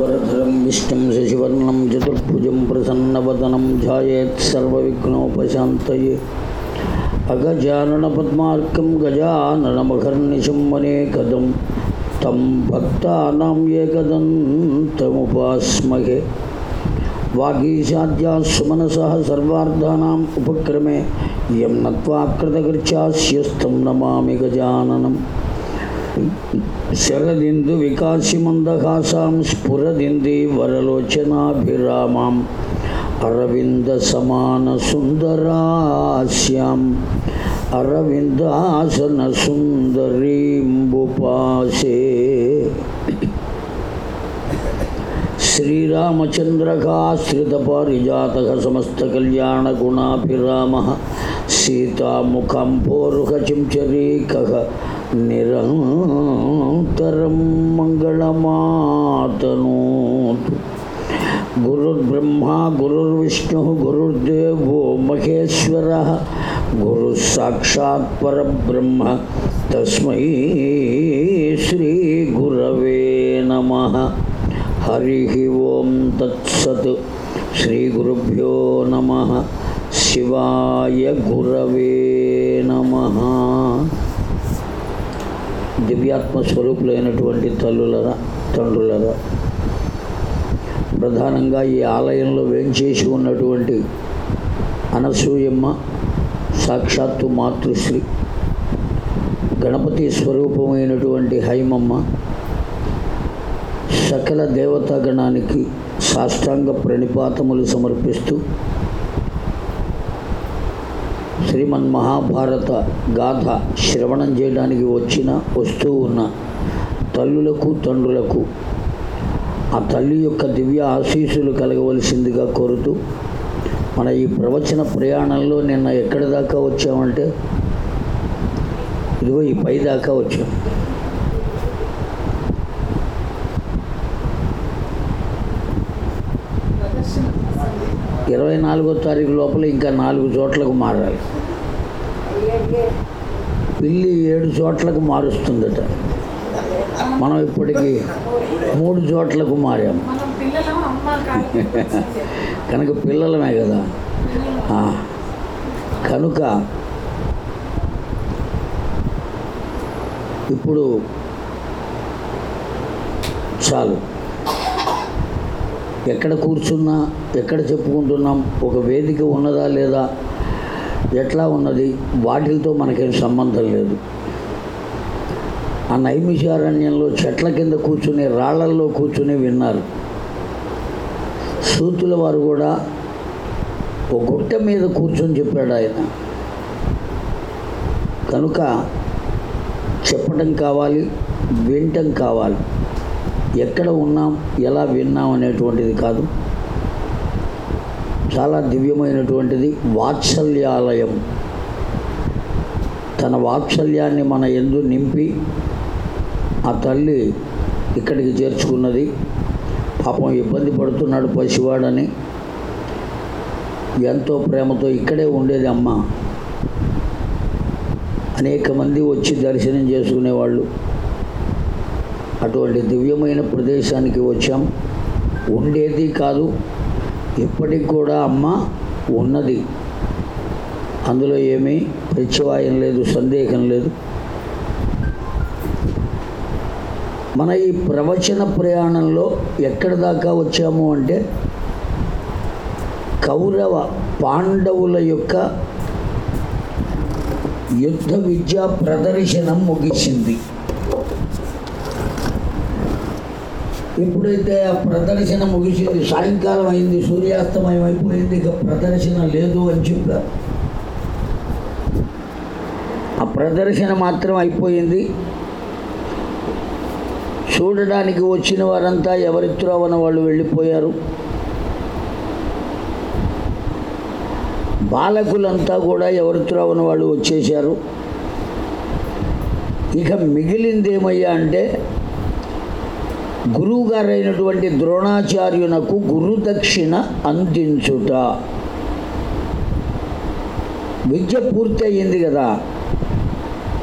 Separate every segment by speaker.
Speaker 1: वरधरं विष्णुं शशिवर्णं चतुर्भुजं प्रसन्नवदनं ध्यायेत्सर्वविघ्नोपशान्तये अगजाननपद्मार्कं गजाननमघर्निशं वनेकदं तं भक्तानां एकदन्तमुपास्महे वागीशाद्या सुमनसः सर्वार्थानाम् उपक्रमे यं नत्वा कृतकृच्छास्यस्तं नमामि गजाननम् శరదిందు వికాసిమందహాసాం స్ఫురదింది వరలోచనాభిరామాం అరవింద సమాన సుందరాస్యాం అరవిందాసన సుందరీంబుపాసే శ్రీరామచంద్రకాశ్రితపారిజాతక సమస్తకల్యాణగుణాభిరామ సీతాముఖం పోరుఖచించరీకః నిరంతరం మంగళమాతనోతు గురుర్బ్రహ్మ గురుర్విష్ణు గురుర్దేవో మహేశ్వర గురు సాక్షాత్ పరబ్రహ్మ తస్మై శ్రీ గురవే నమ హరి ఓం తత్సత్ శ్రీ గురుభ్యో నమ శివాయ గురవే నమ దివ్యాత్మ స్వరూపులైనటువంటి తల్లులరా తండ్రులరా ప్రధానంగా ఈ ఆలయంలో వేంచేసి ఉన్నటువంటి అనసూయమ్మ సాక్షాత్తు మాతృశ్రీ గణపతి స్వరూపమైనటువంటి హైమమ్మ సకల దేవతాగణానికి సాష్టాంగ ప్రణిపాతములు సమర్పిస్తూ శ్రీమన్ మహాభారత గాథ శ్రవణం చేయడానికి వచ్చిన వస్తూ ఉన్న తల్లులకు తండ్రులకు ఆ తల్లి యొక్క దివ్య ఆశీస్సులు కలగవలసిందిగా కోరుతూ మన ఈ ప్రవచన ప్రయాణంలో నిన్న ఎక్కడి దాకా వచ్చామంటే ఇదిగో ఈ పై దాకా వచ్చాం ఇరవై నాలుగో తారీఖు లోపల ఇంకా నాలుగు చోట్లకు మారాలి పిల్లి ఏడు చోట్లకు మారుస్తుందట మనం ఇప్పటికీ మూడు చోట్లకు మారాము కనుక పిల్లలమే కదా కనుక ఇప్పుడు చాలు ఎక్కడ కూర్చున్నా ఎక్కడ చెప్పుకుంటున్నాం ఒక వేదిక ఉన్నదా లేదా ఎట్లా ఉన్నది వాటితో మనకేం సంబంధం లేదు ఆ నైమిషారణ్యంలో చెట్ల కింద కూర్చుని రాళ్లల్లో కూర్చుని విన్నారు సూతుల వారు కూడా ఒక గుట్ట మీద కూర్చొని చెప్పాడు ఆయన కనుక చెప్పడం కావాలి వినటం కావాలి ఎక్కడ ఉన్నాం ఎలా విన్నాం అనేటువంటిది కాదు చాలా దివ్యమైనటువంటిది వాత్సల్యాలయం తన వాత్సల్యాన్ని మన ఎందు నింపి ఆ తల్లి ఇక్కడికి చేర్చుకున్నది పాపం ఇబ్బంది పడుతున్నాడు పసివాడని ఎంతో ప్రేమతో ఇక్కడే ఉండేది అమ్మ అనేక మంది వచ్చి దర్శనం చేసుకునేవాళ్ళు అటువంటి దివ్యమైన ప్రదేశానికి వచ్చాం ఉండేది కాదు ఇప్పటికి కూడా అమ్మ ఉన్నది అందులో ఏమీ ప్రత్యవాయం లేదు సందేహం లేదు మన ఈ ప్రవచన ప్రయాణంలో ఎక్కడి దాకా వచ్చాము అంటే కౌరవ పాండవుల యొక్క యుద్ధ విద్యా ప్రదర్శనం ముగిసింది ఎప్పుడైతే ఆ ప్రదర్శన ముగిసింది సాయంకాలం అయింది సూర్యాస్తమయం అయిపోయింది ఇక ప్రదర్శన లేదు అని చెప్పారు ఆ ప్రదర్శన మాత్రం అయిపోయింది చూడడానికి వచ్చిన వారంతా ఎవరి త్రోవన వాళ్ళు వెళ్ళిపోయారు బాలకులంతా కూడా ఎవరి త్రోవన వాళ్ళు వచ్చేశారు ఇక మిగిలిందేమయ్యా అంటే గురువు గారైనటువంటి ద్రోణాచార్యునకు గురుదక్షిణ అందించుట విద్య పూర్తి అయ్యింది కదా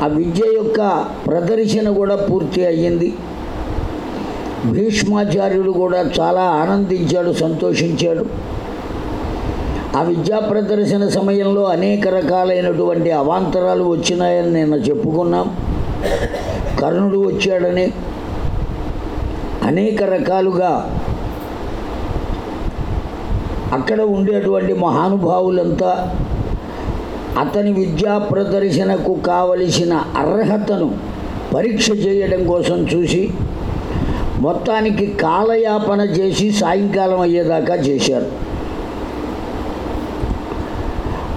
Speaker 1: ఆ విద్య యొక్క ప్రదర్శన కూడా పూర్తి అయ్యింది భీష్మాచార్యుడు కూడా చాలా ఆనందించాడు సంతోషించాడు ఆ విద్యా ప్రదర్శన సమయంలో అనేక రకాలైనటువంటి అవాంతరాలు వచ్చినాయని నిన్న చెప్పుకున్నాం కర్ణుడు వచ్చాడని అనేక రకాలుగా అక్కడ ఉండేటువంటి మహానుభావులంతా అతని విద్యా ప్రదర్శనకు కావలసిన అర్హతను పరీక్ష చేయడం కోసం చూసి మొత్తానికి కాలయాపన చేసి సాయంకాలం అయ్యేదాకా చేశారు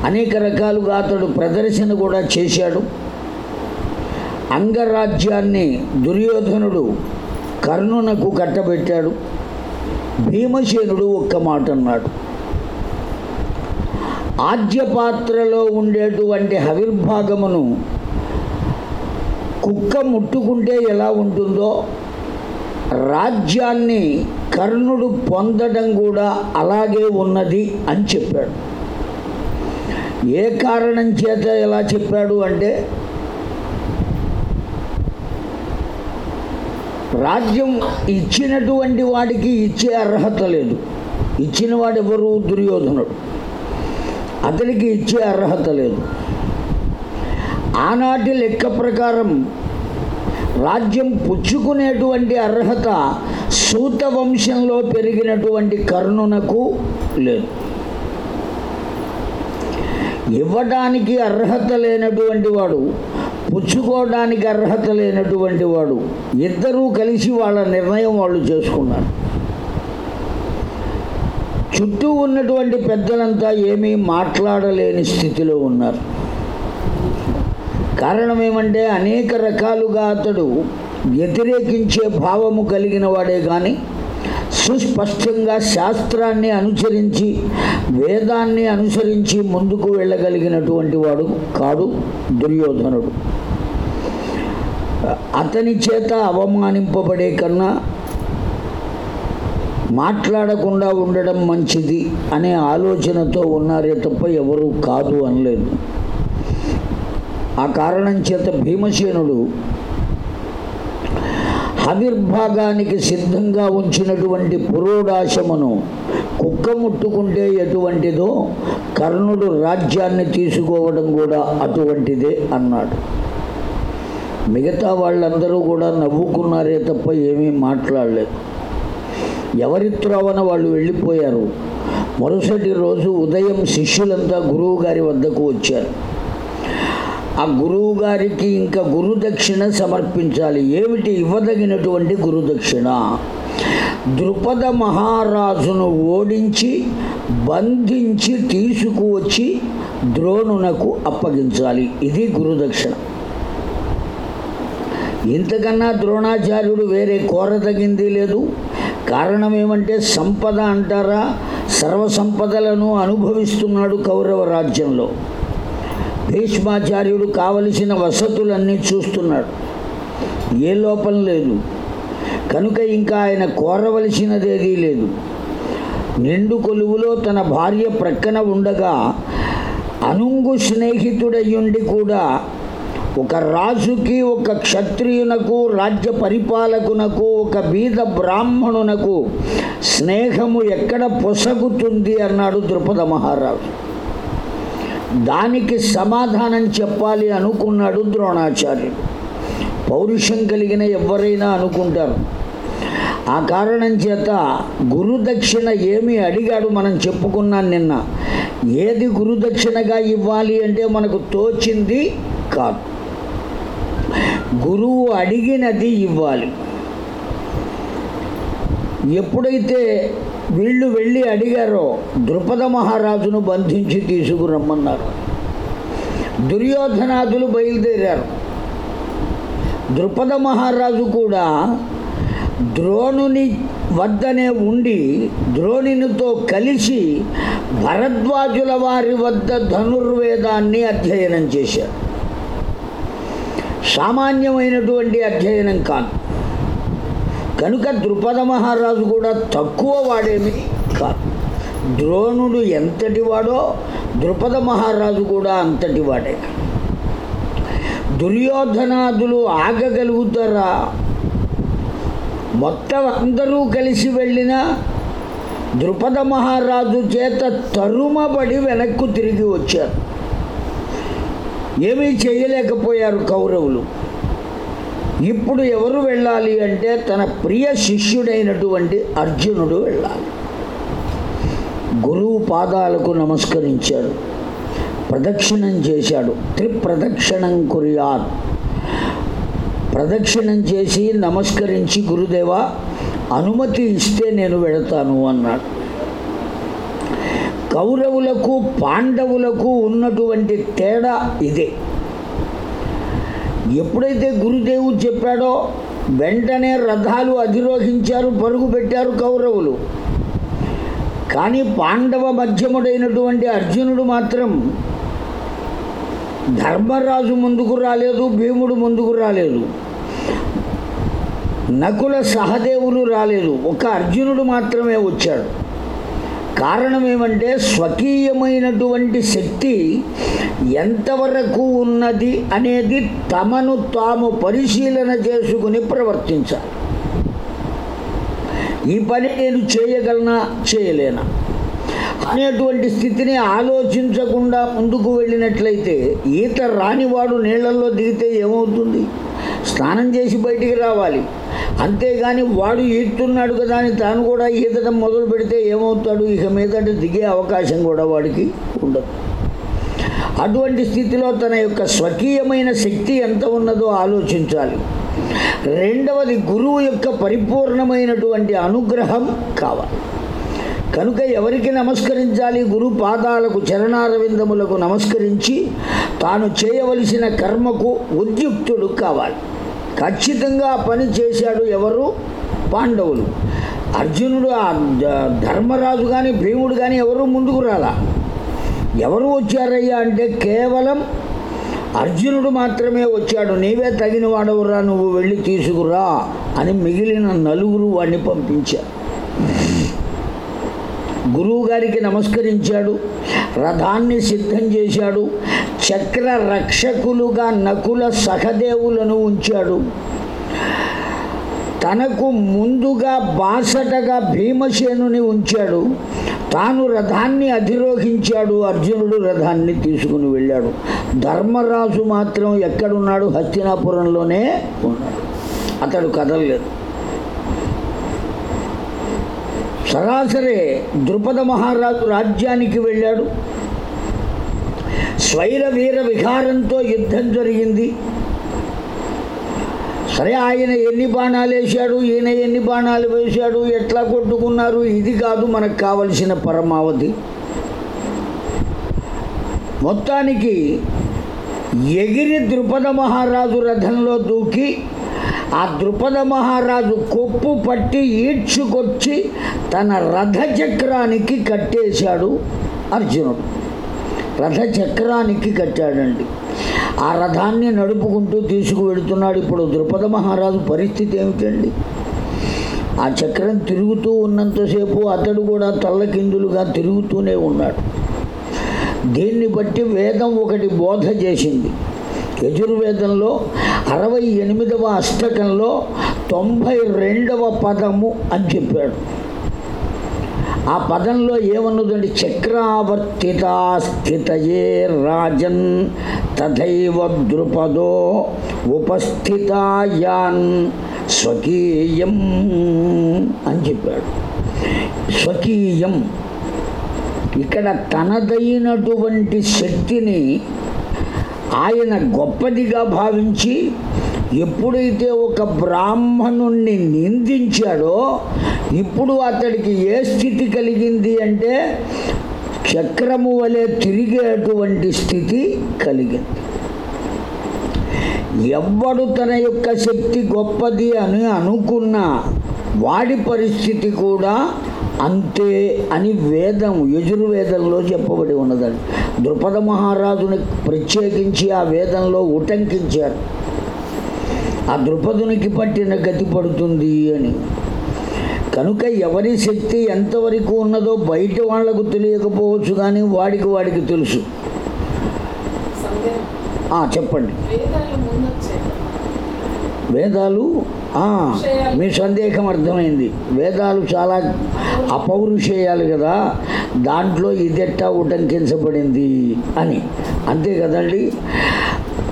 Speaker 1: అనేక రకాలుగా అతడు ప్రదర్శన కూడా చేశాడు అంగరాజ్యాన్ని దుర్యోధనుడు కర్ణునకు కట్టబెట్టాడు భీమసేనుడు ఒక్క మాట అన్నాడు ఆద్యపాత్రలో ఉండేటువంటి హవిర్భాగమును కుక్క ముట్టుకుంటే ఎలా ఉంటుందో రాజ్యాన్ని కర్ణుడు పొందడం కూడా అలాగే ఉన్నది అని చెప్పాడు ఏ కారణం చేత ఎలా చెప్పాడు అంటే రాజ్యం ఇచ్చినటువంటి వాడికి ఇచ్చే అర్హత లేదు ఇచ్చిన ఎవరు దుర్యోధనుడు అతనికి ఇచ్చే అర్హత లేదు ఆనాటి లెక్క ప్రకారం రాజ్యం పుచ్చుకునేటువంటి అర్హత సూత వంశంలో పెరిగినటువంటి కర్ణునకు లేదు ఇవ్వడానికి అర్హత లేనటువంటి వాడు పుచ్చుకోవడానికి అర్హత లేనటువంటి వాడు ఇద్దరూ కలిసి వాళ్ళ నిర్ణయం వాళ్ళు చేసుకున్నారు చుట్టూ ఉన్నటువంటి పెద్దలంతా ఏమీ మాట్లాడలేని స్థితిలో ఉన్నారు కారణం ఏమంటే అనేక రకాలుగా అతడు వ్యతిరేకించే భావము కలిగిన వాడే కానీ సుస్పష్టంగా శాస్త్రాన్ని అనుసరించి వేదాన్ని అనుసరించి ముందుకు వెళ్ళగలిగినటువంటి వాడు కాడు దుర్యోధనుడు అతని చేత అవమానింపబడే కన్నా మాట్లాడకుండా ఉండడం మంచిది అనే ఆలోచనతో ఉన్నారే తప్ప ఎవరూ కాదు అనలేదు ఆ కారణం చేత భీమసేనుడు ఆవిర్భాగానికి సిద్ధంగా ఉంచినటువంటి పురోడాశమును కుక్క ముట్టుకుంటే ఎటువంటిదో కర్ణుడు రాజ్యాన్ని తీసుకోవడం కూడా అటువంటిదే అన్నాడు మిగతా వాళ్ళందరూ కూడా నవ్వుకున్నారే తప్ప ఏమీ మాట్లాడలేదు ఎవరి త్రోవన వాళ్ళు వెళ్ళిపోయారు మరుసటి రోజు ఉదయం శిష్యులంతా గురువుగారి వద్దకు వచ్చారు ఆ గురువు గారికి ఇంకా గురుదక్షిణ సమర్పించాలి ఏమిటి ఇవ్వదగినటువంటి గురుదక్షిణ ద్రుపద మహారాజును ఓడించి బంధించి తీసుకువచ్చి ద్రోణునకు అప్పగించాలి ఇది గురుదక్షిణ ఇంతకన్నా ద్రోణాచార్యుడు వేరే కోరదగింది లేదు కారణం ఏమంటే సంపద అంటారా సర్వసంపదలను అనుభవిస్తున్నాడు కౌరవ రాజ్యంలో భీష్మాచార్యుడు కావలసిన వసతులన్నీ చూస్తున్నాడు ఏ లోపం లేదు కనుక ఇంకా ఆయన కోరవలసినదేదీ లేదు నిండు కొలువులో తన భార్య ప్రక్కన ఉండగా అనుంగు స్నేహితుడయ్యుండి కూడా ఒక రాజుకి ఒక క్షత్రియునకు రాజ్య పరిపాలకునకు ఒక బీద బ్రాహ్మణునకు స్నేహము ఎక్కడ పొసగుతుంది అన్నాడు ద్రుపద మహారాజు దానికి సమాధానం చెప్పాలి అనుకున్నాడు ద్రోణాచార్యుడు పౌరుషం కలిగిన ఎవరైనా అనుకుంటారు ఆ కారణం చేత గురుదక్షిణ ఏమి అడిగాడు మనం చెప్పుకున్నాను నిన్న ఏది గురుదక్షిణగా ఇవ్వాలి అంటే మనకు తోచింది కాదు గురువు అడిగినది ఇవ్వాలి ఎప్పుడైతే వీళ్ళు వెళ్ళి అడిగారో ద్రుపద మహారాజును బంధించి తీసుకురమ్మన్నారు దుర్యోధనాథులు బయలుదేరారు ద్రుపద మహారాజు కూడా ద్రోణుని వద్దనే ఉండి ద్రోణునితో కలిసి భరద్వాజుల వారి వద్ద ధనుర్వేదాన్ని అధ్యయనం చేశారు సామాన్యమైనటువంటి అధ్యయనం కాదు కనుక ద్రుపద మహారాజు కూడా తక్కువ వాడేమి కాదు ద్రోణుడు ఎంతటి వాడో ద్రుపద మహారాజు కూడా అంతటి వాడే దుర్యోధనాదులు ఆగగలుగుతారా మొత్తం అందరూ కలిసి వెళ్ళిన ద్రుపద మహారాజు చేత తరుమబడి వెనక్కు తిరిగి వచ్చారు ఏమీ చేయలేకపోయారు కౌరవులు ఇప్పుడు ఎవరు వెళ్ళాలి అంటే తన ప్రియ శిష్యుడైనటువంటి అర్జునుడు వెళ్ళాలి గురువు పాదాలకు నమస్కరించాడు ప్రదక్షిణం చేశాడు త్రిప్రదక్షిణం కురియాత్ ప్రదక్షిణం చేసి నమస్కరించి గురుదేవ అనుమతి ఇస్తే నేను వెళతాను అన్నాడు కౌరవులకు పాండవులకు ఉన్నటువంటి తేడా ఇదే ఎప్పుడైతే గురుదేవుడు చెప్పాడో వెంటనే రథాలు అధిరోహించారు పరుగు పెట్టారు కౌరవులు కానీ పాండవ మధ్యముడైనటువంటి అర్జునుడు మాత్రం ధర్మరాజు ముందుకు రాలేదు భీముడు ముందుకు రాలేదు నకుల సహదేవులు రాలేదు ఒక అర్జునుడు మాత్రమే వచ్చాడు కారణం ఏమంటే స్వకీయమైనటువంటి శక్తి ఎంతవరకు ఉన్నది అనేది తమను తాము పరిశీలన చేసుకుని ప్రవర్తించాలి ఈ పని నేను చేయగలనా చేయలేనా అనేటువంటి స్థితిని ఆలోచించకుండా ముందుకు వెళ్ళినట్లయితే ఈత రానివాడు నీళ్లలో దిగితే ఏమవుతుంది స్నానం చేసి బయటికి రావాలి అంతేగాని వాడు ఈడుతున్నాడు కదా అని తాను కూడా ఈదడం మొదలు పెడితే ఏమవుతాడు ఇక మీద దిగే అవకాశం కూడా వాడికి ఉండదు అటువంటి స్థితిలో తన యొక్క స్వకీయమైన శక్తి ఎంత ఉన్నదో ఆలోచించాలి రెండవది గురువు యొక్క పరిపూర్ణమైనటువంటి అనుగ్రహం కావాలి కనుక ఎవరికి నమస్కరించాలి గురు పాదాలకు చరణారవిందములకు నమస్కరించి తాను చేయవలసిన కర్మకు ఉద్యుక్తుడు కావాలి ఖచ్చితంగా పని చేశాడు ఎవరు పాండవులు అర్జునుడు ఆ ధర్మరాజు కానీ భీముడు కానీ ఎవరు ముందుకు రాలా ఎవరు వచ్చారయ్యా అంటే కేవలం అర్జునుడు మాత్రమే వచ్చాడు నీవే తగిన వాడవురా నువ్వు వెళ్ళి తీసుకురా అని మిగిలిన నలుగురు వాడిని పంపించారు గురువుగారికి నమస్కరించాడు రథాన్ని సిద్ధం చేశాడు చక్ర రక్షకులుగా నకుల సహదేవులను ఉంచాడు తనకు ముందుగా బాసటగా భీమసేనుని ఉంచాడు తాను రథాన్ని అధిరోహించాడు అర్జునుడు రథాన్ని తీసుకుని వెళ్ళాడు ధర్మరాజు మాత్రం ఎక్కడున్నాడు హస్తినాపురంలోనే ఉన్నాడు అతడు కదలలేదు సరాసరి ద్రుపద మహారాజు రాజ్యానికి వెళ్ళాడు స్వైర వీర విహారంతో యుద్ధం జరిగింది సరే ఆయన ఎన్ని బాణాలు వేశాడు ఈయన ఎన్ని బాణాలు వేశాడు ఎట్లా కొట్టుకున్నారు ఇది కాదు మనకు కావలసిన పరమావధి మొత్తానికి ఎగిరి ద్రుపద మహారాజు రథంలో దూకి ఆ ద్రుపద మహారాజు కొప్పు పట్టి ఈడ్చుకొచ్చి తన రథచక్రానికి కట్టేశాడు అర్జునుడు రథచక్రానికి కట్టాడండి ఆ రథాన్ని నడుపుకుంటూ తీసుకువెడుతున్నాడు ఇప్పుడు ద్రుపద మహారాజు పరిస్థితి ఏమిటండి ఆ చక్రం తిరుగుతూ ఉన్నంతసేపు అతడు కూడా తల్లకిందులుగా తిరుగుతూనే ఉన్నాడు దీన్ని బట్టి వేదం ఒకటి బోధ చేసింది యజుర్వేదంలో అరవై ఎనిమిదవ అష్టకంలో తొంభై రెండవ పదము అని చెప్పాడు ఆ పదంలో ఏమన్నదండి చక్రావర్తిత స్థితయే రాజన్ తథైవ ద్రుపదో ఉపస్థితాయాన్ స్వకీయం అని చెప్పాడు స్వకీయం ఇక్కడ తనదైనటువంటి శక్తిని ఆయన గొప్పదిగా భావించి ఎప్పుడైతే ఒక బ్రాహ్మణుణ్ణి నిందించాడో ఇప్పుడు అతడికి ఏ స్థితి కలిగింది అంటే చక్రము వలె తిరిగేటువంటి స్థితి కలిగింది ఎవ్వడు తన యొక్క శక్తి గొప్పది అని అనుకున్నా వాడి పరిస్థితి కూడా అంతే అని వేదం యజుర్వేదంలో చెప్పబడి ఉన్నదండి ద్రుపద మహారాజుని ప్రత్యేకించి ఆ వేదంలో ఉటంకించారు ఆ ద్రుపదునికి పట్టిన గతి పడుతుంది అని కనుక ఎవరి శక్తి ఎంతవరకు ఉన్నదో బయట వాళ్లకు తెలియకపోవచ్చు కానీ వాడికి వాడికి తెలుసు చెప్పండి వేదాలు మీ సందేహం అర్థమైంది వేదాలు చాలా అపౌరుషేయాలు కదా దాంట్లో ఇదెట్టా ఉటంకించబడింది అని అంతే కదండి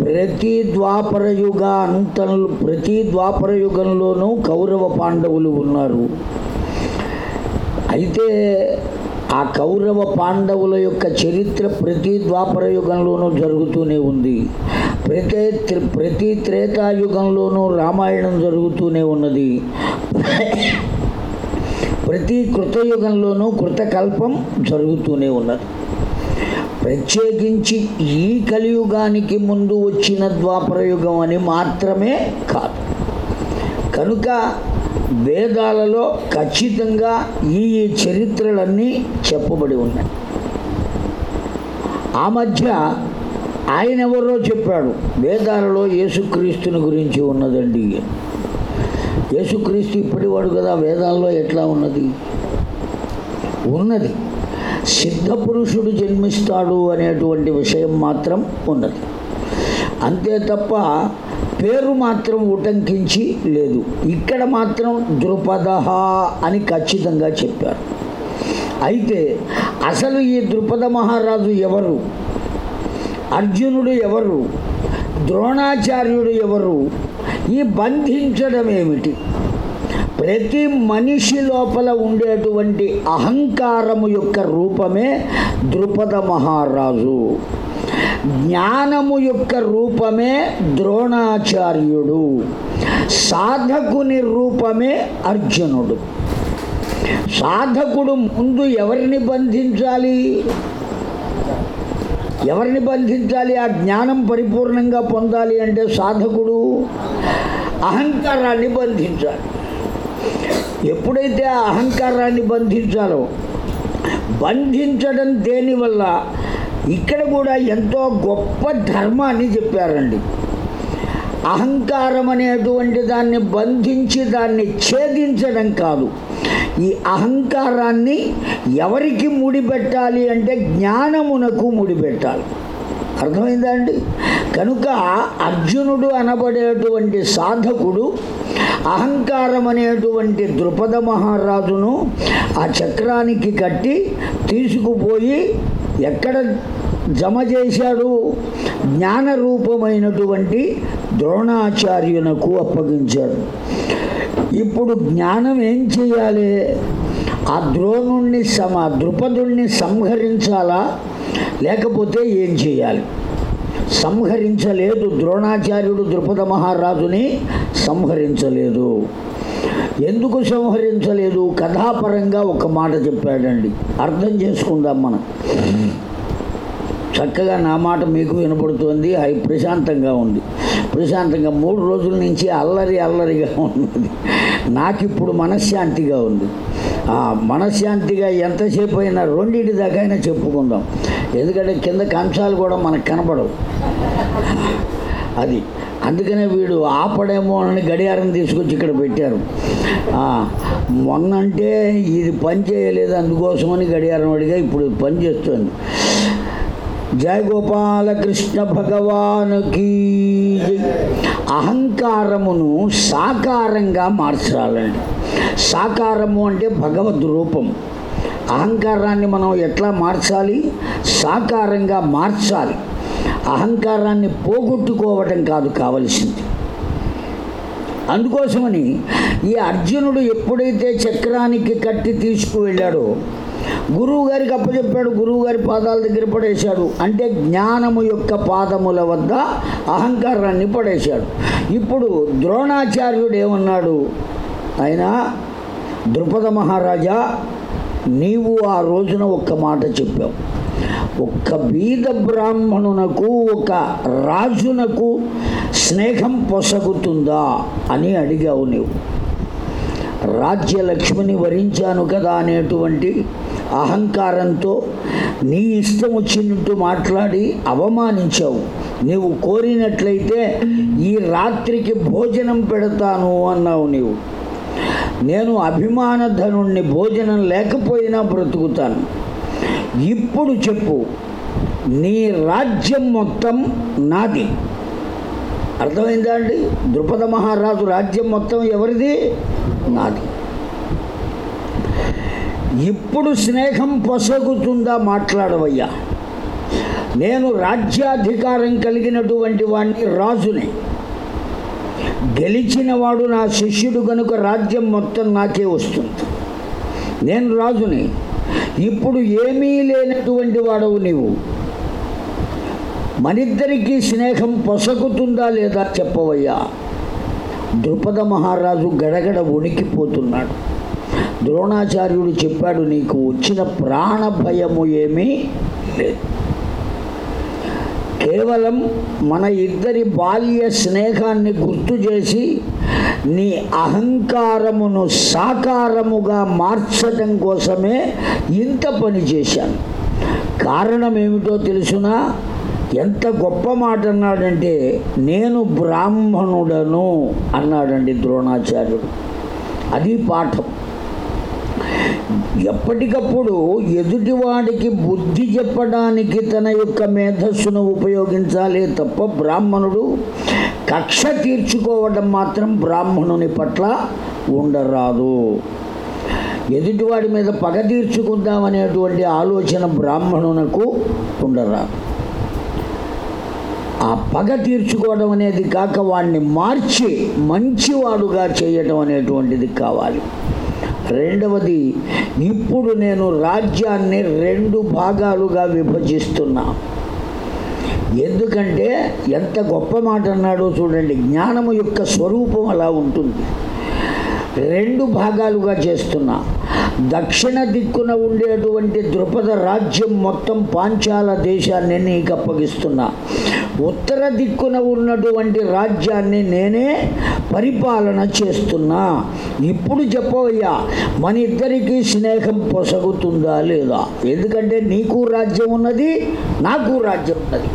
Speaker 1: ప్రతి ద్వాపరయుగ అంతంలో ప్రతి ద్వాపరయుగంలోనూ కౌరవ పాండవులు ఉన్నారు అయితే ఆ కౌరవ పాండవుల యొక్క చరిత్ర ప్రతి ద్వాపర యుగంలోనూ జరుగుతూనే ఉంది ప్రతి ప్రతి త్రేతాయుగంలోనూ రామాయణం జరుగుతూనే ఉన్నది ప్రతి కృతయుగంలోనూ కృతకల్పం జరుగుతూనే ఉన్నది ప్రత్యేకించి ఈ కలియుగానికి ముందు వచ్చిన ద్వాపరయుగం అని మాత్రమే కాదు కనుక వేదాలలో ఖచ్చితంగా ఈ చరిత్రలన్నీ చెప్పబడి ఉన్నాయి ఆ మధ్య ఆయన ఎవరో చెప్పాడు వేదాలలో యేసుక్రీస్తుని గురించి ఉన్నదండి యేసుక్రీస్తు ఇప్పటివాడు కదా వేదాల్లో ఎట్లా ఉన్నది ఉన్నది సిద్ధ పురుషుడు జన్మిస్తాడు అనేటువంటి విషయం మాత్రం ఉన్నది అంతే తప్ప పేరు మాత్రం ఉటంకించి లేదు ఇక్కడ మాత్రం ద్రుపద అని ఖచ్చితంగా చెప్పారు అయితే అసలు ఈ ద్రుపద మహారాజు ఎవరు అర్జునుడు ఎవరు ద్రోణాచార్యుడు ఎవరు ఈ బంధించడం ఏమిటి ప్రతి మనిషి లోపల ఉండేటువంటి అహంకారము యొక్క రూపమే ద్రుపద మహారాజు జ్ఞానము యొక్క రూపమే ద్రోణాచార్యుడు సాధకుని రూపమే అర్జునుడు సాధకుడు ముందు ఎవరిని బంధించాలి ఎవరిని బంధించాలి ఆ జ్ఞానం పరిపూర్ణంగా పొందాలి అంటే సాధకుడు అహంకారాన్ని బంధించాలి ఎప్పుడైతే ఆ అహంకారాన్ని బంధించాలో బంధించడం దేనివల్ల ఇక్కడ కూడా ఎంతో గొప్ప ధర్మాన్ని చెప్పారండి అహంకారం అనేటువంటి దాన్ని బంధించి దాన్ని ఛేదించడం కాదు ఈ అహంకారాన్ని ఎవరికి ముడిపెట్టాలి అంటే జ్ఞానమునకు ముడిపెట్టాలి అర్థమైందా అండి కనుక అర్జునుడు అనబడేటువంటి సాధకుడు అహంకారం అనేటువంటి ద్రుపద మహారాజును ఆ చక్రానికి కట్టి తీసుకుపోయి ఎక్కడ జమ చేశాడు జ్ఞాన రూపమైనటువంటి ద్రోణాచార్యునకు అప్పగించాడు ఇప్పుడు జ్ఞానం ఏం చేయాలి ఆ ద్రోణుణ్ణి సమ ద్రుపదుణ్ణి సంహరించాలా లేకపోతే ఏం చేయాలి సంహరించలేదు ద్రోణాచార్యుడు ద్రుపద మహారాజుని సంహరించలేదు ఎందుకు సంహరించలేదు కథాపరంగా ఒక మాట చెప్పాడండి అర్థం చేసుకుందాం మనం చక్కగా నా మాట మీకు వినపడుతుంది అవి ప్రశాంతంగా ఉంది ప్రశాంతంగా మూడు రోజుల నుంచి అల్లరి అల్లరిగా ఉన్నది నాకు ఇప్పుడు మనశ్శాంతిగా ఉంది మనశ్శాంతిగా ఎంతసేపు అయినా రెండింటి దాకా అయినా చెప్పుకుందాం ఎందుకంటే కింద కంచాలు కూడా మనకు కనపడవు అది అందుకనే వీడు ఆపడేమో అని గడియారం తీసుకొచ్చి ఇక్కడ పెట్టారు మొన్నంటే ఇది పని చేయలేదు అందుకోసమని గడియారం అడిగా ఇప్పుడు పని చేస్తుంది జయ గోపాలకృష్ణ భగవానుకి అహంకారమును సాకారంగా మార్చాలండి సాకారము అంటే భగవద్ రూపం అహంకారాన్ని మనం ఎట్లా మార్చాలి సాకారంగా మార్చాలి అహంకారాన్ని పోగొట్టుకోవటం కాదు కావలసింది అందుకోసమని ఈ అర్జునుడు ఎప్పుడైతే చక్రానికి కట్టి తీసుకువెళ్ళాడో గురువు గారికి అప్పచెప్పాడు గురువు గారి పాదాల దగ్గర పడేశాడు అంటే జ్ఞానము యొక్క పాదముల వద్ద అహంకారాన్ని పడేశాడు ఇప్పుడు ద్రోణాచార్యుడు ఏమన్నాడు ఆయన ద్రుపద మహారాజా నీవు ఆ రోజున ఒక్క మాట చెప్పావు ఒక్క బీద బ్రాహ్మణునకు ఒక రాజునకు స్నేహం పొసగుతుందా అని అడిగావు నీవు రాజ్యలక్ష్మిని వరించాను కదా అనేటువంటి అహంకారంతో నీ ఇష్టం వచ్చినట్టు మాట్లాడి అవమానించావు నీవు కోరినట్లయితే ఈ రాత్రికి భోజనం పెడతాను అన్నావు నీవు నేను అభిమానధనుణ్ణి భోజనం లేకపోయినా బ్రతుకుతాను ఇప్పుడు చెప్పు నీ రాజ్యం మొత్తం నాది అర్థమైందా అండి ద్రుపద మహారాజు రాజ్యం మొత్తం ఎవరిది నాది ఇప్పుడు స్నేహం పొసగుతుందా మాట్లాడవయ్యా నేను రాజ్యాధికారం కలిగినటువంటి వాడిని రాజుని గెలిచినవాడు నా శిష్యుడు కనుక రాజ్యం మొత్తం నాకే వస్తుంది నేను రాజుని ఇప్పుడు ఏమీ లేనటువంటి వాడవు నీవు మనిద్దరికీ స్నేహం పొసగుతుందా లేదా చెప్పవయ్యా ద్రుపద మహారాజు గడగడ ఉనికిపోతున్నాడు ద్రోణాచార్యుడు చెప్పాడు నీకు వచ్చిన ప్రాణ భయము ఏమీ లేదు కేవలం మన ఇద్దరి బాల్య స్నేహాన్ని గుర్తు చేసి నీ అహంకారమును సాకారముగా మార్చడం కోసమే ఇంత పని చేశాను కారణం ఏమిటో తెలుసునా ఎంత గొప్ప మాట అన్నాడంటే నేను బ్రాహ్మణుడను అన్నాడండి ద్రోణాచార్యుడు అది పాఠం ఎప్పటికప్పుడు ఎదుటివాడికి బుద్ధి చెప్పడానికి తన యొక్క మేధస్సును ఉపయోగించాలి తప్ప బ్రాహ్మణుడు కక్ష తీర్చుకోవడం మాత్రం బ్రాహ్మణుని పట్ల ఉండరాదు ఎదుటివాడి మీద పగ తీర్చుకుందామనేటువంటి ఆలోచన బ్రాహ్మణునకు ఉండరాదు ఆ పగ తీర్చుకోవడం అనేది కాక వాడిని మార్చి మంచివాడుగా చేయటం అనేటువంటిది కావాలి రెండవది ఇప్పుడు నేను రాజ్యాన్ని రెండు భాగాలుగా విభజిస్తున్నా ఎందుకంటే ఎంత గొప్ప మాట అన్నాడో చూడండి జ్ఞానము యొక్క స్వరూపం అలా ఉంటుంది రెండు భాగాలుగా చేస్తున్నా దక్షిణ దిక్కున ఉండేటువంటి ద్రుపద రాజ్యం మొత్తం పాంచాల దేశాన్ని నీకు అప్పగిస్తున్నా ఉత్తర దిక్కున ఉన్నటువంటి రాజ్యాన్ని నేనే పరిపాలన చేస్తున్నా ఇప్పుడు చెప్పవయ్యా మన ఇద్దరికీ స్నేహం పొసగుతుందా లేదా ఎందుకంటే నీకు రాజ్యం ఉన్నది నాకు రాజ్యం ఉన్నది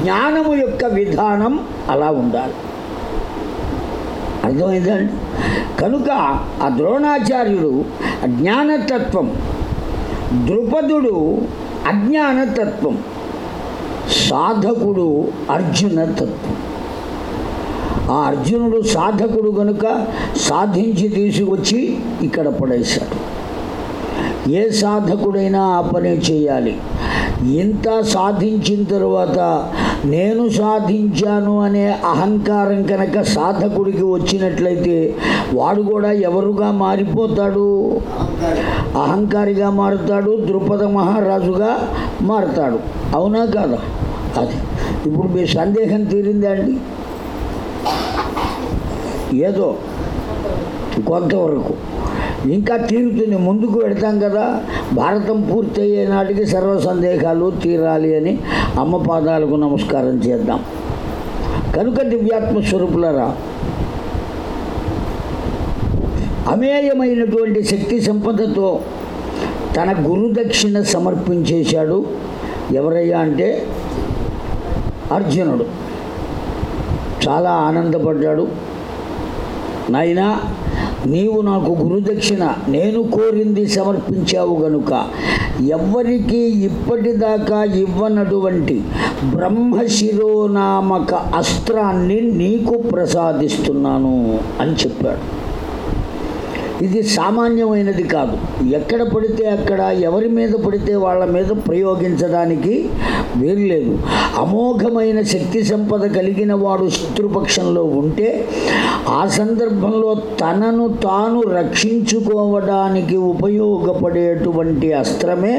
Speaker 1: జ్ఞానము యొక్క విధానం అలా ఉండాలి అర్థమైందండి కనుక ఆ ద్రోణాచార్యుడు జ్ఞానతత్వం ద్రుపదుడు అజ్ఞానతత్వం సాధకుడు అర్జునతత్వం ఆ అర్జునుడు సాధకుడు గనుక సాధించి తీసుకొచ్చి ఇక్కడ పడేశాడు ఏ సాధకుడైనా ఆ పని చేయాలి ఇంత సాధించిన తర్వాత నేను సాధించాను అనే అహంకారం కనుక సాధకుడికి వచ్చినట్లయితే వాడు కూడా ఎవరుగా మారిపోతాడు అహంకారిగా మారుతాడు ద్రుపద మహారాజుగా మారుతాడు అవునా కాదా అది ఇప్పుడు మీ సందేహం తీరిందా అండి ఏదో కొంతవరకు ఇంకా తీరుతుంది ముందుకు వెళతాం కదా భారతం పూర్తయ్యే నాటికి సర్వ సందేహాలు తీరాలి అని అమ్మ పాదాలకు నమస్కారం చేద్దాం కనుక దివ్యాత్మ స్వరూపులరా అమేయమైనటువంటి శక్తి సంపదతో తన గురుదక్షిణ సమర్పించేశాడు ఎవరయ్యా అంటే అర్జునుడు చాలా ఆనందపడ్డాడు నాయనా నీవు నాకు గురుదక్షిణ నేను కోరింది సమర్పించావు గనుక ఎవ్వరికి ఇప్పటిదాకా ఇవ్వనటువంటి బ్రహ్మశిరోనామక అస్త్రాన్ని నీకు ప్రసాదిస్తున్నాను అని చెప్పాడు ఇది సామాన్యమైనది కాదు ఎక్కడ పడితే అక్కడ ఎవరి మీద పడితే వాళ్ళ మీద ప్రయోగించడానికి లేదు అమోఘమైన శక్తి సంపద కలిగిన వాడు శత్రుపక్షంలో ఉంటే ఆ సందర్భంలో తనను తాను రక్షించుకోవడానికి ఉపయోగపడేటువంటి అస్త్రమే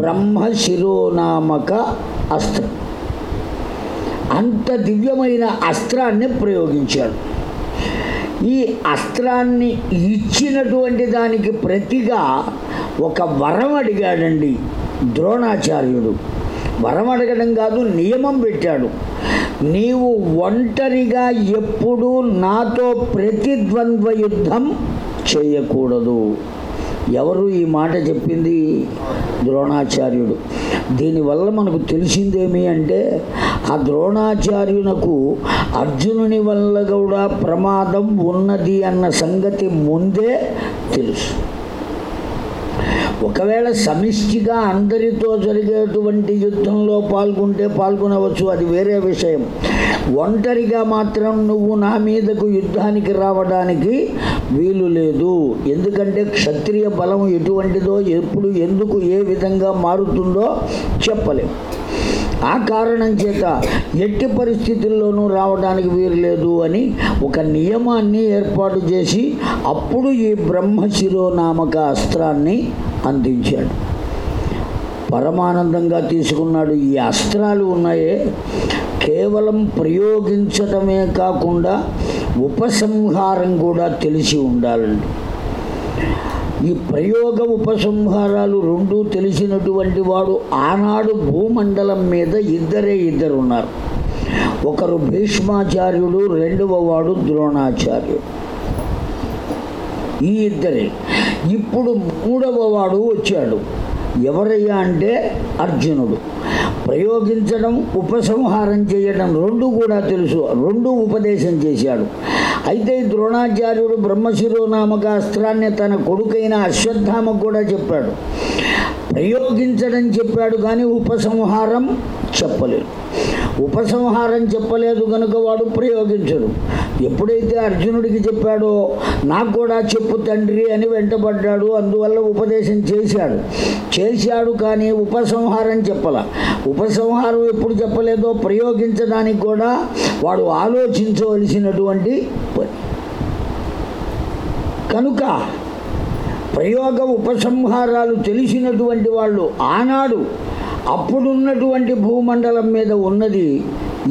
Speaker 1: బ్రహ్మ శిరోనామక అస్త్రం అంత దివ్యమైన అస్త్రాన్ని ప్రయోగించాడు ఈ అస్త్రాన్ని ఇచ్చినటువంటి దానికి ప్రతిగా ఒక వరం అడిగాడండి ద్రోణాచార్యుడు వరం అడగడం కాదు నియమం పెట్టాడు నీవు ఒంటరిగా ఎప్పుడూ నాతో ప్రతిద్వంద్వ యుద్ధం చేయకూడదు ఎవరు ఈ మాట చెప్పింది ద్రోణాచార్యుడు దీనివల్ల మనకు తెలిసిందేమి అంటే ఆ ద్రోణాచార్యునకు అర్జునుని వల్ల కూడా ప్రమాదం ఉన్నది అన్న సంగతి ముందే తెలుసు ఒకవేళ సమిష్టిగా అందరితో జరిగేటువంటి యుద్ధంలో పాల్గొంటే పాల్గొనవచ్చు అది వేరే విషయం ఒంటరిగా మాత్రం నువ్వు నా మీదకు యుద్ధానికి రావడానికి వీలు లేదు ఎందుకంటే క్షత్రియ బలం ఎటువంటిదో ఎప్పుడు ఎందుకు ఏ విధంగా మారుతుందో చెప్పలేము ఆ కారణం చేత ఎట్టి పరిస్థితుల్లోనూ రావడానికి వీలు లేదు అని ఒక నియమాన్ని ఏర్పాటు చేసి అప్పుడు ఈ బ్రహ్మశిరోనామక అస్త్రాన్ని అందించాడు పరమానందంగా తీసుకున్నాడు ఈ అస్త్రాలు ఉన్నాయే కేవలం ప్రయోగించటమే కాకుండా ఉపసంహారం కూడా తెలిసి ఉండాలండి ఈ ప్రయోగ ఉపసంహారాలు రెండూ తెలిసినటువంటి వాడు ఆనాడు భూమండలం మీద ఇద్దరే ఇద్దరు ఉన్నారు ఒకరు భీష్మాచార్యుడు రెండవ వాడు ద్రోణాచార్యుడు ఈ ఇద్దరే ఇప్పుడు మూడవ వాడు వచ్చాడు ఎవరయ్యా అంటే అర్జునుడు ప్రయోగించడం ఉపసంహారం చేయడం రెండు కూడా తెలుసు రెండు ఉపదేశం చేశాడు అయితే ద్రోణాచార్యుడు బ్రహ్మశిరోనామక అస్త్రాన్ని తన కొడుకైన అశ్వత్థామకు కూడా చెప్పాడు ప్రయోగించడం చెప్పాడు కానీ ఉపసంహారం చెప్పలేదు ఉపసంహారం చెప్పలేదు కనుక వాడు ప్రయోగించడు ఎప్పుడైతే అర్జునుడికి చెప్పాడో నాకు కూడా చెప్పు తండ్రి అని వెంటబడ్డాడు అందువల్ల ఉపదేశం చేశాడు చేశాడు కానీ ఉపసంహారం చెప్పల ఉపసంహారం ఎప్పుడు చెప్పలేదో ప్రయోగించడానికి కూడా వాడు ఆలోచించవలసినటువంటి పని కనుక ప్రయోగ ఉపసంహారాలు తెలిసినటువంటి వాళ్ళు ఆనాడు అప్పుడున్నటువంటి భూమండలం మీద ఉన్నది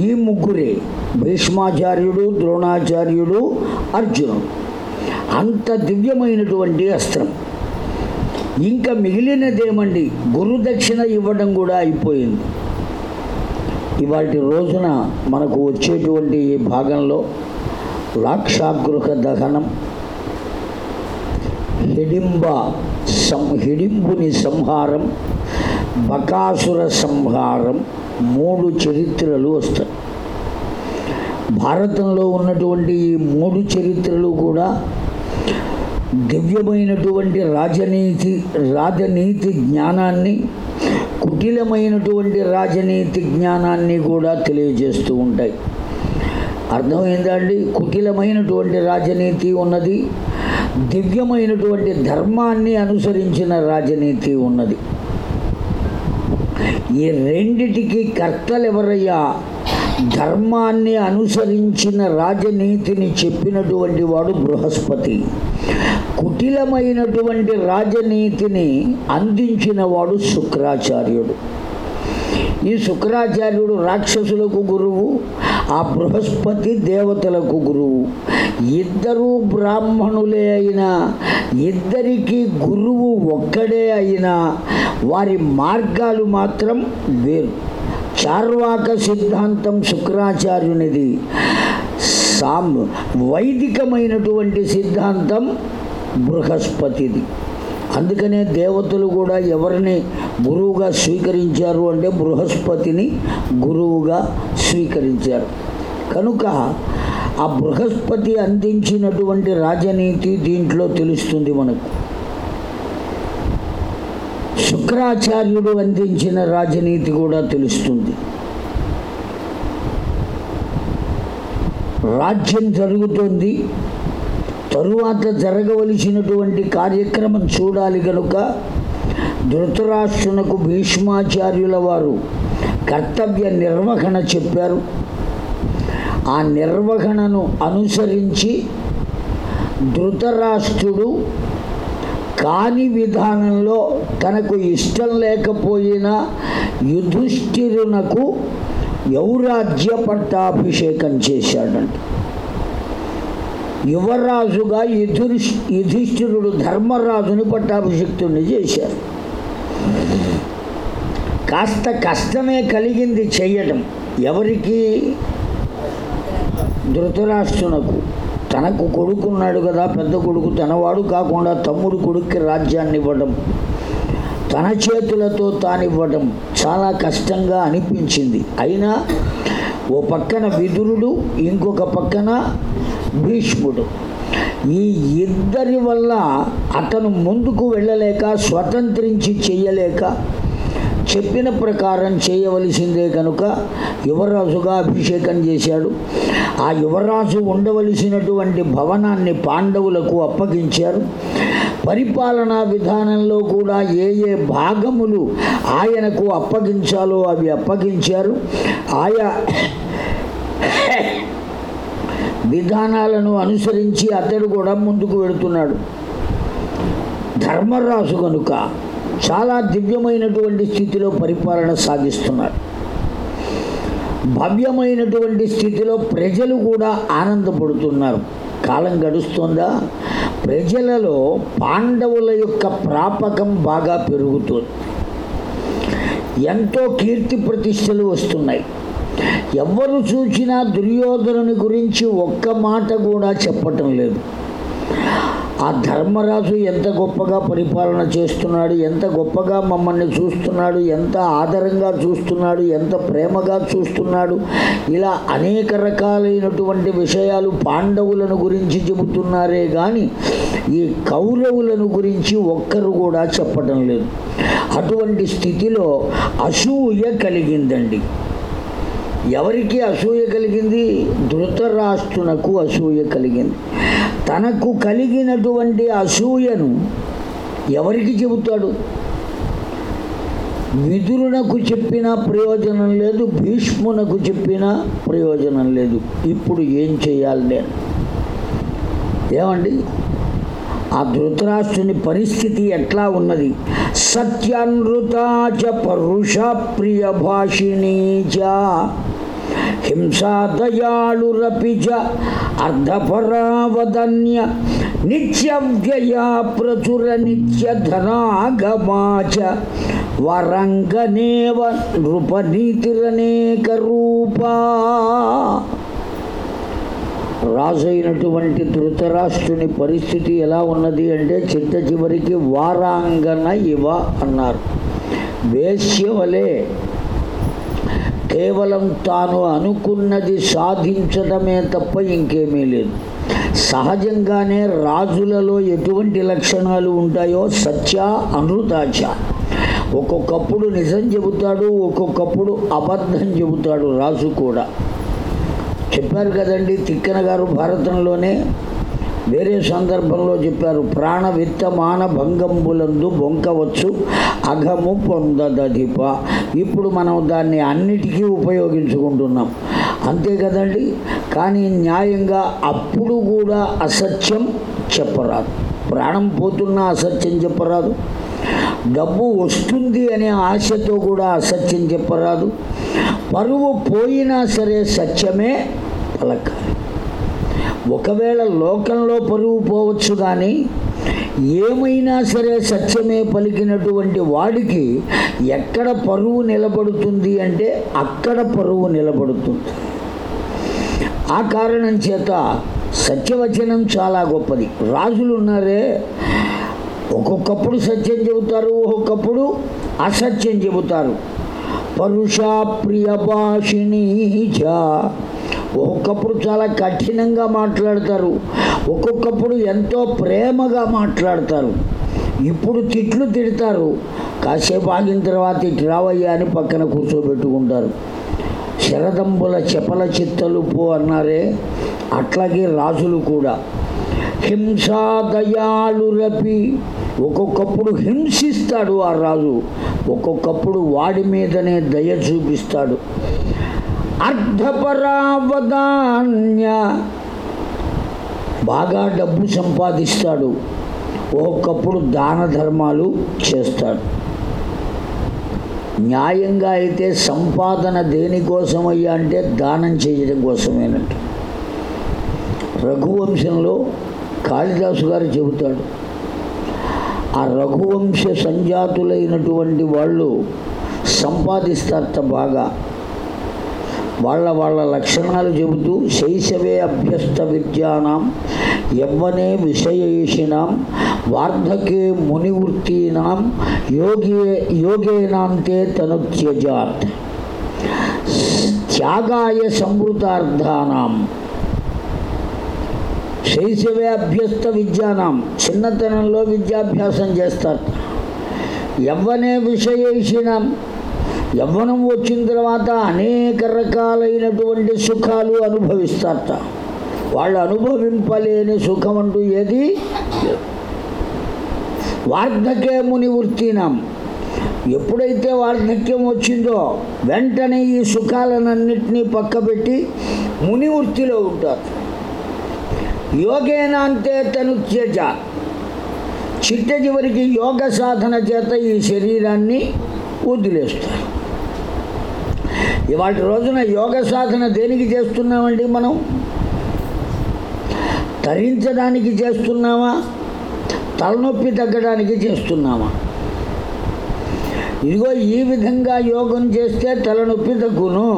Speaker 1: ఈ ముగ్గురే భీష్మాచార్యుడు ద్రోణాచార్యుడు అర్జునుడు అంత దివ్యమైనటువంటి అస్త్రం ఇంకా మిగిలినదేమండి గురుదక్షిణ ఇవ్వడం కూడా అయిపోయింది ఇవాటి రోజున మనకు వచ్చేటువంటి ఈ భాగంలో లాక్షాగృహ దహనం హిడింబ సం హిడింబుని సంహారం బకాసుర సంహారం మూడు చరిత్రలు వస్తాయి భారతంలో ఉన్నటువంటి ఈ మూడు చరిత్రలు కూడా దివ్యమైనటువంటి రాజనీతి రాజనీతి జ్ఞానాన్ని కుటిలమైనటువంటి రాజనీతి జ్ఞానాన్ని కూడా తెలియజేస్తూ ఉంటాయి అర్థమైందా అండి కుటిలమైనటువంటి రాజనీతి ఉన్నది దివ్యమైనటువంటి ధర్మాన్ని అనుసరించిన రాజనీతి ఉన్నది ఈ రెండిటికి కర్తలు ఎవరయ్యా ధర్మాన్ని అనుసరించిన రాజనీతిని చెప్పినటువంటి వాడు బృహస్పతి కుటిలమైనటువంటి రాజనీతిని అందించిన వాడు శుక్రాచార్యుడు ఈ శుక్రాచార్యుడు రాక్షసులకు గురువు ఆ బృహస్పతి దేవతలకు గురువు ఇద్దరు బ్రాహ్మణులే అయినా ఇద్దరికి గురువు ఒక్కడే అయినా వారి మార్గాలు మాత్రం వేరు చార్వాక సిద్ధాంతం శుక్రాచార్యునిది సాం వైదికమైనటువంటి సిద్ధాంతం బృహస్పతిది అందుకనే దేవతలు కూడా ఎవరిని గురువుగా స్వీకరించారు అంటే బృహస్పతిని గురువుగా స్వీకరించారు కనుక ఆ బృహస్పతి అందించినటువంటి రాజనీతి దీంట్లో తెలుస్తుంది మనకు శుక్రాచార్యుడు అందించిన రాజనీతి కూడా తెలుస్తుంది రాజ్యం జరుగుతుంది తరువాత జరగవలసినటువంటి కార్యక్రమం చూడాలి కనుక ధృతరాష్ట్రునకు భీష్మాచార్యుల వారు కర్తవ్య నిర్వహణ చెప్పారు ఆ నిర్వహణను అనుసరించి ధృతరాష్ట్రుడు కాని విధానంలో తనకు ఇష్టం లేకపోయినా యుధిష్ఠిరునకు యౌరాజ్య పట్టాభిషేకం చేశాడంట యువరాజుగా యుధురి యుధిష్ఠిరుడు ధర్మరాజుని పట్టాభిషిక్తుడిని చేశారు కాస్త కష్టమే కలిగింది చేయటం ఎవరికి ధృతరాష్ట్రునకు తనకు కొడుకున్నాడు కదా పెద్ద కొడుకు తనవాడు కాకుండా తమ్ముడు కొడుక్కి రాజ్యాన్ని ఇవ్వడం తన చేతులతో తానివ్వడం చాలా కష్టంగా అనిపించింది అయినా ఓ పక్కన విదురుడు ఇంకొక పక్కన భీష్ముడు ఈ ఇద్దరి వల్ల అతను ముందుకు వెళ్ళలేక స్వతంత్రించి చెయ్యలేక చెప్పిన ప్రకారం చేయవలసిందే కనుక యువరాజుగా అభిషేకం చేశాడు ఆ యువరాజు ఉండవలసినటువంటి భవనాన్ని పాండవులకు అప్పగించారు పరిపాలనా విధానంలో కూడా ఏ ఏ భాగములు ఆయనకు అప్పగించాలో అవి అప్పగించారు ఆయా విధానాలను అనుసరించి అతడు కూడా ముందుకు వెళుతున్నాడు ధర్మరాజు కనుక చాలా దివ్యమైనటువంటి స్థితిలో పరిపాలన సాగిస్తున్నాడు భవ్యమైనటువంటి స్థితిలో ప్రజలు కూడా ఆనందపడుతున్నారు కాలం గడుస్తుందా ప్రజలలో పాండవుల యొక్క ప్రాపకం బాగా పెరుగుతుంది ఎంతో కీర్తి ప్రతిష్టలు వస్తున్నాయి ఎవరు చూచినా దుర్యోధను గురించి ఒక్క మాట కూడా చెప్పటం లేదు ఆ ధర్మరాజు ఎంత గొప్పగా పరిపాలన చేస్తున్నాడు ఎంత గొప్పగా మమ్మల్ని చూస్తున్నాడు ఎంత ఆదరంగా చూస్తున్నాడు ఎంత ప్రేమగా చూస్తున్నాడు ఇలా అనేక రకాలైనటువంటి విషయాలు పాండవులను గురించి చెబుతున్నారే కానీ ఈ కౌరవులను గురించి ఒక్కరు కూడా చెప్పటం లేదు అటువంటి స్థితిలో అసూయ కలిగిందండి ఎవరికి అసూయ కలిగింది ధృతరాష్ట్రునకు అసూయ కలిగింది తనకు కలిగినటువంటి అసూయను ఎవరికి చెబుతాడు విదురునకు చెప్పినా ప్రయోజనం లేదు భీష్మునకు చెప్పినా ప్రయోజనం లేదు ఇప్పుడు ఏం చేయాలి నేను ఏమండి ఆ ధృతరాష్ట్రుని పరిస్థితి ఎట్లా ఉన్నది సత్యనృతాచ పరుష ప్రియ భాషిణీచ హింసాదయాళురపిజ చ అర్ధపరావదన్య నిత్యవ్యయా ప్రచుర నిత్యధనాగమాచ వరంగనేవ నృపనీతిరనేక రూపా రాజు అయినటువంటి ధృతరాష్ట్రుని పరిస్థితి ఎలా ఉన్నది అంటే చిట్ట చివరికి వారాంగన ఇవ అన్నారు వేశ్య వలె కేవలం తాను అనుకున్నది సాధించడమే తప్ప ఇంకేమీ లేదు సహజంగానే రాజులలో ఎటువంటి లక్షణాలు ఉంటాయో సత్య అనృతాచ ఒక్కొక్కప్పుడు నిజం చెబుతాడు ఒక్కొక్కప్పుడు అబద్ధం చెబుతాడు రాజు కూడా చెప్పారు కదండి తిక్కన గారు భారతంలోనే వేరే సందర్భంలో చెప్పారు ప్రాణ విత్తమాన భంగంబులందు బొంకవచ్చు అఘము పొందదీప ఇప్పుడు మనం దాన్ని అన్నిటికీ ఉపయోగించుకుంటున్నాం అంతే కదండి కానీ న్యాయంగా అప్పుడు కూడా అసత్యం చెప్పరాదు ప్రాణం పోతున్నా అసత్యం చెప్పరాదు డబ్బు వస్తుంది అనే ఆశతో కూడా అసత్యం చెప్పరాదు పరువు పోయినా సరే సత్యమే పలకాలి ఒకవేళ లోకంలో పరువు పోవచ్చు కానీ ఏమైనా సరే సత్యమే పలికినటువంటి వాడికి ఎక్కడ పరువు నిలబడుతుంది అంటే అక్కడ పరువు నిలబడుతుంది ఆ కారణం చేత సత్యవచనం చాలా గొప్పది రాజులు ఉన్నారే ఒక్కొక్కప్పుడు సత్యం చెబుతారు ఒక్కొక్కప్పుడు అసత్యం చెబుతారు పరుషా ప్రియ చ ఒక్కొక్కప్పుడు చాలా కఠినంగా మాట్లాడతారు ఒక్కొక్కప్పుడు ఎంతో ప్రేమగా మాట్లాడతారు ఇప్పుడు తిట్లు తిడతారు కాసేపు ఆగిన తర్వాత ఇటు రావయ్యా అని పక్కన కూర్చోబెట్టుకుంటారు శరదంబుల చెపల చిత్తలు పో అన్నారే అట్లాగే రాజులు కూడా రపి ఒక్కొక్కప్పుడు హింసిస్తాడు ఆ రాజు ఒక్కొక్కప్పుడు వాడి మీదనే దయ చూపిస్తాడు అర్ధపరావధాన్య బాగా డబ్బు సంపాదిస్తాడు ఒక్కప్పుడు దాన ధర్మాలు చేస్తాడు న్యాయంగా అయితే సంపాదన దేనికోసమయ్యా అంటే దానం చేయడం కోసమేనట్టు రఘువంశంలో కాళిదాసు గారు చెబుతాడు ఆ రఘువంశ సంజాతులైనటువంటి వాళ్ళు సంపాదిస్తారు బాగా వాళ్ళ వాళ్ళ లక్షణాలు చెబుతూ శైశవే అభ్యస్త విద్యానం ఎవ్వనే విషయేషిణం వార్ధకే మునివృత్తీనాం యోగే యోగేనాంతే త్యజాత్ త్యాగాయ సంవృతార్థానాం శైశవే అభ్యస్త విద్యానాం చిన్నతనంలో విద్యాభ్యాసం చేస్తారు యవ్వనే విషయేషిణం యవ్వనం వచ్చిన తర్వాత అనేక రకాలైనటువంటి సుఖాలు అనుభవిస్తారట వాళ్ళు అనుభవింపలేని సుఖం అంటూ ఏది వార్ధక్యముని వృత్తినం ఎప్పుడైతే వార్ధక్యం వచ్చిందో వెంటనే ఈ సుఖాలనన్నింటినీ పక్కబెట్టి ముని వృత్తిలో ఉంటారు యోగేనాంతే తను త్యజ చిట్ట చివరికి యోగ సాధన చేత ఈ శరీరాన్ని వదిలేస్తారు ఇవాళ రోజున యోగ సాధన దేనికి చేస్తున్నామండి మనం తరించడానికి చేస్తున్నామా తలనొప్పి తగ్గడానికి చేస్తున్నామా ఇదిగో ఈ విధంగా యోగం చేస్తే తలనొప్పి తగ్గును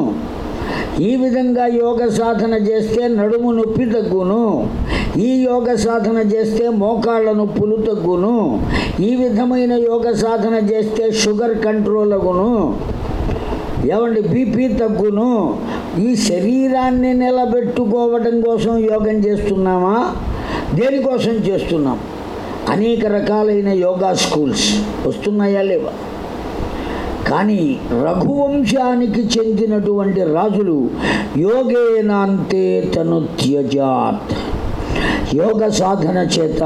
Speaker 1: ఈ విధంగా యోగ సాధన చేస్తే నడుము నొప్పి తగ్గును ఈ యోగ సాధన చేస్తే మోకాళ్ళ నొప్పులు తగ్గును ఈ విధమైన యోగ సాధన చేస్తే షుగర్ కంట్రోల్ అగును ఏమండి బీపీ తగ్గును ఈ శరీరాన్ని నిలబెట్టుకోవడం కోసం యోగం చేస్తున్నామా దేనికోసం చేస్తున్నాం అనేక రకాలైన యోగా స్కూల్స్ వస్తున్నాయా లేవా కానీ రఘువంశానికి చెందినటువంటి రాజులు యోగేనాంతే తను త్యజాత్ యోగ సాధన చేత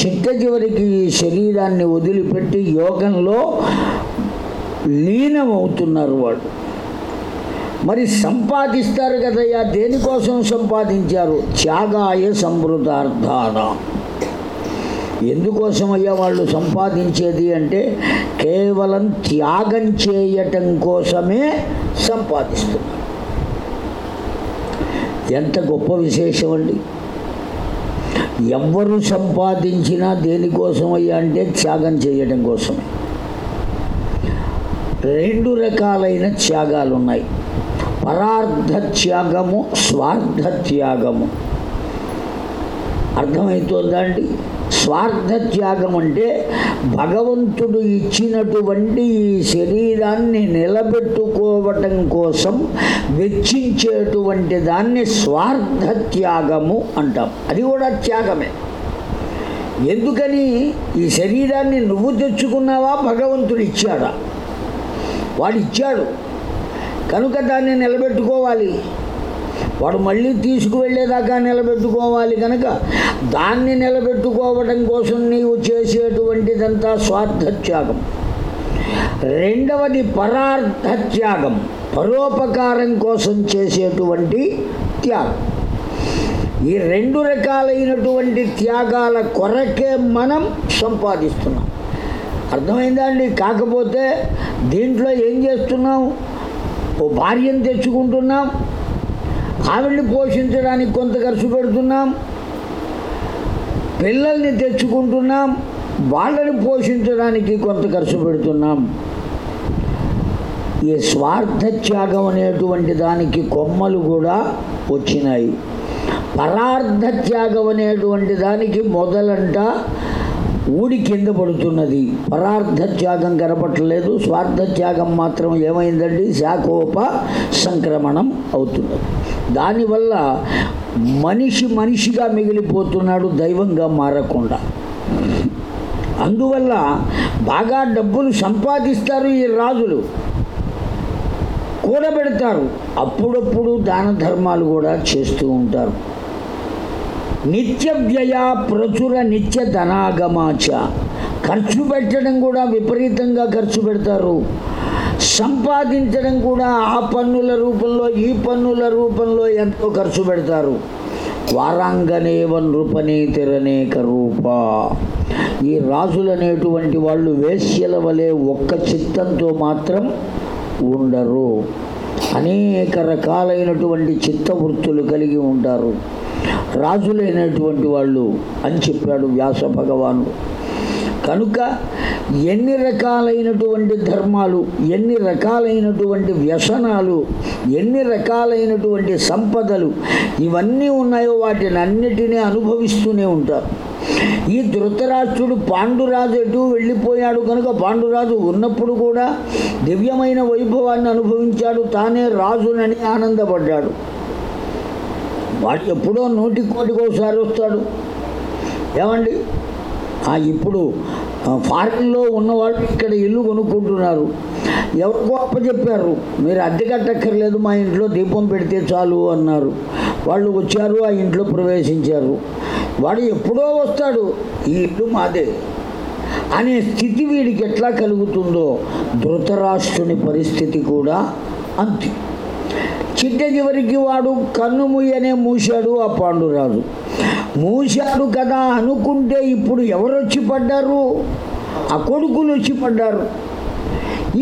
Speaker 1: చిట్ట చివరికి శరీరాన్ని వదిలిపెట్టి యోగంలో లీనమవుతున్నారు వాళ్ళు మరి సంపాదిస్తారు కదయ్యా దేనికోసం సంపాదించారు త్యాగాయ సమృద్ధార్థాన ఎందుకోసం అయ్యా వాళ్ళు సంపాదించేది అంటే కేవలం త్యాగం చేయటం కోసమే సంపాదిస్తున్నారు ఎంత గొప్ప విశేషం అండి ఎవ్వరు సంపాదించినా దేనికోసం అయ్యా అంటే త్యాగం చేయటం కోసమే రెండు రకాలైన త్యాగాలు ఉన్నాయి పరార్థ త్యాగము స్వార్థ త్యాగము అర్థమవుతుందా స్వార్థ త్యాగం అంటే భగవంతుడు ఇచ్చినటువంటి ఈ శరీరాన్ని నిలబెట్టుకోవటం కోసం వెచ్చించేటువంటి దాన్ని స్వార్థ త్యాగము అంటాం అది కూడా త్యాగమే ఎందుకని ఈ శరీరాన్ని నువ్వు తెచ్చుకున్నావా భగవంతుడు ఇచ్చాడా వాడు ఇచ్చాడు కనుక దాన్ని నిలబెట్టుకోవాలి వాడు మళ్ళీ తీసుకువెళ్ళేదాకా నిలబెట్టుకోవాలి కనుక దాన్ని నిలబెట్టుకోవడం కోసం నీవు చేసేటువంటిదంతా స్వార్థత్యాగం రెండవది పరార్థ త్యాగం పరోపకారం కోసం చేసేటువంటి త్యాగం ఈ రెండు రకాలైనటువంటి త్యాగాల కొరకే మనం సంపాదిస్తున్నాం అర్థమైందా అండి కాకపోతే దీంట్లో ఏం చేస్తున్నాం ఓ భార్యను తెచ్చుకుంటున్నాం ఆవిడ్ని పోషించడానికి కొంత ఖర్చు పెడుతున్నాం పిల్లల్ని తెచ్చుకుంటున్నాం వాళ్ళని పోషించడానికి కొంత ఖర్చు పెడుతున్నాం ఈ స్వార్థ త్యాగం అనేటువంటి దానికి కొమ్మలు కూడా వచ్చినాయి పరార్థ త్యాగం అనేటువంటి దానికి మొదలంట ఊడి కింద పడుతున్నది పరార్థ త్యాగం కనపట్టలేదు స్వార్థ త్యాగం మాత్రం ఏమైందండి శాఖోప సంక్రమణం అవుతున్నది దానివల్ల మనిషి మనిషిగా మిగిలిపోతున్నాడు దైవంగా మారకుండా అందువల్ల బాగా డబ్బులు సంపాదిస్తారు ఈ రాజులు కూడబెడతారు అప్పుడప్పుడు దాన ధర్మాలు కూడా చేస్తూ ఉంటారు నిత్య వ్యయ ప్రచుర నిత్య ధనాగమాచ ఖర్చు పెట్టడం కూడా విపరీతంగా ఖర్చు పెడతారు సంపాదించడం కూడా ఆ పన్నుల రూపంలో ఈ పన్నుల రూపంలో ఎంతో ఖర్చు పెడతారు వారాంగనేవ తెరనేక రూప ఈ రాజులనేటువంటి వాళ్ళు వేశ్యల వలె ఒక్క చిత్తంతో మాత్రం ఉండరు అనేక రకాలైనటువంటి చిత్తవృత్తులు కలిగి ఉంటారు రాజులైనటువంటి వాళ్ళు అని చెప్పాడు వ్యాస భగవానుడు కనుక ఎన్ని రకాలైనటువంటి ధర్మాలు ఎన్ని రకాలైనటువంటి వ్యసనాలు ఎన్ని రకాలైనటువంటి సంపదలు ఇవన్నీ ఉన్నాయో వాటిని అన్నిటినీ అనుభవిస్తూనే ఉంటారు ఈ ధృతరాష్ట్రుడు పాండురాజు ఎటు వెళ్ళిపోయాడు కనుక పాండురాజు ఉన్నప్పుడు కూడా దివ్యమైన వైభవాన్ని అనుభవించాడు తానే రాజునని ఆనందపడ్డాడు వాడు ఎప్పుడో నూటి కోటికి ఒకసారి వస్తాడు ఏమండి ఇప్పుడు ఫారిన్లో ఉన్నవాళ్ళు ఇక్కడ ఇల్లు కొనుక్కుంటున్నారు ఎవరు గొప్ప చెప్పారు మీరు అద్దె కట్టక్కర్లేదు మా ఇంట్లో దీపం పెడితే చాలు అన్నారు వాళ్ళు వచ్చారు ఆ ఇంట్లో ప్రవేశించారు వాడు ఎప్పుడో వస్తాడు ఈ ఇల్లు మాదే అనే స్థితి వీడికి ఎట్లా కలుగుతుందో ధృతరాష్ట్రుని పరిస్థితి కూడా అంతే చిట్ట చివరికి వాడు కన్ను ముయ్యనే మూశాడు ఆ పాండురాజు మూశాడు కదా అనుకుంటే ఇప్పుడు ఎవరు వచ్చి పడ్డారు ఆ కొడుకులు వచ్చి పడ్డారు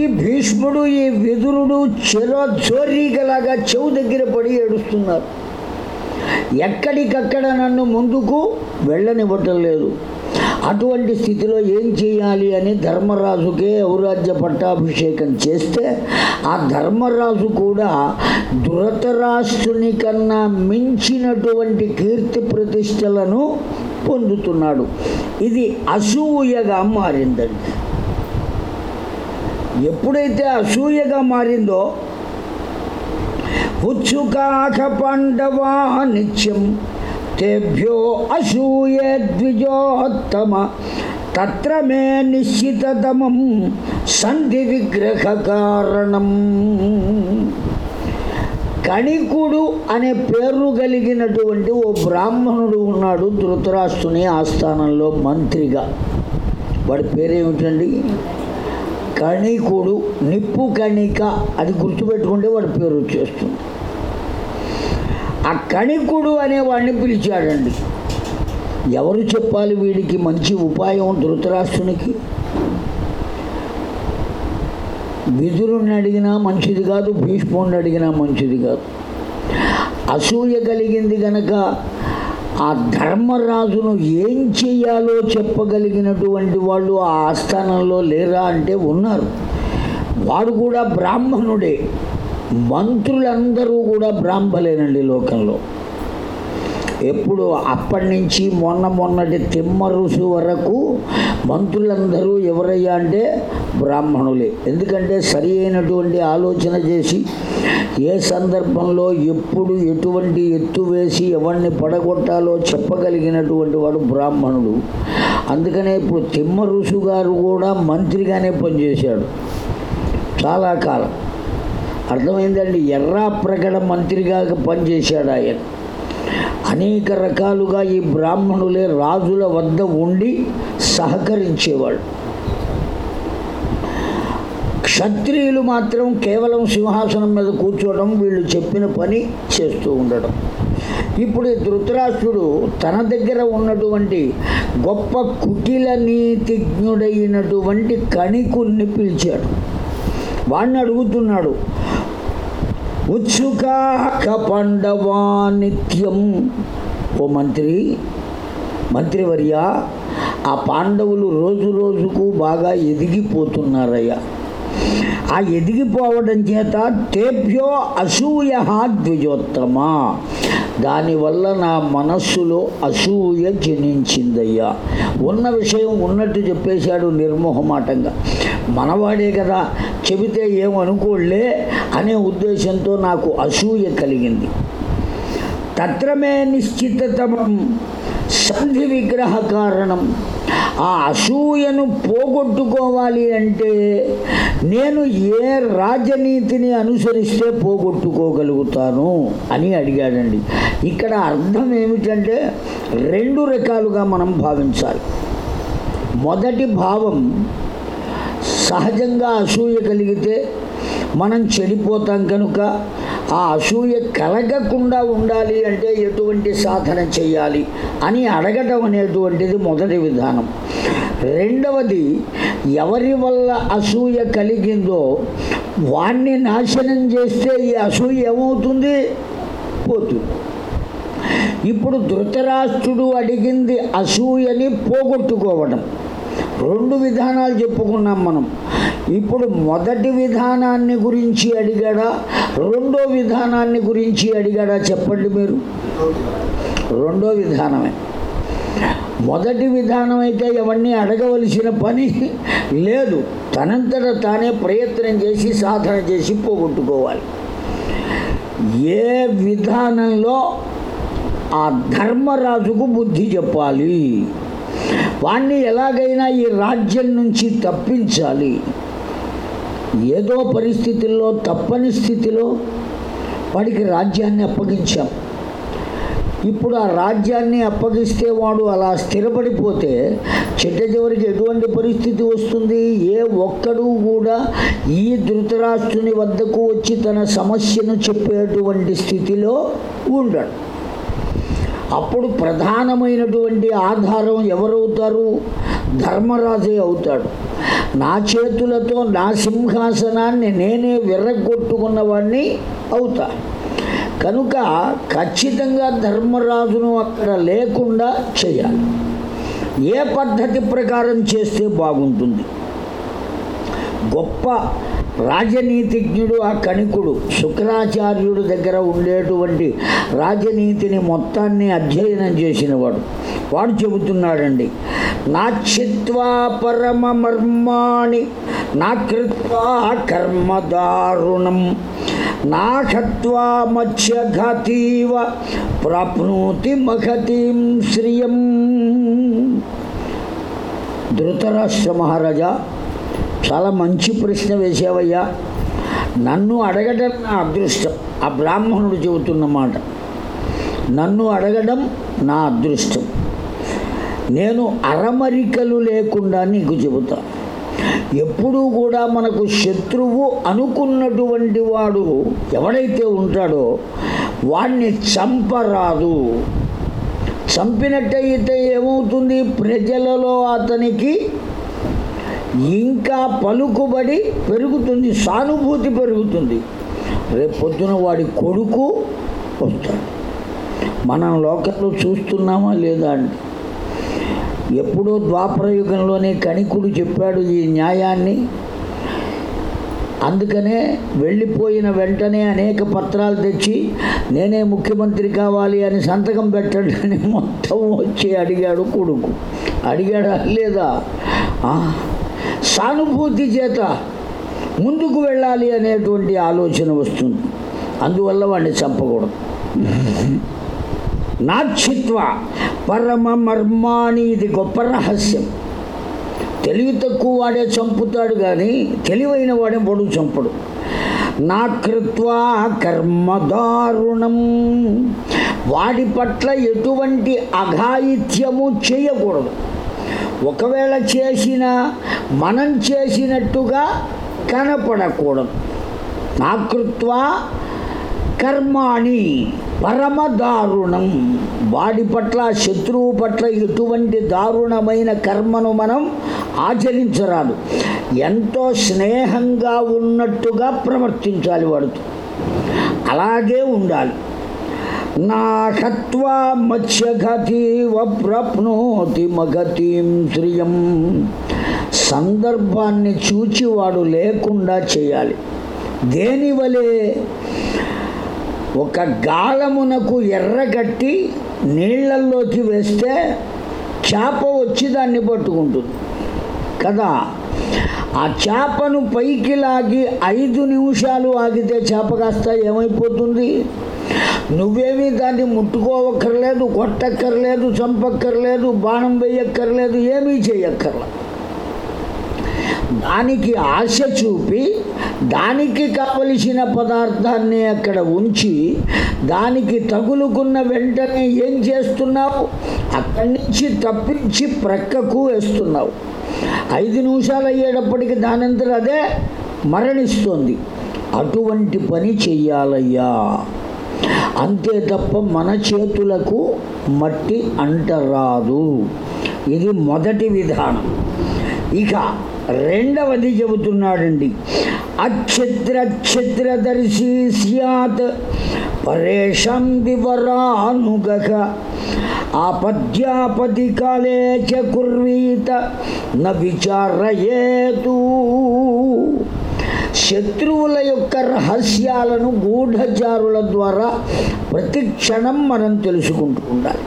Speaker 1: ఈ భీష్ముడు ఈ విదురుడు చెరో చోరీగలాగా చెవు దగ్గర పడి ఏడుస్తున్నారు ఎక్కడికక్కడ నన్ను ముందుకు వెళ్ళనివ్వటం లేదు అటువంటి స్థితిలో ఏం చేయాలి అని ధర్మరాజుకే ఔరాజ్య పట్టాభిషేకం చేస్తే ఆ ధర్మరాజు కూడా ధృతరాష్ట్రుని కన్నా మించినటువంటి కీర్తి ప్రతిష్టలను పొందుతున్నాడు ఇది అసూయగా మారిందండి ఎప్పుడైతే అసూయగా మారిందో ఉత్సుకాఖ పాండవా నిత్యం తేభ్యో అశూయే ద్విజోత్తమ తత్ర మే నిశ్చితమం సంధి విగ్రహ కారణం కణికుడు అనే పేరు కలిగినటువంటి ఓ బ్రాహ్మణుడు ఉన్నాడు ధృతరాష్ట్రుని ఆస్థానంలో మంత్రిగా వాడి పేరేమిటండి కణికుడు నిప్పు కణిక అది గుర్తుపెట్టుకుంటే వాడి పేరు వచ్చేస్తుంది ఆ కణికుడు అనేవాడిని పిలిచాడండి ఎవరు చెప్పాలి వీడికి మంచి ఉపాయం ధృతరాష్ట్రునికి విధురుణ్ణి అడిగినా మంచిది కాదు భీష్ముడిని అడిగినా మంచిది కాదు అసూయ కలిగింది గనక ఆ ధర్మరాజును ఏం చేయాలో చెప్పగలిగినటువంటి వాళ్ళు ఆ ఆస్థానంలో లేరా అంటే ఉన్నారు వాడు కూడా బ్రాహ్మణుడే మంత్రులందరూ కూడా బ్రాహ్మలేనండి లోకంలో ఎప్పుడు అప్పటి నుంచి మొన్న మొన్నటి తిమ్మరుసు వరకు మంత్రులందరూ ఎవరయ్యా అంటే బ్రాహ్మణులే ఎందుకంటే సరి అయినటువంటి ఆలోచన చేసి ఏ సందర్భంలో ఎప్పుడు ఎటువంటి ఎత్తు వేసి ఎవరిని పడగొట్టాలో చెప్పగలిగినటువంటి వాడు బ్రాహ్మణుడు అందుకనే ఇప్పుడు తిమ్మరుసు గారు కూడా మంత్రిగానే పనిచేశాడు చాలా కాలం అర్థమైందండి ఎర్రా ప్రకట మంత్రిగా పనిచేశాడు ఆయన అనేక రకాలుగా ఈ బ్రాహ్మణులే రాజుల వద్ద ఉండి సహకరించేవాడు క్షత్రియులు మాత్రం కేవలం సింహాసనం మీద కూర్చోవడం వీళ్ళు చెప్పిన పని చేస్తూ ఉండడం ఇప్పుడు ధృతరాష్ట్రుడు తన దగ్గర ఉన్నటువంటి గొప్ప కుటిల నీతిజ్ఞుడైనటువంటి కణికుల్ని పిలిచాడు వాడిని అడుగుతున్నాడు ఉచ్చుకాక పండవా నిత్యం ఓ మంత్రి మంత్రివర్య ఆ పాండవులు రోజు రోజుకు బాగా ఎదిగిపోతున్నారయ్యా ఆ ఎదిగిపోవడం చేత తేభ్యో అసూయ ద్విజోత్తమా దానివల్ల నా మనస్సులో అసూయ జనించిందయ్యా ఉన్న విషయం ఉన్నట్టు చెప్పేశాడు నిర్మోహమాటంగా మనవాడే కదా చెబితే ఏమనుకోలే అనే ఉద్దేశంతో నాకు అసూయ కలిగింది తత్రమే నిశ్చితతమం సంధి విగ్రహ కారణం ఆ అసూయను పోగొట్టుకోవాలి అంటే నేను ఏ రాజనీతిని అనుసరిస్తే పోగొట్టుకోగలుగుతాను అని అడిగాడండి ఇక్కడ అర్థం ఏమిటంటే రెండు రకాలుగా మనం భావించాలి మొదటి భావం సహజంగా అసూయ కలిగితే మనం చెడిపోతాం కనుక ఆ అసూయ కలగకుండా ఉండాలి అంటే ఎటువంటి సాధన చేయాలి అని అడగటం అనేటువంటిది మొదటి విధానం రెండవది ఎవరి వల్ల అసూయ కలిగిందో వాణ్ణి నాశనం చేస్తే ఈ అసూయ ఏమవుతుంది పోతుంది ఇప్పుడు ధృతరాష్ట్రుడు అడిగింది అసూయని పోగొట్టుకోవడం రెండు విధానాలు చెప్పుకున్నాం మనం ఇప్పుడు మొదటి విధానాన్ని గురించి అడిగాడా రెండో విధానాన్ని గురించి అడిగాడా చెప్పండి మీరు రెండో విధానమే మొదటి విధానం అయితే ఎవరిని అడగవలసిన పని లేదు తనంతట తానే ప్రయత్నం చేసి సాధన చేసి పోగొట్టుకోవాలి ఏ విధానంలో ఆ ధర్మరాజుకు బుద్ధి చెప్పాలి వాణ్ణి ఎలాగైనా ఈ రాజ్యం నుంచి తప్పించాలి ఏదో పరిస్థితుల్లో తప్పని స్థితిలో వాడికి రాజ్యాన్ని అప్పగించాం ఇప్పుడు ఆ రాజ్యాన్ని అప్పగిస్తే వాడు అలా స్థిరపడిపోతే చెడ్డ చివరికి ఎటువంటి పరిస్థితి వస్తుంది ఏ ఒక్కడు కూడా ఈ ధృతరాష్ట్రుని వద్దకు వచ్చి తన సమస్యను చెప్పేటువంటి స్థితిలో ఉండడు అప్పుడు ప్రధానమైనటువంటి ఆధారం ఎవరవుతారు ధర్మరాజే అవుతాడు నా చేతులతో నా సింహాసనాన్ని నేనే వాడిని అవుతా కనుక ఖచ్చితంగా ధర్మరాజును అక్కడ లేకుండా చేయాలి ఏ పద్ధతి ప్రకారం చేస్తే బాగుంటుంది గొప్ప రాజనీతిజ్ఞుడు ఆ కణికుడు శుక్రాచార్యుడు దగ్గర ఉండేటువంటి రాజనీతిని మొత్తాన్ని అధ్యయనం చేసినవాడు వాడు చెబుతున్నాడండి నాక్షిత్వా పరమ మర్మాణి నా కృత్వా కర్మదారుణం నాఖత్వా మత్స్యఘతీవ ప్రాప్నోతి మఘతీం శ్రియం ధృతరాష్ట్ర మహారాజా చాలా మంచి ప్రశ్న వేసావయ్యా నన్ను అడగడం నా అదృష్టం ఆ బ్రాహ్మణుడు చెబుతున్నమాట నన్ను అడగడం నా అదృష్టం నేను అరమరికలు లేకుండా నీకు చెబుతా ఎప్పుడూ కూడా మనకు శత్రువు అనుకున్నటువంటి వాడు ఎవడైతే ఉంటాడో వాణ్ణి చంపరాదు చంపినట్టయితే ఏమవుతుంది ప్రజలలో అతనికి ఇంకా పలుకుబడి పెరుగుతుంది సానుభూతి పెరుగుతుంది రేపు పొద్దున వాడి కొడుకు వస్తాడు మనం లోకంలో చూస్తున్నామా లేదా అండి ఎప్పుడో ద్వాపరయుగంలోనే కణికుడు చెప్పాడు ఈ న్యాయాన్ని అందుకనే వెళ్ళిపోయిన వెంటనే అనేక పత్రాలు తెచ్చి నేనే ముఖ్యమంత్రి కావాలి అని సంతకం పెట్టడని మొత్తం వచ్చి అడిగాడు కొడుకు అడిగాడా లేదా సానుభూతి చేత ముందుకు వెళ్ళాలి అనేటువంటి ఆలోచన వస్తుంది అందువల్ల వాడిని చంపకూడదు నాక్షిత్వ పరమ మర్మాని ఇది గొప్ప రహస్యం తెలివి తక్కువ వాడే చంపుతాడు కానీ తెలివైన వాడే పొడుగు చంపడు నా కృత్వ కర్మదారుణం వాడి పట్ల ఎటువంటి అఘాయిత్యము చేయకూడదు ఒకవేళ చేసినా మనం చేసినట్టుగా కనపడకూడదు నాకృత్వ కర్మాణి పరమ దారుణం వాడి పట్ల శత్రువు పట్ల ఎటువంటి దారుణమైన కర్మను మనం ఆచరించరాదు ఎంతో స్నేహంగా ఉన్నట్టుగా ప్రవర్తించాలి వాడుతూ అలాగే ఉండాలి నాశత్వా మత్స్యగతీవ ప్రప్నోతి మగతీం శ్రియం సందర్భాన్ని చూచి వాడు లేకుండా చేయాలి దేనివలే ఒక గాలమునకు ఎర్రగట్టి నీళ్లల్లోకి వేస్తే చేప వచ్చి దాన్ని పట్టుకుంటుంది కదా ఆ చేపను పైకి లాగి ఐదు నిమిషాలు ఆగితే చేప కాస్త ఏమైపోతుంది నువ్వేమీ దాన్ని ముట్టుకోవక్కర్లేదు కొట్టక్కర్లేదు చంపక్కర్లేదు బాణం వేయక్కర్లేదు ఏమీ చేయక్కర్ల దానికి ఆశ చూపి దానికి కావలసిన పదార్థాన్ని అక్కడ ఉంచి దానికి తగులుకున్న వెంటనే ఏం చేస్తున్నావు అక్కడి నుంచి తప్పించి ప్రక్కకు వేస్తున్నావు ఐదు నిమిషాలు అయ్యేటప్పటికి దానంతర అదే మరణిస్తోంది అటువంటి పని చెయ్యాలయ్యా అంతే తప్ప మన చేతులకు మట్టి అంటరాదు ఇది మొదటి విధానం ఇక రెండవది చెబుతున్నాడండి అక్షత్రక్షత్రదర్శి సత్ పరేషం వివరానుగ ఆపద్యాపదికాలే కాలే చకుర్వీత న విచారయేతూ శత్రువుల యొక్క రహస్యాలను గూఢచారుల ద్వారా ప్రతి క్షణం మనం తెలుసుకుంటూ ఉండాలి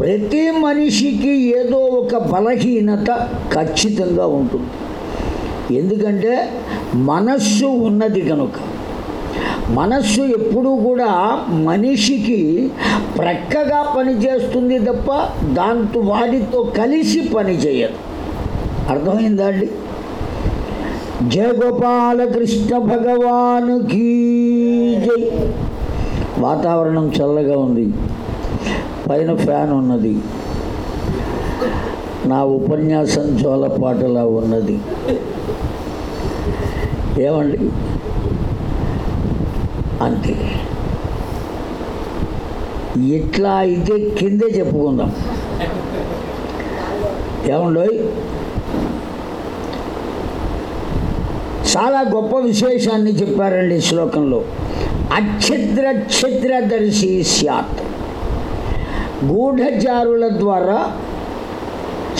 Speaker 1: ప్రతి మనిషికి ఏదో ఒక బలహీనత ఖచ్చితంగా ఉంటుంది ఎందుకంటే మనస్సు ఉన్నది కనుక మనస్సు ఎప్పుడూ కూడా మనిషికి ప్రక్కగా పనిచేస్తుంది తప్ప దాంతో వాటితో కలిసి పనిచేయదు అర్థమైందా అండి జయగోపాలకృష్ణ భగవానుకి జై వాతావరణం చల్లగా ఉంది పైన ఫ్యాన్ ఉన్నది నా ఉపన్యాసం చోళపాటలా ఉన్నది ఏమండి అంతే ఇట్లా అయితే కిందే చెప్పుకుందాం ఏముండో చాలా గొప్ప విశేషాన్ని చెప్పారండి శ్లోకంలో అక్షిద్ర క్షిద్రదర్శి సత్ గూఢచారుల ద్వారా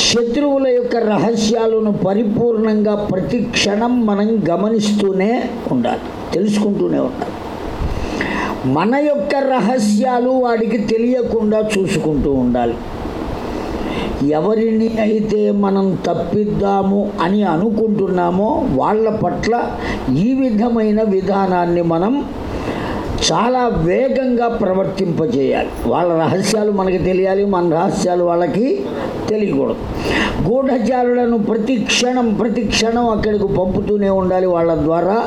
Speaker 1: శత్రువుల యొక్క రహస్యాలను పరిపూర్ణంగా ప్రతి క్షణం మనం గమనిస్తూనే ఉండాలి తెలుసుకుంటూనే ఉండాలి మన యొక్క రహస్యాలు వాడికి తెలియకుండా చూసుకుంటూ ఉండాలి ఎవరిని అయితే మనం తప్పిద్దాము అని అనుకుంటున్నామో వాళ్ళ పట్ల ఈ విధమైన విధానాన్ని మనం చాలా వేగంగా ప్రవర్తింపజేయాలి వాళ్ళ రహస్యాలు మనకి తెలియాలి మన రహస్యాలు వాళ్ళకి తెలియకూడదు గూఢచారులను ప్రతి క్షణం ప్రతి క్షణం అక్కడికి పంపుతూనే ఉండాలి వాళ్ళ ద్వారా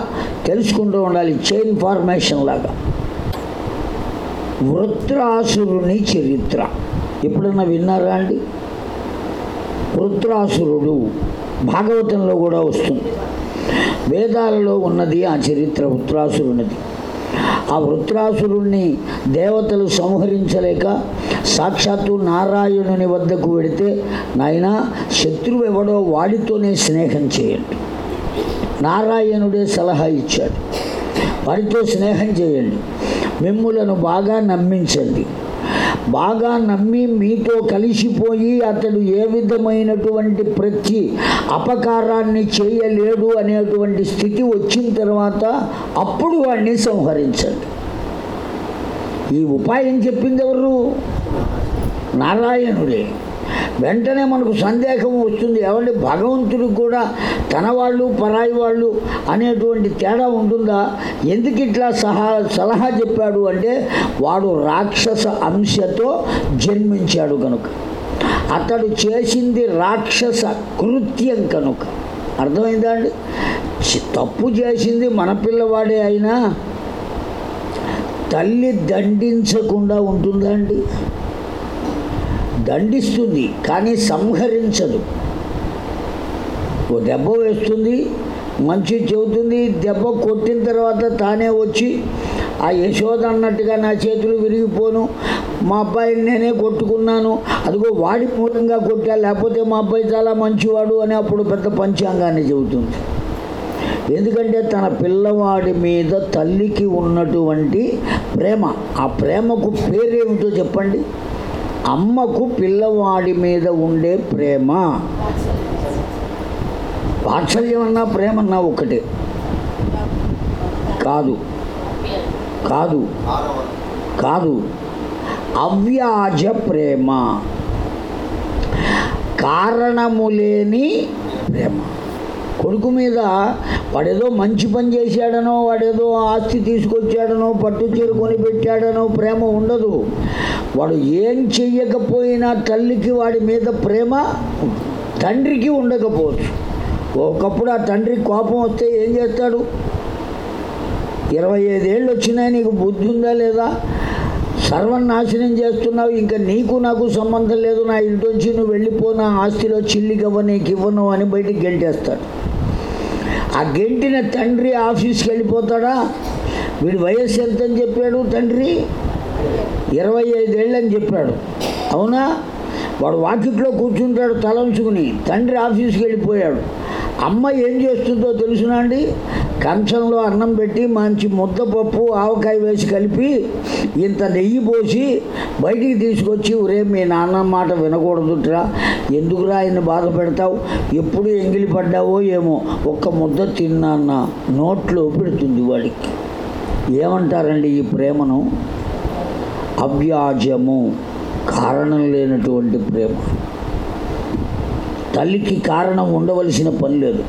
Speaker 1: తెలుసుకుంటూ ఉండాలి చైన్ ఫార్మేషన్ లాగా వృత్రాసురుని చరిత్ర ఎప్పుడన్నా విన్నారా అండి వృత్రాసురుడు భాగవతంలో కూడా వస్తుంది వేదాలలో ఉన్నది ఆ చరిత్ర వృత్రాసురునిది ఆ వృత్రాసురుణ్ణి దేవతలు సంహరించలేక సాక్షాత్తు నారాయణుని వద్దకు వెడితే నాయన శత్రువు ఎవడో వాడితోనే స్నేహం చేయండి నారాయణుడే సలహా ఇచ్చాడు వాడితో స్నేహం చేయండి మిమ్ములను బాగా నమ్మించండి బాగా నమ్మి మీతో కలిసిపోయి అతడు ఏ విధమైనటువంటి ప్రతి అపకారాన్ని చేయలేడు అనేటువంటి స్థితి వచ్చిన తర్వాత అప్పుడు వాడిని సంహరించండి ఈ ఉపాయం చెప్పింది ఎవరు నారాయణుడే వెంటనే మనకు సందేహం వస్తుంది ఎవరి భగవంతుడికి కూడా తన వాళ్ళు పరాయి వాళ్ళు అనేటువంటి తేడా ఉంటుందా ఎందుకు ఇట్లా సహా సలహా చెప్పాడు అంటే వాడు రాక్షస అంశతో జన్మించాడు కనుక అతడు చేసింది రాక్షస కృత్యం కనుక అర్థమైందా అండి తప్పు చేసింది మన పిల్లవాడే అయినా తల్లి దండించకుండా ఉంటుందా అండి దండిస్తుంది కానీ సంహరించదు ఓ దెబ్బ వేస్తుంది మంచి చెబుతుంది దెబ్బ కొట్టిన తర్వాత తానే వచ్చి ఆ యశోద అన్నట్టుగా నా చేతులు విరిగిపోను మా అబ్బాయిని నేనే కొట్టుకున్నాను అదిగో వాడి మూలంగా కొట్టా లేకపోతే మా అబ్బాయి చాలా మంచివాడు అని అప్పుడు పెద్ద పంచాంగాన్ని చెబుతుంది ఎందుకంటే తన పిల్లవాడి మీద తల్లికి ఉన్నటువంటి ప్రేమ ఆ ప్రేమకు పేరేమిటో చెప్పండి అమ్మకు పిల్లవాడి మీద ఉండే ప్రేమ వాత్సల్యం అన్నా ప్రేమ అన్నా ఒకటే కాదు కాదు కాదు అవ్యాజ ప్రేమ కారణము లేని ప్రేమ కొడుకు మీద వాడేదో మంచి పని చేశాడనో వాడేదో ఆస్తి తీసుకొచ్చాడనో పట్టు చీర పెట్టాడనో ప్రేమ ఉండదు వాడు ఏం చెయ్యకపోయినా తల్లికి వాడి మీద ప్రేమ తండ్రికి ఉండకపోవచ్చు ఒకప్పుడు ఆ తండ్రి కోపం వస్తే ఏం చేస్తాడు ఇరవై ఐదేళ్ళు వచ్చినా నీకు బుద్ధి ఉందా లేదా సర్వనాశనం చేస్తున్నావు ఇంకా నీకు నాకు సంబంధం లేదు నా ఇంటొచ్చి నువ్వు వెళ్ళిపోనా ఆస్తిలో చిల్లికవ్వ నీకు ఇవ్వను అని బయటికి గెంటేస్తాడు ఆ గెంటిన తండ్రి ఆఫీస్కి వెళ్ళిపోతాడా వీడి వయస్సు ఎంత అని చెప్పాడు తండ్రి ఇరవై ఐదేళ్ళు అని చెప్పాడు అవునా వాడు వాకిట్లో కూర్చుంటాడు తలంచుకుని తండ్రి ఆఫీస్కి వెళ్ళిపోయాడు అమ్మ ఏం చేస్తుందో తెలుసునా అండి కంచంలో అన్నం పెట్టి మంచి ముద్దపప్పు ఆవకాయ వేసి కలిపి ఇంత నెయ్యి పోసి బయటికి తీసుకొచ్చి ఒరే మీ నాన్న మాట వినకూడదుట్రా ఎందుకురా ఆయన బాధ పెడతావు ఎప్పుడు ఎంగిలి పడ్డావో ఏమో ఒక్క ముద్ద తిన్నా నోట్లో పెడుతుంది వాడికి ఏమంటారండి ఈ ప్రేమను అవ్యాజము కారణం లేనటువంటి ప్రేమ తల్లికి కారణం ఉండవలసిన పని లేదు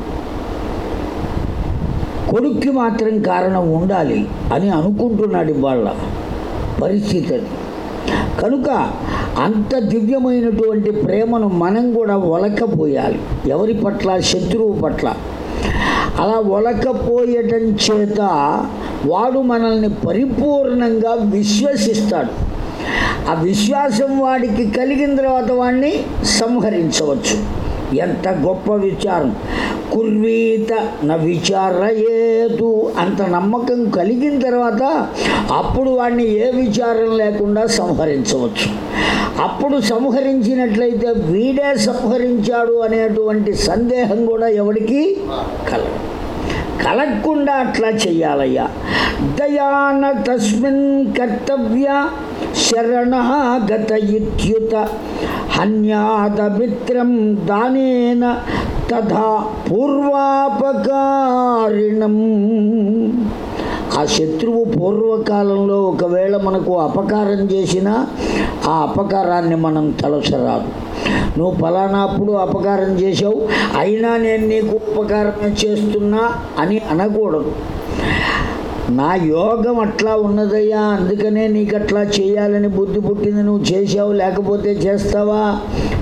Speaker 1: కొడుక్కి మాత్రం కారణం ఉండాలి అని అనుకుంటున్నాడు ఇవాళ పరిస్థితి కనుక అంత దివ్యమైనటువంటి ప్రేమను మనం కూడా ఒలకపోయాలి ఎవరి పట్ల శత్రువు పట్ల అలా ఒలకపోయటం చేత వాడు మనల్ని పరిపూర్ణంగా విశ్వసిస్తాడు ఆ విశ్వాసం వాడికి కలిగిన తర్వాత వాడిని సంహరించవచ్చు ఎంత గొప్ప విచారం కుర్వీత న విచారయేదు అంత నమ్మకం కలిగిన తర్వాత అప్పుడు వాడిని ఏ విచారం లేకుండా సంహరించవచ్చు అప్పుడు సంహరించినట్లయితే వీడే సంహరించాడు అనేటువంటి సందేహం కూడా ఎవరికి కలగదు కలగకుండా అట్లా చెయ్యాలయ్యా దయాన తస్మిన్ కర్తవ్య శరణాగత ఇత్యుత హన్యాదమిత్రం దానేన తథా ఆ శత్రువు పూర్వకాలంలో ఒకవేళ మనకు అపకారం చేసినా ఆ అపకారాన్ని మనం తలసరాదు నువ్వు ఫలానాప్పుడు అపకారం చేసావు అయినా నేను నీకు ఉపకారం చేస్తున్నా అని అనకూడదు నా యోగం అట్లా ఉన్నదయ్యా అందుకనే నీకు అట్లా చేయాలని బుద్ధి పుట్టింది నువ్వు చేసావు లేకపోతే చేస్తావా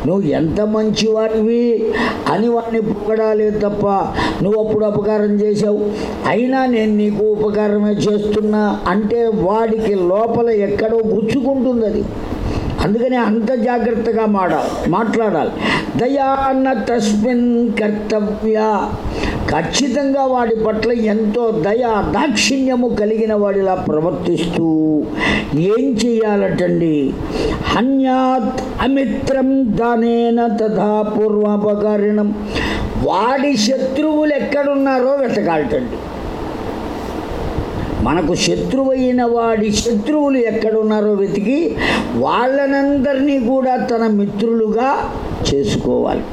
Speaker 1: నువ్వు ఎంత మంచివాడివి అని వాడిని పొక్కడాలే తప్ప నువ్వు అప్పుడు ఉపకారం చేసావు అయినా నేను నీకు ఉపకారమే చేస్తున్నా అంటే వాడికి లోపల ఎక్కడో గుచ్చుకుంటుంది అది అందుకని అంత జాగ్రత్తగా మాడ మాట్లాడాలి దయా అన్న తస్మిన్ కర్తవ్య ఖచ్చితంగా వాడి పట్ల ఎంతో దయ దాక్షిణ్యము కలిగిన వాడిలా ప్రవర్తిస్తూ ఏం చేయాలటండి హన్యాత్ అమిత్రం దానేన తథా పూర్వాపకారణం వాడి శత్రువులు ఎక్కడున్నారో వెతకాలటండి మనకు శత్రువైన వాడి శత్రువులు ఎక్కడున్నారో వెతికి వాళ్ళనందరినీ కూడా తన మిత్రులుగా చేసుకోవాలి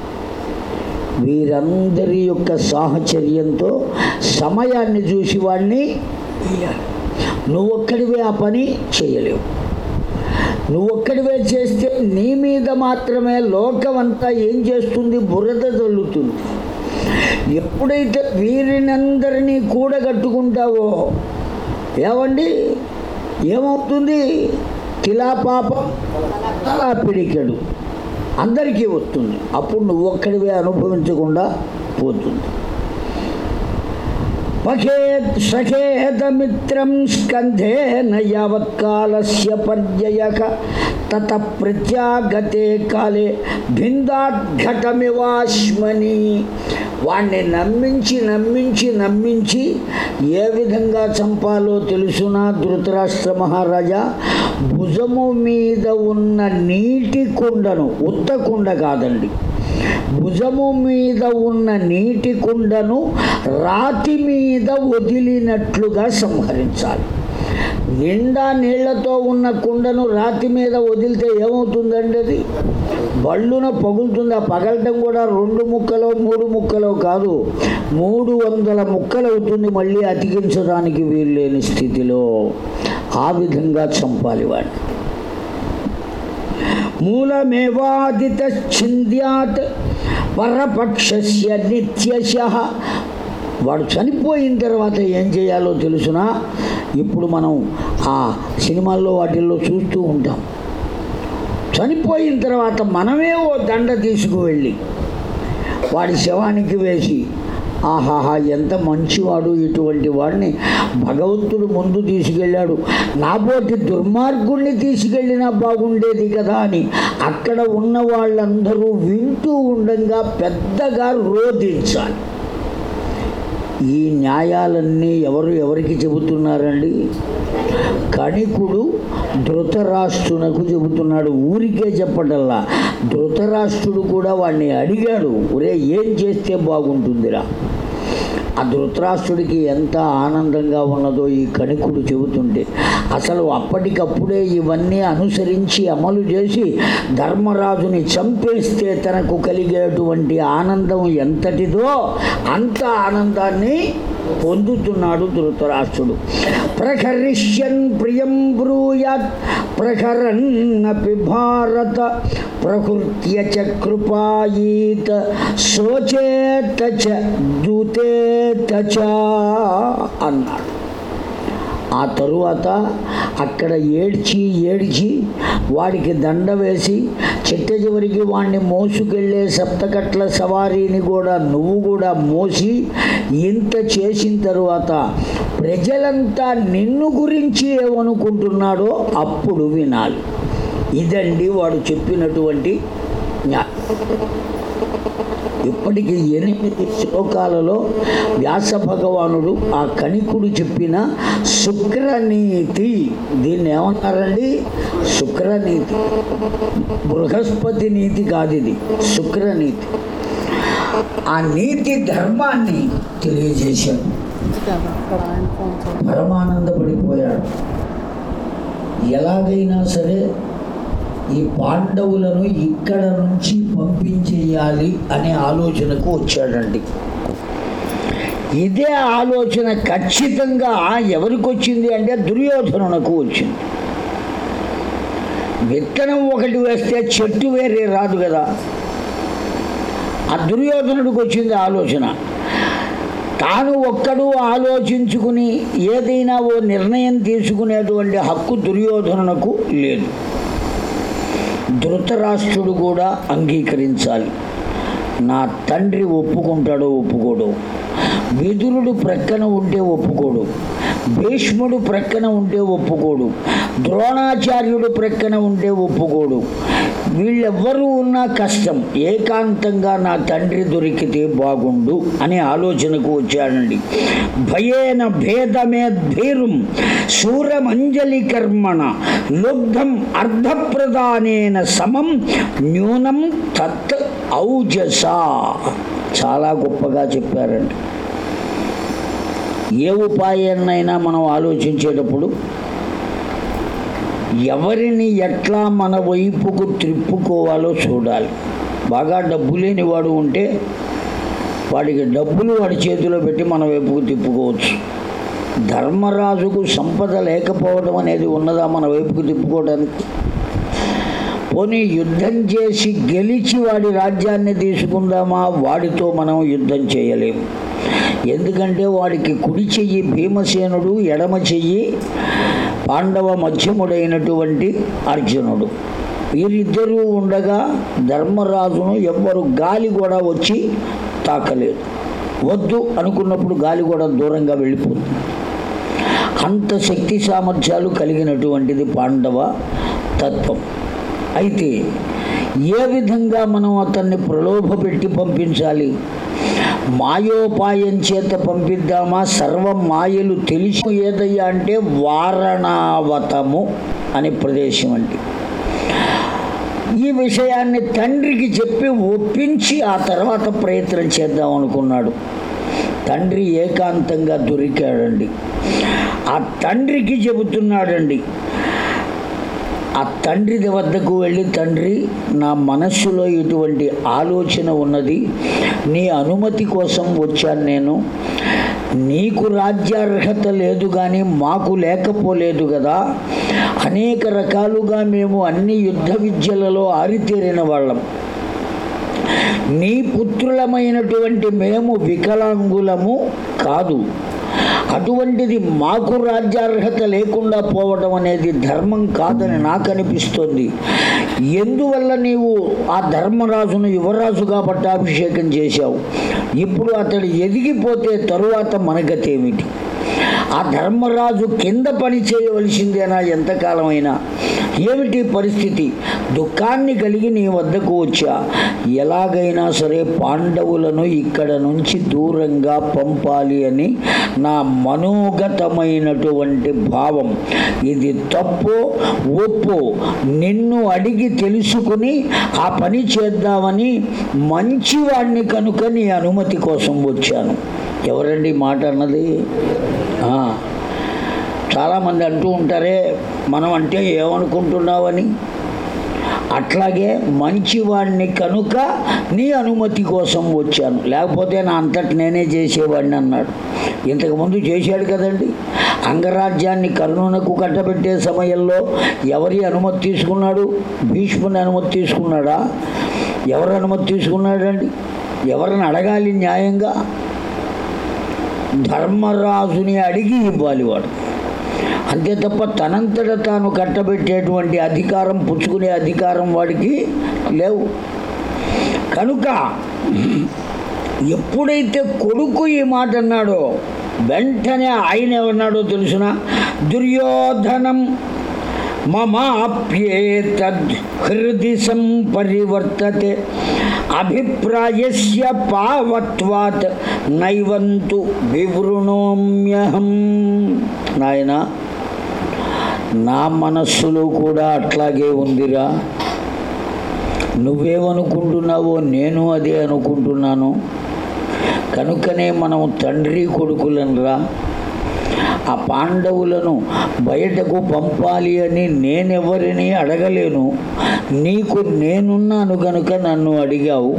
Speaker 1: వీరందరి యొక్క సాహచర్యంతో సమయాన్ని చూసి వాడిని నువ్వొక్కడివే ఆ పని చేయలేవు నువ్వొక్కడివే చేస్తే నీ మీద మాత్రమే లోకం అంతా ఏం చేస్తుంది బురద జల్లుతుంది ఎప్పుడైతే వీరినందరినీ కూడగట్టుకుంటావో ఏమండి ఏమవుతుంది కిలా పాపం పిడికెడు అందరికీ వస్తుంది అప్పుడు నువ్వు ఒక్కడివే అనుభవించకుండా పోతుంది పఖేత్ స్కంధేన యావత్కాలస్య పర్యయక తత ప్రత్యాగతే కాలే భిందాఘటమివాశ్మని వాణ్ణి నమ్మించి నమ్మించి నమ్మించి ఏ విధంగా చంపాలో తెలుసునా ధృతరాష్ట్ర మహారాజా భుజము మీద ఉన్న నీటి కుండను ఉత్త కుండ కాదండి భుజము మీద ఉన్న నీటి కుండను రాతి మీద మీద వదిలినట్లుగా సంహరించాలి నిండా నీళ్లతో ఉన్న కుండను రాతి మీద వదిలితే ఏమవుతుందండి అది బళ్ళున పగులుతుంది ఆ పగలటం కూడా రెండు ముక్కలో మూడు ముక్కలో కాదు మూడు వందల ముక్కలు అవుతుంది మళ్ళీ అతికించడానికి వీలు స్థితిలో ఆ విధంగా చంపాలి వాడిని మూలమేవాదిత చింద్యాత్ పరపక్ష నిత్యశ వాడు చనిపోయిన తర్వాత ఏం చేయాలో తెలుసునా ఇప్పుడు మనం ఆ సినిమాల్లో వాటిల్లో చూస్తూ ఉంటాం చనిపోయిన తర్వాత మనమే ఓ దండ తీసుకువెళ్ళి వాడి శవానికి వేసి ఆహాహా ఎంత మంచివాడు ఇటువంటి వాడిని భగవంతుడు ముందు తీసుకెళ్ళాడు నాబోటి దుర్మార్గుణ్ణి తీసుకెళ్ళినా బాగుండేది కదా అని అక్కడ ఉన్న వాళ్ళందరూ వింటూ ఉండగా పెద్దగా రోధించాలి ఈ న్యాయాలన్నీ ఎవరు ఎవరికి చెబుతున్నారండి కణికుడు ధృతరాష్ట్రునకు చెబుతున్నాడు ఊరికే చెప్పటల్లా ధృతరాష్ట్రుడు కూడా వాడిని అడిగాడు ఒరే ఏం చేస్తే బాగుంటుందిరా ఆ ధృతరాష్ట్రుడికి ఎంత ఆనందంగా ఉన్నదో ఈ కణికుడు చెబుతుంటే అసలు అప్పటికప్పుడే ఇవన్నీ అనుసరించి అమలు చేసి ధర్మరాజుని చంపేస్తే తనకు కలిగేటువంటి ఆనందం ఎంతటిదో అంత ఆనందాన్ని పొందుతున్నాడు ధృతరాష్ట్రుడు ప్రఖరిష్యన్ ప్రియం బ్రూయాత్ ప్రకరన్నపి భారత ప్రకృత్య కృపాయీత శోచేత చ దూతేత అన్నాడు ఆ తరువాత అక్కడ ఏడ్చి ఏడ్చి వాడికి దండ వేసి చెట్ట చివరికి వాడిని మోసుకెళ్ళే సప్తకట్ల సవారీని కూడా నువ్వు కూడా మోసి ఇంత చేసిన తరువాత ప్రజలంతా నిన్ను గురించి ఏమనుకుంటున్నాడో అప్పుడు వినాలి ఇదండి వాడు చెప్పినటువంటి జ్ఞానం ఇప్పటికీ ఎనిమిది శ్లోకాలలో వ్యాస భగవానుడు ఆ కణికుడు చెప్పిన శుక్రనీతి దీన్ని ఏమన్నారండి శుక్రనీతి బృహస్పతి నీతి కాదు ఇది శుక్రనీతి ఆ నీతి ధర్మాన్ని తెలియజేశాడు పరమానంద పడిపోయాడు ఎలాగైనా సరే ఈ పాండవులను ఇక్కడ నుంచి పంపించేయాలి అనే ఆలోచనకు వచ్చాడండి ఇదే ఆలోచన ఖచ్చితంగా ఎవరికి వచ్చింది అంటే దుర్యోధనునకు వచ్చింది విత్తనం ఒకటి వేస్తే చెట్టు వేరే రాదు కదా ఆ దుర్యోధనుడికి వచ్చింది ఆలోచన తాను ఒక్కడు ఆలోచించుకుని ఏదైనా ఓ నిర్ణయం తీసుకునేటువంటి హక్కు దుర్యోధనునకు లేదు ధృతరాష్ట్రుడు కూడా అంగీకరించాలి నా తండ్రి ఒప్పుకుంటాడో ఒప్పుకోడు విదురుడు ప్రక్కన ఉంటే ఒప్పుకోడు భీష్ముడు ప్రక్కన ఉంటే ఒప్పుకోడు ద్రోణాచార్యుడు ప్రక్కన ఉంటే ఒప్పుకోడు వీళ్ళెవ్వరూ ఉన్నా కష్టం ఏకాంతంగా నా తండ్రి దొరికితే బాగుండు అనే ఆలోచనకు వచ్చాడండి భయేన భేదమే ధీరం శూరమంజలి కర్మణ లుబ్ధం అర్ధప్రదానేన సమం న్యూనం తత్ ఔజస చాలా గొప్పగా చెప్పారండి ఏ ఉపాయాన్నైనా మనం ఆలోచించేటప్పుడు ఎవరిని ఎట్లా మన వైపుకు త్రిప్పుకోవాలో చూడాలి బాగా డబ్బు లేని వాడు ఉంటే వాడికి డబ్బులు వాడి చేతిలో పెట్టి మన వైపుకు తిప్పుకోవచ్చు ధర్మరాజుకు సంపద లేకపోవడం అనేది ఉన్నదా మన వైపుకు తిప్పుకోవడానికి పోనీ యుద్ధం చేసి గెలిచి వాడి రాజ్యాన్ని తీసుకుందామా వాడితో మనం యుద్ధం చేయలేము ఎందుకంటే వాడికి కుడి చెయ్యి భీమసేనుడు ఎడమ చెయ్యి పాండవ మధ్యముడైనటువంటి అర్జునుడు వీరిద్దరూ ఉండగా ధర్మరాజును ఎవ్వరు గాలి కూడా వచ్చి తాకలేదు వద్దు అనుకున్నప్పుడు గాలి కూడా దూరంగా వెళ్ళిపోతుంది అంత శక్తి సామర్థ్యాలు కలిగినటువంటిది పాండవ తత్వం అయితే ఏ విధంగా మనం అతన్ని ప్రలోభ పెట్టి పంపించాలి మాయోపాయం చేత పంపిద్దామా సర్వ మాయలు తెలిసి ఏదయ్యా అంటే వారణావతము అనే ప్రదేశం అండి ఈ విషయాన్ని తండ్రికి చెప్పి ఒప్పించి ఆ తర్వాత ప్రయత్నం చేద్దాం అనుకున్నాడు తండ్రి ఏకాంతంగా దొరికాడండి ఆ తండ్రికి చెబుతున్నాడండి ఆ తండ్రి వద్దకు వెళ్ళి తండ్రి నా మనస్సులో ఇటువంటి ఆలోచన ఉన్నది నీ అనుమతి కోసం వచ్చాను నేను నీకు రాజ్యార్హత లేదు కానీ మాకు లేకపోలేదు కదా అనేక రకాలుగా మేము అన్ని యుద్ధ విద్యలలో ఆరితేరిన వాళ్ళం నీ పుత్రులమైనటువంటి మేము వికలాంగులము కాదు అటువంటిది మాకు రాజ్యార్హత లేకుండా పోవడం అనేది ధర్మం కాదని నాకు అనిపిస్తుంది ఎందువల్ల నీవు ఆ ధర్మరాజును యువరాజుగా పట్టాభిషేకం చేశావు ఇప్పుడు అతడు ఎదిగిపోతే తరువాత మన గతేమిటి ఆ ధర్మరాజు కింద పని చేయవలసిందేనా ఎంతకాలమైనా ఏమిటి పరిస్థితి దుఃఖాన్ని కలిగి నీ వద్దకు వచ్చా ఎలాగైనా సరే పాండవులను ఇక్కడ నుంచి దూరంగా పంపాలి అని నా మనోగతమైనటువంటి భావం ఇది తప్పు ఒప్పు నిన్ను అడిగి తెలుసుకుని ఆ పని చేద్దామని మంచివాణ్ణి కనుక నీ అనుమతి కోసం వచ్చాను ఎవరండి మాట అన్నది చాలామంది అంటూ ఉంటారే మనం అంటే ఏమనుకుంటున్నావని అట్లాగే మంచివాడిని కనుక నీ అనుమతి కోసం వచ్చాను లేకపోతే నా అంతటి నేనే చేసేవాడిని అన్నాడు ఇంతకుముందు చేశాడు కదండి అంగరాజ్యాన్ని కరుణకు కట్టబెట్టే సమయంలో ఎవరి అనుమతి తీసుకున్నాడు భీష్ముని అనుమతి తీసుకున్నాడా ఎవరి అనుమతి తీసుకున్నాడండి ఎవరిని అడగాలి న్యాయంగా ధర్మరాజుని అడిగి ఇవ్వాలి వాడు అంతే తప్ప తనంతట తాను కట్టబెట్టేటువంటి అధికారం పుచ్చుకునే అధికారం వాడికి లేవు కనుక ఎప్పుడైతే కొడుకు ఈ మాట అన్నాడో వెంటనే ఆయన ఏమన్నాడో తెలుసిన దుర్యోధనం మమాప్యేతృది హృది సంపరివర్తతే అభిప్రాయస్య పావత్వాత్ నైవంతు వివృణోమ్యహం నాయన నా మనస్సులో కూడా అట్లాగే ఉందిరా నువ్వేమనుకుంటున్నావో నేను అదే అనుకుంటున్నాను కనుకనే మనం తండ్రి రా ఆ పాండవులను బయటకు పంపాలి అని నేనెవరిని అడగలేను నీకు నేనున్నాను గనుక నన్ను అడిగావు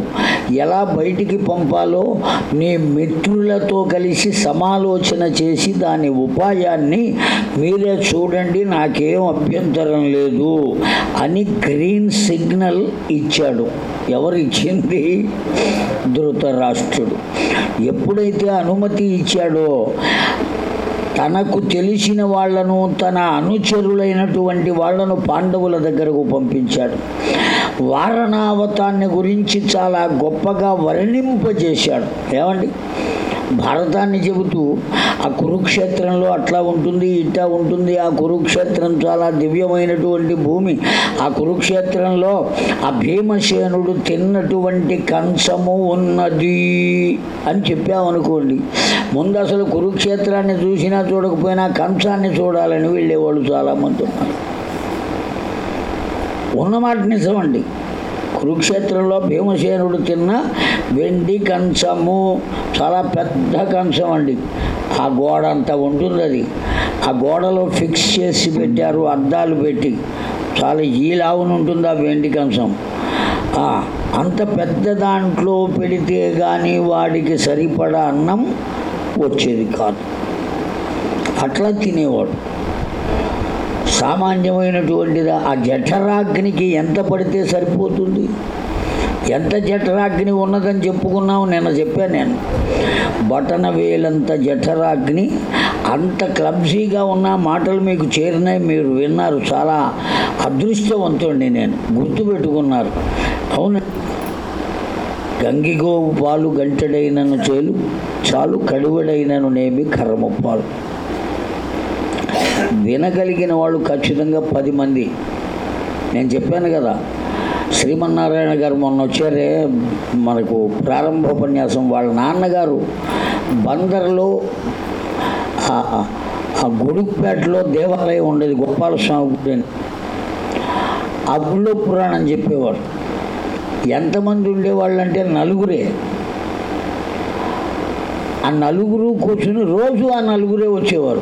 Speaker 1: ఎలా బయటికి పంపాలో నీ మిత్రులతో కలిసి సమాలోచన చేసి దాని ఉపాయాన్ని మీరే చూడండి నాకేం అభ్యంతరం లేదు అని గ్రీన్ సిగ్నల్ ఇచ్చాడు ఎవరిచ్చింది ధృతరాష్ట్రుడు ఎప్పుడైతే అనుమతి ఇచ్చాడో తనకు తెలిసిన వాళ్లను తన అనుచరులైనటువంటి వాళ్లను పాండవుల దగ్గరకు పంపించాడు వారణావతాన్ని గురించి చాలా గొప్పగా వర్ణింపజేశాడు ఏమండి భారతాన్ని చెబుతూ ఆ కురుక్షేత్రంలో అట్లా ఉంటుంది ఇట్లా ఉంటుంది ఆ కురుక్షేత్రం చాలా దివ్యమైనటువంటి భూమి ఆ కురుక్షేత్రంలో ఆ భీమసేనుడు తిన్నటువంటి కంచము ఉన్నది అని చెప్పామనుకోండి ముందు అసలు కురుక్షేత్రాన్ని చూసినా చూడకపోయినా కంచాన్ని చూడాలని వెళ్ళేవాళ్ళు చాలామంది ఉన్నారు ఉన్నమాట నిజమండి కురుక్షేత్రంలో భీమసేనుడు తిన్న వెండి కంచము చాలా పెద్ద కంచం అండి ఆ గోడ అంతా ఉంటుంది అది ఆ గోడలో ఫిక్స్ చేసి పెట్టారు అద్దాలు పెట్టి చాలా ఈలావును ఉంటుంది ఆ వెండి కంచం అంత పెద్ద దాంట్లో పెడితే కానీ వాడికి సరిపడా అన్నం వచ్చేది కాదు అట్లా తినేవాడు సామాన్యమైనటువంటి ఆ జఠరాగ్నికి ఎంత పడితే సరిపోతుంది ఎంత జఠరాగ్ని ఉన్నదని చెప్పుకున్నావు నిన్న చెప్పాను నేను బటన వేలంత జఠరాగ్ని అంత క్లబ్జీగా ఉన్న మాటలు మీకు చేరినాయి మీరు విన్నారు చాలా అదృష్టవంతుడిని నేను గుర్తుపెట్టుకున్నారు అవును గంగిగోవు పాలు గంటడైనను చేలు చాలు కడువడైనను నేమి కర్మపాలు వినగలిగిన వాళ్ళు ఖచ్చితంగా పది మంది నేను చెప్పాను కదా శ్రీమన్నారాయణ గారు మొన్న వచ్చారే మనకు ప్రారంభోపన్యాసం వాళ్ళ నాన్నగారు బందర్లో ఆ గుడిపేటలో దేవాలయం ఉండేది గోపాలస్వామి గుడి అని ఆ పురాణం చెప్పేవారు ఎంతమంది ఉండేవాళ్ళు అంటే నలుగురే ఆ నలుగురు కూర్చుని రోజు ఆ నలుగురే వచ్చేవారు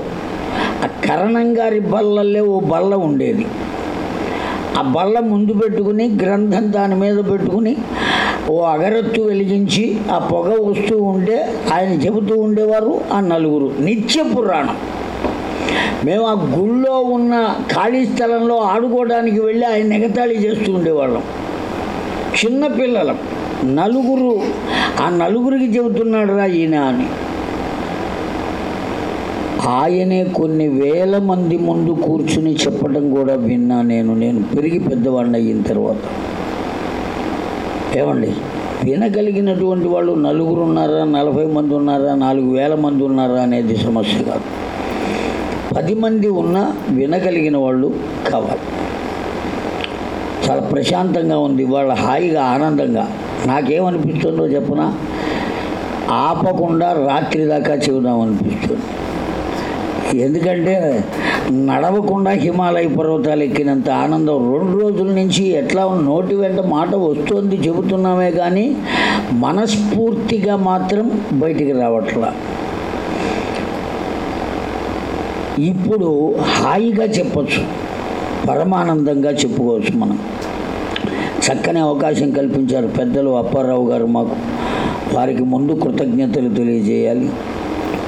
Speaker 1: గారి బల్లల్లో ఓ బల్ల ఉండేది ఆ బల్ల ముందు పెట్టుకుని గ్రంథం దాని మీద పెట్టుకుని ఓ అగరత్తు వెలిగించి ఆ పొగ వస్తూ ఉంటే ఆయన చెబుతూ ఉండేవారు ఆ నలుగురు నిత్య పురాణం మేము ఆ గుళ్ళో ఉన్న ఖాళీ స్థలంలో ఆడుకోవడానికి వెళ్ళి ఆయన ఎగతాళి చేస్తూ ఉండేవాళ్ళం చిన్నపిల్లలం నలుగురు ఆ నలుగురికి చెబుతున్నాడు రా ఈయన అని ఆయనే కొన్ని వేల మంది ముందు కూర్చుని చెప్పడం కూడా విన్నా నేను నేను పెరిగి పెద్దవాడిని అయిన తర్వాత ఏమండి వినగలిగినటువంటి వాళ్ళు నలుగురు ఉన్నారా నలభై మంది ఉన్నారా నాలుగు వేల మంది ఉన్నారా అనేది సమస్య కాదు పది మంది ఉన్నా వినగలిగిన వాళ్ళు కావాలి చాలా ప్రశాంతంగా ఉంది వాళ్ళ హాయిగా ఆనందంగా నాకేమనిపిస్తుందో చెప్పనా ఆపకుండా రాత్రి దాకా చెబుదాం అనిపిస్తుంది ఎందుకంటే నడవకుండా హిమాలయ పర్వతాలు ఎక్కినంత ఆనందం రెండు రోజుల నుంచి ఎట్లా నోటి వెంట మాట వస్తుంది చెబుతున్నామే కానీ మనస్ఫూర్తిగా మాత్రం బయటికి రావట్లా ఇప్పుడు హాయిగా చెప్పచ్చు పరమానందంగా చెప్పుకోవచ్చు మనం చక్కని అవకాశం కల్పించారు పెద్దలు అప్పారావు గారు మాకు వారికి ముందు కృతజ్ఞతలు తెలియజేయాలి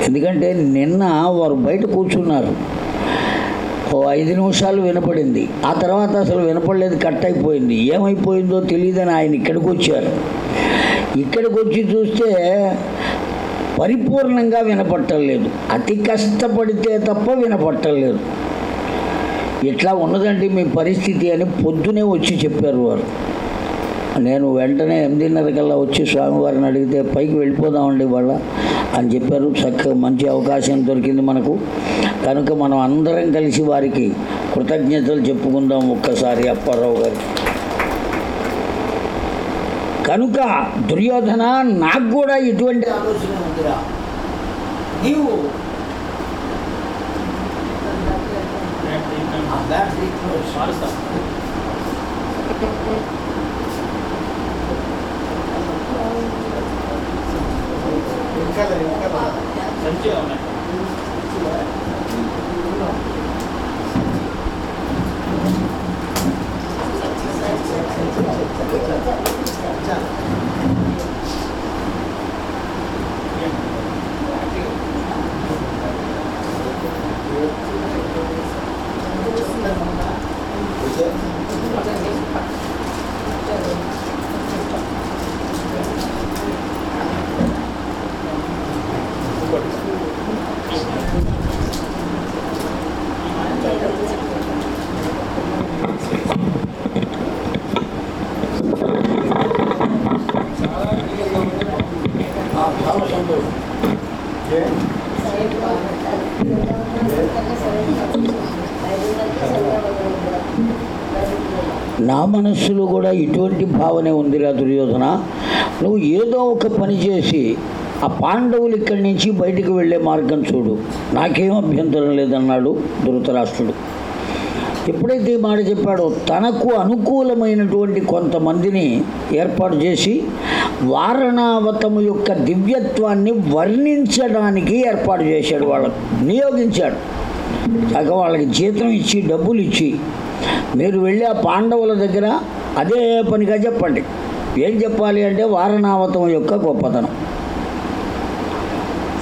Speaker 1: ఎందుకంటే నిన్న వారు బయట కూర్చున్నారు ఓ ఐదు నిమిషాలు వినపడింది ఆ తర్వాత అసలు వినపడలేదు కట్ అయిపోయింది ఏమైపోయిందో తెలియదని ఆయన ఇక్కడికి వచ్చారు ఇక్కడికి వచ్చి చూస్తే పరిపూర్ణంగా వినపట్టం లేదు అతి కష్టపడితే తప్ప వినపట్టం లేదు ఇట్లా ఉన్నదండి మీ పరిస్థితి అని పొద్దునే వచ్చి చెప్పారు వారు నేను వెంటనే ఎనిమిదిన్నరకల్లా వచ్చి స్వామివారిని అడిగితే పైకి వెళ్ళిపోదామండి వాళ్ళ అని చెప్పారు చక్కగా మంచి అవకాశం దొరికింది మనకు కనుక మనం అందరం కలిసి వారికి కృతజ్ఞతలు చెప్పుకుందాం ఒక్కసారి అప్పారావు గారు కనుక దుర్యోధన నాకు కూడా ఇటువంటి ఆలోచన ఉందిరా నీవు 盖了，盖了，成就了，是吧？మనస్సులో కూడా ఇటువంటి భావనే ఉందిరా దుర్యోధన నువ్వు ఏదో ఒక పని చేసి ఆ పాండవులు ఇక్కడి నుంచి బయటికి వెళ్ళే మార్గం చూడు నాకేం అభ్యంతరం లేదన్నాడు ధృతరాష్ట్రుడు ఎప్పుడైతే ఈ మాట చెప్పాడో తనకు అనుకూలమైనటువంటి కొంతమందిని ఏర్పాటు చేసి వారణావతము యొక్క దివ్యత్వాన్ని వర్ణించడానికి ఏర్పాటు చేశాడు వాళ్ళకు నియోగించాడు కాక వాళ్ళకి జీతం ఇచ్చి డబ్బులు ఇచ్చి మీరు వెళ్ళి ఆ పాండవుల దగ్గర అదే పనిగా చెప్పండి ఏం చెప్పాలి అంటే వారణావతం యొక్క గొప్పతనం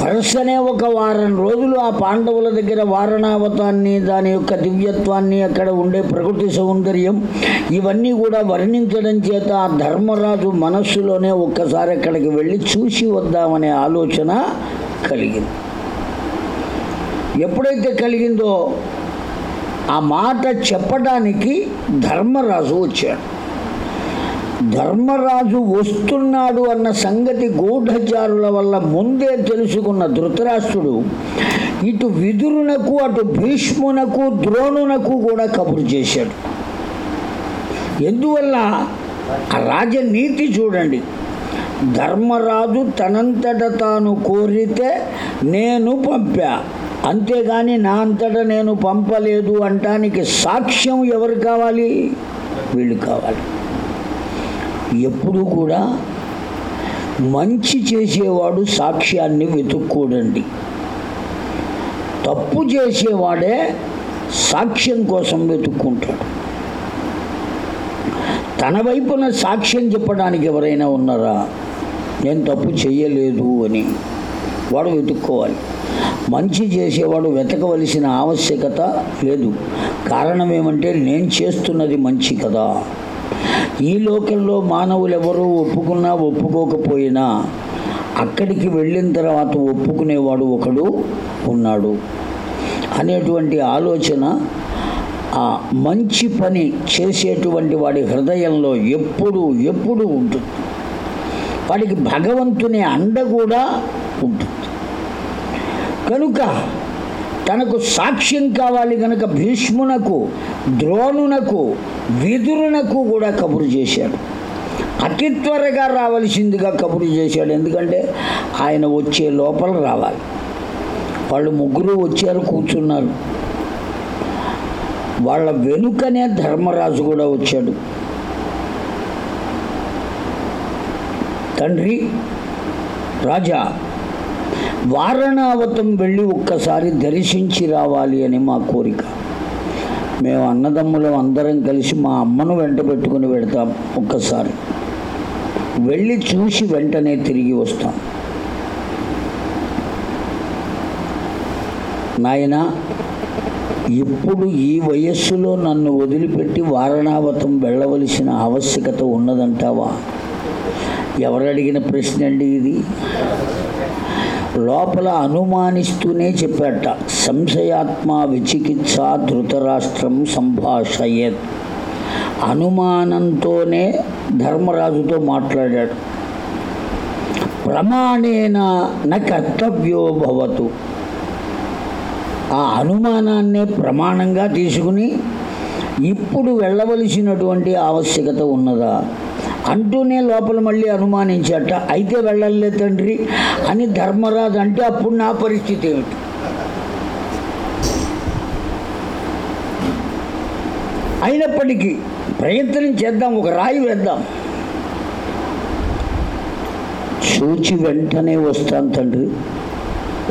Speaker 1: వరుసనే ఒక వారం రోజులు ఆ పాండవుల దగ్గర వారణావతాన్ని దాని యొక్క దివ్యత్వాన్ని అక్కడ ఉండే ప్రకృతి సౌందర్యం ఇవన్నీ కూడా వర్ణించడం చేత ఆ ధర్మరాజు మనస్సులోనే ఒక్కసారి అక్కడికి వెళ్ళి చూసి వద్దామనే ఆలోచన కలిగింది ఎప్పుడైతే కలిగిందో ఆ మాట చెప్పడానికి ధర్మరాజు వచ్చాడు ధర్మరాజు వస్తున్నాడు అన్న సంగతి గూఢచారుల వల్ల ముందే తెలుసుకున్న ధృతరాష్ట్రుడు ఇటు విదురునకు అటు భీష్మునకు ద్రోణునకు కూడా కబురు చేశాడు ఎందువల్ల రాజనీతి చూడండి ధర్మరాజు తనంతట తాను కోరితే నేను పంపా అంతేగాని నా అంతటా నేను పంపలేదు అంటానికి సాక్ష్యం ఎవరు కావాలి వీళ్ళు కావాలి ఎప్పుడు కూడా మంచి చేసేవాడు సాక్ష్యాన్ని వెతుక్కోడండి తప్పు చేసేవాడే సాక్ష్యం కోసం వెతుక్కుంటాడు తన వైపున సాక్ష్యం చెప్పడానికి ఎవరైనా ఉన్నారా నేను తప్పు చేయలేదు అని వాడు వెతుక్కోవాలి మంచి చేసేవాడు వెతకవలసిన ఆవశ్యకత లేదు కారణం ఏమంటే నేను చేస్తున్నది మంచి కదా ఈ లోకంలో ఎవరో ఒప్పుకున్నా ఒప్పుకోకపోయినా అక్కడికి వెళ్ళిన తర్వాత ఒప్పుకునేవాడు ఒకడు ఉన్నాడు అనేటువంటి ఆలోచన ఆ మంచి పని చేసేటువంటి వాడి హృదయంలో ఎప్పుడు ఎప్పుడు ఉంటుంది వాడికి భగవంతుని అండ కూడా ఉంటుంది కనుక తనకు సాక్ష్యం కావాలి కనుక భీష్మునకు ద్రోణునకు విదురునకు కూడా కబురు చేశాడు అతి త్వరగా రావలసిందిగా కబురు చేశాడు ఎందుకంటే ఆయన వచ్చే లోపల రావాలి వాళ్ళు ముగ్గురు వచ్చారు కూర్చున్నారు వాళ్ళ వెనుకనే ధర్మరాజు కూడా వచ్చాడు తండ్రి రాజా వారణావతం వెళ్ళి ఒక్కసారి దర్శించి రావాలి అని మా కోరిక మేము అన్నదమ్ములం అందరం కలిసి మా అమ్మను వెంట పెట్టుకుని వెడతాం ఒక్కసారి వెళ్ళి చూసి వెంటనే తిరిగి వస్తాం నాయన ఇప్పుడు ఈ వయస్సులో నన్ను వదిలిపెట్టి వారణావతం వెళ్ళవలసిన ఆవశ్యకత ఉన్నదంటావా ఎవరడిగిన ప్రశ్న అండి ఇది లోపల అనుమానిస్తూనే చెప్పాట సంశయాత్మ విచికిత్స ధృతరాష్ట్రం సంభాషయత్ అనుమానంతోనే ధర్మరాజుతో మాట్లాడాడు ప్రమాణేన నా కర్తవ్యో భవతు ఆ అనుమానాన్ని ప్రమాణంగా తీసుకుని ఇప్పుడు వెళ్ళవలసినటువంటి ఆవశ్యకత ఉన్నదా అంటూనే లోపల మళ్ళీ అనుమానించట అయితే వెళ్ళలే తండ్రి అని ధర్మరాజు అంటే అప్పుడు నా పరిస్థితి ఏమిటి అయినప్పటికీ ప్రయత్నం చేద్దాం ఒక రాయి వేద్దాం చూచి వెంటనే వస్తాను తండ్రి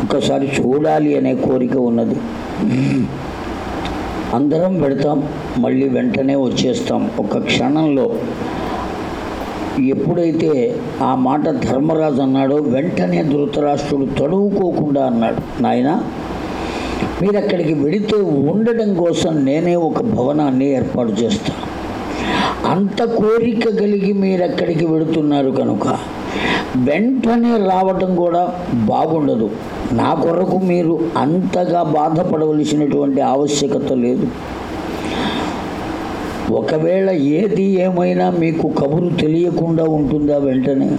Speaker 1: ఒక్కసారి చూడాలి అనే కోరిక ఉన్నది అందరం పెడతాం మళ్ళీ వెంటనే వచ్చేస్తాం ఒక క్షణంలో ఎప్పుడైతే ఆ మాట ధర్మరాజు అన్నాడో వెంటనే ధృతరాష్ట్రుడు తడువుకోకుండా అన్నాడు నాయన మీరు అక్కడికి వెడితే ఉండడం కోసం నేనే ఒక భవనాన్ని ఏర్పాటు చేస్తాను అంత కోరిక కలిగి మీరు అక్కడికి వెడుతున్నారు కనుక వెంటనే రావటం కూడా బాగుండదు నా కొరకు మీరు అంతగా బాధపడవలసినటువంటి ఆవశ్యకత లేదు ఒకవేళ ఏది ఏమైనా మీకు కబురు తెలియకుండా ఉంటుందా వెంటనే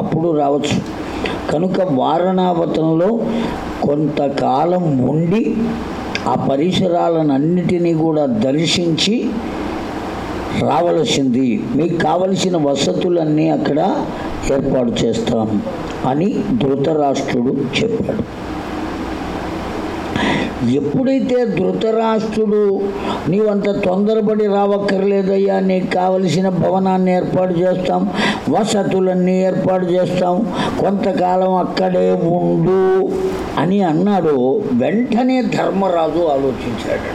Speaker 1: అప్పుడు రావచ్చు కనుక వారణావతంలో కొంతకాలం ఉండి ఆ పరిసరాలన్నిటినీ కూడా దర్శించి రావలసింది మీకు కావలసిన వసతులన్నీ అక్కడ ఏర్పాటు చేస్తాం అని ధృతరాష్ట్రుడు చెప్పాడు ఎప్పుడైతే ధృతరాష్ట్రుడు నీవంత తొందరపడి రావక్కర్లేదయ్యా నీకు కావలసిన భవనాన్ని ఏర్పాటు చేస్తాం వసతులన్నీ ఏర్పాటు చేస్తాం కొంతకాలం అక్కడే ఉండు అని అన్నాడు వెంటనే ధర్మరాజు ఆలోచించాడు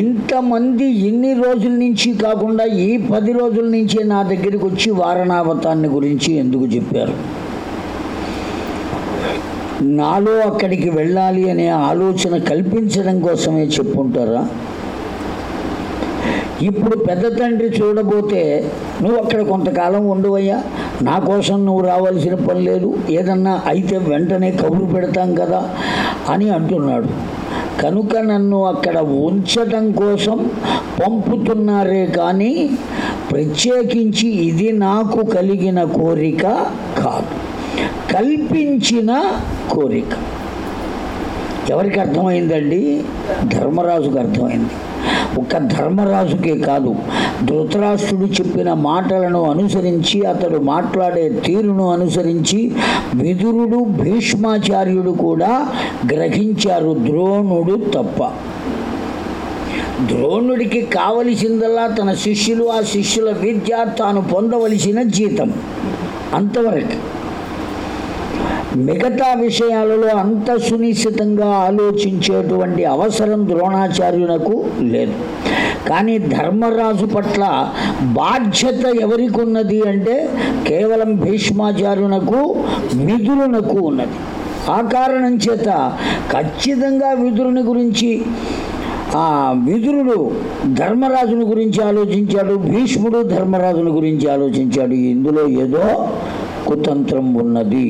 Speaker 1: ఇంతమంది ఇన్ని రోజుల నుంచి కాకుండా ఈ పది రోజుల నుంచే నా దగ్గరికి వచ్చి వారణావతాన్ని గురించి ఎందుకు చెప్పారు నాలో అక్కడికి వెళ్ళాలి అనే ఆలోచన కల్పించడం కోసమే చెప్పుంటారా ఇప్పుడు పెద్ద తండ్రి చూడబోతే నువ్వు అక్కడ కొంతకాలం ఉండవయ్యా నా కోసం నువ్వు రావాల్సిన పని లేదు ఏదన్నా అయితే వెంటనే కబురు పెడతాం కదా అని అంటున్నాడు కనుక నన్ను అక్కడ ఉంచటం కోసం పంపుతున్నారే కానీ ప్రత్యేకించి ఇది నాకు కలిగిన కోరిక కాదు కల్పించిన కోరిక ఎవరికి అర్థమైందండి ధర్మరాజుకు అర్థమైంది ఒక్క ధర్మరాజుకే కాదు ధృతరాష్ట్రుడు చెప్పిన మాటలను అనుసరించి అతడు మాట్లాడే తీరును అనుసరించి విదురుడు భీష్మాచార్యుడు కూడా గ్రహించారు ద్రోణుడు తప్ప ద్రోణుడికి కావలసిందల్లా తన శిష్యులు ఆ శిష్యుల విద్య తాను పొందవలసిన జీతం అంతవరకు మిగతా విషయాలలో అంత సునిశ్చితంగా ఆలోచించేటువంటి అవసరం ద్రోణాచార్యునకు లేదు కానీ ధర్మరాజు పట్ల బాధ్యత ఎవరికి ఉన్నది అంటే కేవలం భీష్మాచార్యునకు విధులునకు ఉన్నది ఆ కారణం చేత ఖచ్చితంగా విధులని గురించి ఆ విదురుడు ధర్మరాజుని గురించి ఆలోచించాడు భీష్ముడు ధర్మరాజుని గురించి ఆలోచించాడు ఇందులో ఏదో కుతంత్రం ఉన్నది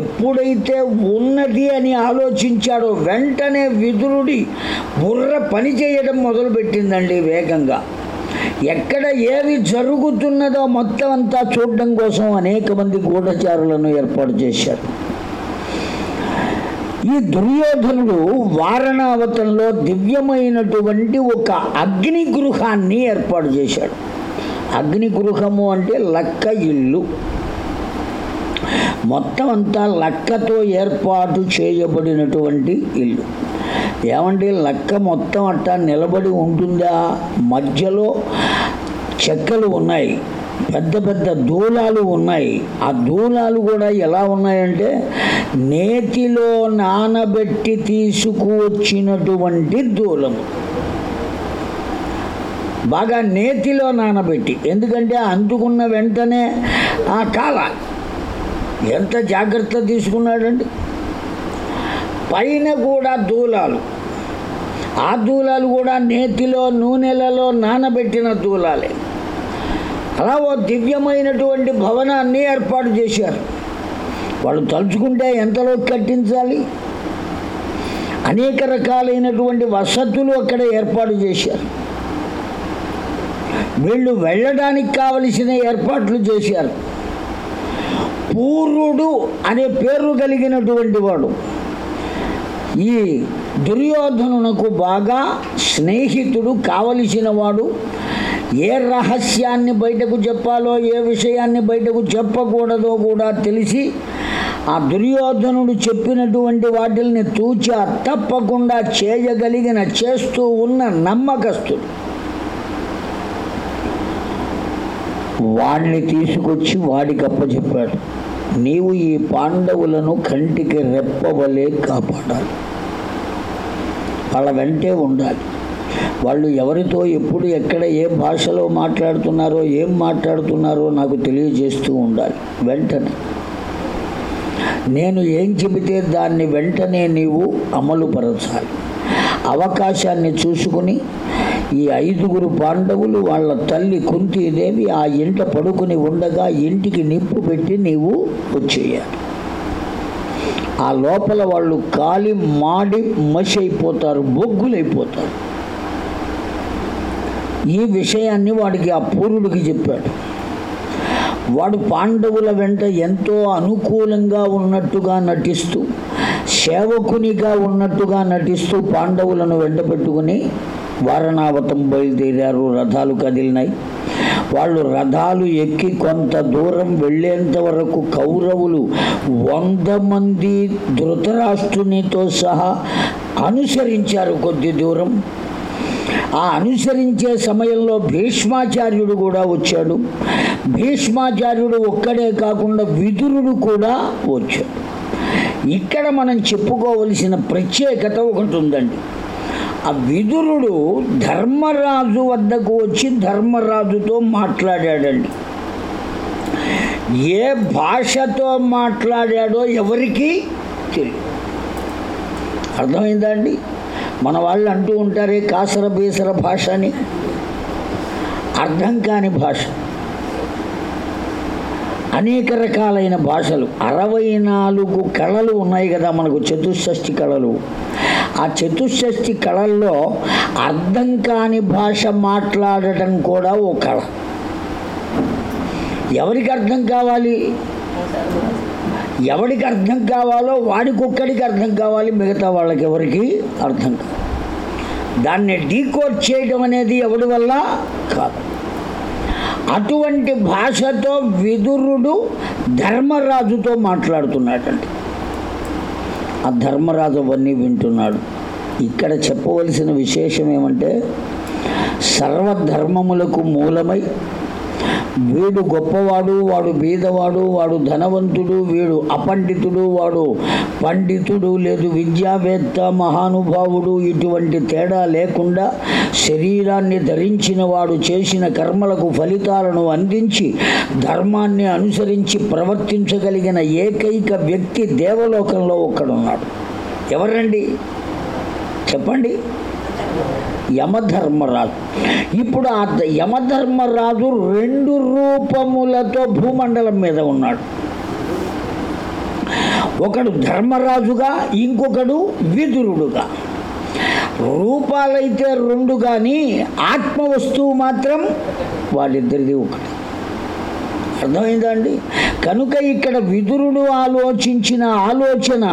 Speaker 1: ఎప్పుడైతే ఉన్నది అని ఆలోచించాడో వెంటనే విదురుడి బుర్ర పని చేయడం మొదలుపెట్టిందండి వేగంగా ఎక్కడ ఏవి జరుగుతున్నదో మొత్తం అంతా చూడడం కోసం అనేక మంది గూఢచారులను ఏర్పాటు చేశారు ఈ దుర్యోధనుడు వారణావతంలో దివ్యమైనటువంటి ఒక అగ్నిగృహాన్ని ఏర్పాటు చేశాడు అగ్నిగృహము అంటే లక్క ఇల్లు మొత్తం అంతా లక్కతో ఏర్పాటు చేయబడినటువంటి ఇల్లు ఏమంటే లక్క మొత్తం అట్టా నిలబడి ఉంటుందా మధ్యలో చెక్కలు ఉన్నాయి పెద్ద పెద్ద దూలాలు ఉన్నాయి ఆ దూలాలు కూడా ఎలా ఉన్నాయంటే నేతిలో నానబెట్టి తీసుకువచ్చినటువంటి దూలము బాగా నేతిలో నానబెట్టి ఎందుకంటే అందుకున్న వెంటనే ఆ కాల ఎంత జాగ్రత్త తీసుకున్నాడండి పైన కూడా దూలాలు ఆ దూలాలు కూడా నేతిలో నూనెలలో నానబెట్టిన దూలాలే అలా ఓ దివ్యమైనటువంటి భవనాన్ని ఏర్పాటు చేశారు వాళ్ళు తలుచుకుంటే ఎంతలో కట్టించాలి అనేక రకాలైనటువంటి వసతులు అక్కడ ఏర్పాటు చేశారు వీళ్ళు వెళ్ళడానికి కావలసిన ఏర్పాట్లు చేశారు పూర్వుడు అనే పేరు కలిగినటువంటి వాడు ఈ దుర్యోధనునకు బాగా స్నేహితుడు కావలసిన వాడు ఏ రహస్యాన్ని బయటకు చెప్పాలో ఏ విషయాన్ని బయటకు చెప్పకూడదో కూడా తెలిసి ఆ దుర్యోధనుడు చెప్పినటువంటి వాటిల్ని తూచా తప్పకుండా చేయగలిగిన చేస్తూ ఉన్న నమ్మకస్తుడు వాడిని తీసుకొచ్చి వాడికి అప్పచెప్పాడు నీవు ఈ పాండవులను కంటికి రెప్పవలే కాపాడాలి వాళ్ళ వెంటే ఉండాలి వాళ్ళు ఎవరితో ఎప్పుడు ఎక్కడ ఏ భాషలో మాట్లాడుతున్నారో ఏం మాట్లాడుతున్నారో నాకు తెలియజేస్తూ ఉండాలి వెంటనే నేను ఏం చెబితే దాన్ని వెంటనే నీవు అమలుపరచాలి అవకాశాన్ని చూసుకుని ఈ ఐదుగురు పాండవులు వాళ్ళ తల్లి కుంతీదేవి ఆ ఇంట పడుకుని ఉండగా ఇంటికి నిప్పు పెట్టి నీవు వచ్చేయాలి ఆ లోపల వాళ్ళు కాలి మాడి మసి అయిపోతారు బొగ్గులైపోతారు ఈ విషయాన్ని వాడికి ఆ పూర్వుడికి చెప్పాడు వాడు పాండవుల వెంట ఎంతో అనుకూలంగా ఉన్నట్టుగా నటిస్తూ సేవకునిగా ఉన్నట్టుగా నటిస్తూ పాండవులను వెంట పెట్టుకుని వారణావతం బయలుదేరారు రథాలు కదిలినాయి వాళ్ళు రథాలు ఎక్కి కొంత దూరం వెళ్ళేంత వరకు కౌరవులు వంద మంది ధృతరాష్ట్రునితో సహా అనుసరించారు కొద్ది దూరం ఆ అనుసరించే సమయంలో భీష్మాచార్యుడు కూడా వచ్చాడు భీష్మాచార్యుడు ఒక్కడే కాకుండా విదురుడు కూడా వచ్చాడు ఇక్కడ మనం చెప్పుకోవలసిన ప్రత్యేకత ఒకటి ఉందండి ఆ విదురుడు ధర్మరాజు వద్దకు వచ్చి ధర్మరాజుతో మాట్లాడాడండి ఏ భాషతో మాట్లాడాడో ఎవరికి తెలియదు అర్థమైందా అండి మన వాళ్ళు అంటూ ఉంటారే కాసర బీసర భాష అని అర్థం కాని భాష అనేక రకాలైన భాషలు అరవై నాలుగు కళలు ఉన్నాయి కదా మనకు చతుషష్ఠి కళలు ఆ చతుషష్టి కళల్లో అర్థం కాని భాష మాట్లాడటం కూడా ఓ కళ ఎవరికి అర్థం కావాలి ఎవడికి అర్థం కావాలో వాడికొక్కడికి అర్థం కావాలి మిగతా వాళ్ళకి ఎవరికి అర్థం దాన్ని డీకోడ్ చేయడం అనేది ఎవడి వల్ల కాదు అటువంటి భాషతో విదురుడు ధర్మరాజుతో అంటే ఆ ధర్మరాజు అవన్నీ వింటున్నాడు ఇక్కడ చెప్పవలసిన విశేషం ఏమంటే సర్వధర్మములకు మూలమై వీడు గొప్పవాడు వాడు బీదవాడు వాడు ధనవంతుడు వీడు అపండితుడు వాడు పండితుడు లేదు విద్యావేత్త మహానుభావుడు ఇటువంటి తేడా లేకుండా శరీరాన్ని ధరించిన వాడు చేసిన కర్మలకు ఫలితాలను అందించి ధర్మాన్ని అనుసరించి ప్రవర్తించగలిగిన ఏకైక వ్యక్తి దేవలోకంలో ఒక్కడున్నాడు ఎవరండి చెప్పండి యమధర్మరాజు ఇప్పుడు ఆ యమధర్మరాజు రెండు రూపములతో భూమండలం మీద ఉన్నాడు ఒకడు ధర్మరాజుగా ఇంకొకడు విదురుడుగా రూపాలైతే రెండు కానీ ఆత్మ వస్తువు మాత్రం వాళ్ళిద్దరిది ఒకటి అర్థమైందండి కనుక ఇక్కడ విదురుడు ఆలోచించిన ఆలోచన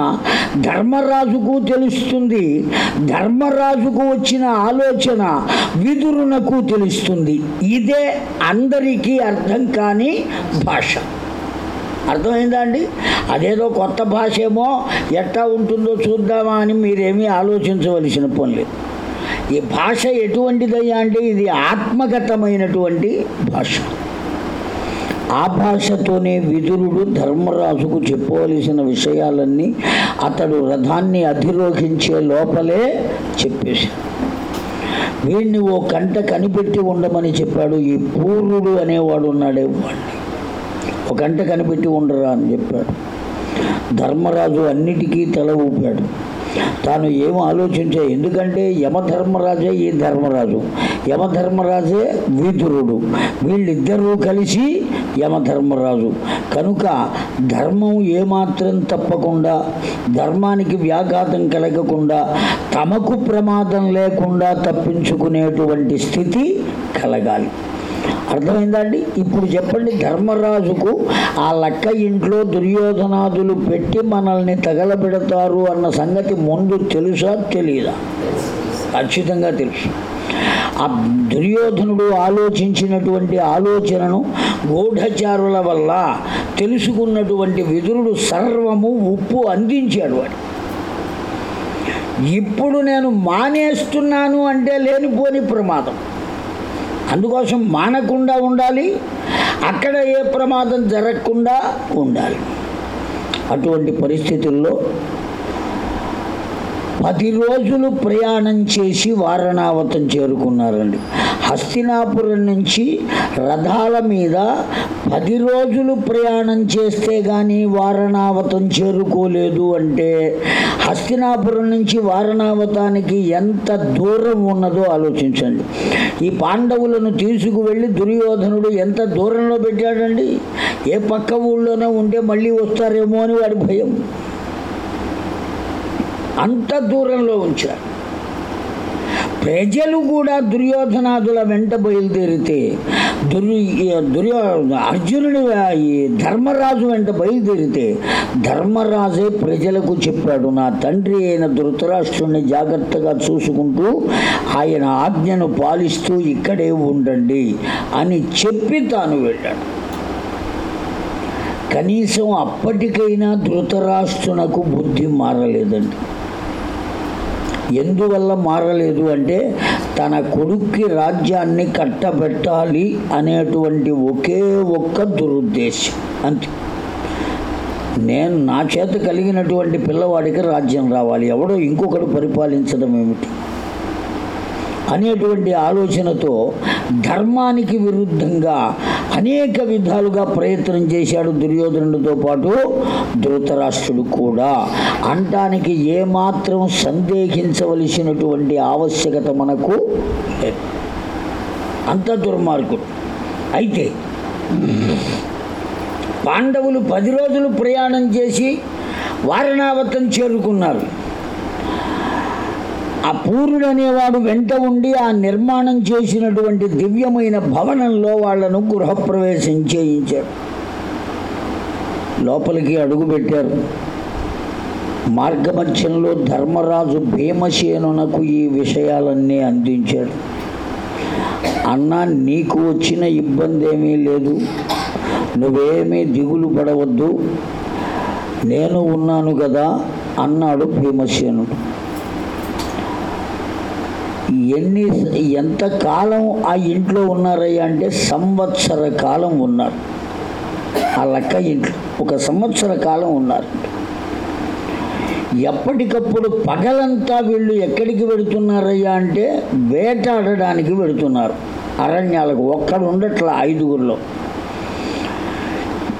Speaker 1: ధర్మరాజుకు తెలుస్తుంది ధర్మరాజుకు వచ్చిన ఆలోచన విదురునకు తెలుస్తుంది ఇదే అందరికీ అర్థం కాని భాష అర్థమైందా అండి అదేదో కొత్త భాష ఏమో ఎట్టా ఉంటుందో చూద్దామా అని మీరేమీ ఆలోచించవలసిన పని లేదు ఈ భాష ఎటువంటిదయ్యా అంటే ఇది ఆత్మగతమైనటువంటి భాష ఆ భాషతోనే విదురుడు ధర్మరాజుకు చెప్పవలసిన విషయాలన్నీ అతడు రథాన్ని అధిరోహించే లోపలే చెప్పేసి వీడిని ఓ కంట కనిపెట్టి ఉండమని చెప్పాడు ఈ పూర్వుడు అనేవాడు ఉన్నాడే వాడిని ఒక గంట కనిపెట్టి ఉండరా అని చెప్పాడు ధర్మరాజు అన్నిటికీ తల ఊపాడు తాను ఏం ఆలోచించే ఎందుకంటే యమధర్మరాజే ఈ ధర్మరాజు యమధర్మరాజే వీతురుడు వీళ్ళిద్దరూ కలిసి యమధర్మరాజు కనుక ధర్మం ఏమాత్రం తప్పకుండా ధర్మానికి వ్యాఘాతం కలగకుండా తమకు ప్రమాదం లేకుండా తప్పించుకునేటువంటి స్థితి కలగాలి అర్థమైందా అండి ఇప్పుడు చెప్పండి ధర్మరాజుకు ఆ లక్క ఇంట్లో దుర్యోధనాదులు పెట్టి మనల్ని తగలబెడతారు అన్న సంగతి ముందు తెలుసా తెలియదా ఖచ్చితంగా తెలుసు ఆ దుర్యోధనుడు ఆలోచించినటువంటి ఆలోచనను గూఢచారుల వల్ల తెలుసుకున్నటువంటి విదురుడు సర్వము ఉప్పు అందించాడు వాడు ఇప్పుడు నేను మానేస్తున్నాను అంటే లేనిపోని ప్రమాదం అందుకోసం మానకుండా ఉండాలి అక్కడ ఏ ప్రమాదం జరగకుండా ఉండాలి అటువంటి పరిస్థితుల్లో పది రోజులు ప్రయాణం చేసి వారణావతం చేరుకున్నారండి హస్తినాపురం నుంచి రథాల మీద పది రోజులు ప్రయాణం చేస్తే కానీ వారణావతం చేరుకోలేదు అంటే హస్తినాపురం నుంచి వారణావతానికి ఎంత దూరం ఉన్నదో ఆలోచించండి ఈ పాండవులను తీసుకువెళ్ళి దుర్యోధనుడు ఎంత దూరంలో పెట్టాడండి ఏ పక్క ఊళ్ళోనే ఉంటే మళ్ళీ వస్తారేమో అని వాడి భయం అంత దూరంలో ఉంచారు ప్రజలు కూడా దుర్యోధనాదుల వెంట బయలుదేరితే దుర్యో దుర్యో అర్జునుడు ఈ ధర్మరాజు వెంట బయలుదేరితే ధర్మరాజే ప్రజలకు చెప్పాడు నా తండ్రి అయిన ధృతరాష్ట్రుణ్ణి జాగ్రత్తగా చూసుకుంటూ ఆయన ఆజ్ఞను పాలిస్తూ ఇక్కడే ఉండండి అని చెప్పి తాను వెళ్ళాడు కనీసం అప్పటికైనా ధృతరాష్ట్రునకు బుద్ధి మారలేదండి ఎందువల్ల మారలేదు అంటే తన కొడుక్కి రాజ్యాన్ని కట్టబెట్టాలి అనేటువంటి ఒకే ఒక్క దురుద్దేశం అంతే నేను నా చేత కలిగినటువంటి పిల్లవాడికి రాజ్యం రావాలి ఎవడో ఇంకొకడు పరిపాలించడం ఏమిటి అనేటువంటి ఆలోచనతో ధర్మానికి విరుద్ధంగా అనేక విధాలుగా ప్రయత్నం చేశాడు దుర్యోధనుడితో పాటు ధృతరాష్ట్రుడు కూడా అంటానికి ఏమాత్రం సందేహించవలసినటువంటి ఆవశ్యకత మనకు అంత దుర్మార్గుడు అయితే పాండవులు పది రోజులు ప్రయాణం చేసి వారణావతం చేరుకున్నారు ఆ పూర్ణుడు అనేవాడు వెంట ఉండి ఆ నిర్మాణం చేసినటువంటి దివ్యమైన భవనంలో వాళ్లను గృహప్రవేశం చేయించాడు లోపలికి అడుగుపెట్టారు మార్గమధ్యంలో ధర్మరాజు భీమసేనునకు ఈ విషయాలన్నీ అందించాడు అన్నా నీకు వచ్చిన ఇబ్బంది ఏమీ లేదు నువ్వేమీ దిగులు పడవద్దు నేను ఉన్నాను కదా అన్నాడు భీమసేనుడు ఎన్ని ఎంత కాలం ఆ ఇంట్లో ఉన్నారయ్యా అంటే సంవత్సర కాలం ఉన్నారు ఆ లెక్క ఇంట్లో ఒక సంవత్సర కాలం ఉన్నారు ఎప్పటికప్పుడు పగలంతా వీళ్ళు ఎక్కడికి వెళుతున్నారయ్యా అంటే వేటాడడానికి వెళుతున్నారు అరణ్యాలకు ఒక్కడు ఉండట్లా ఐదుగురిలో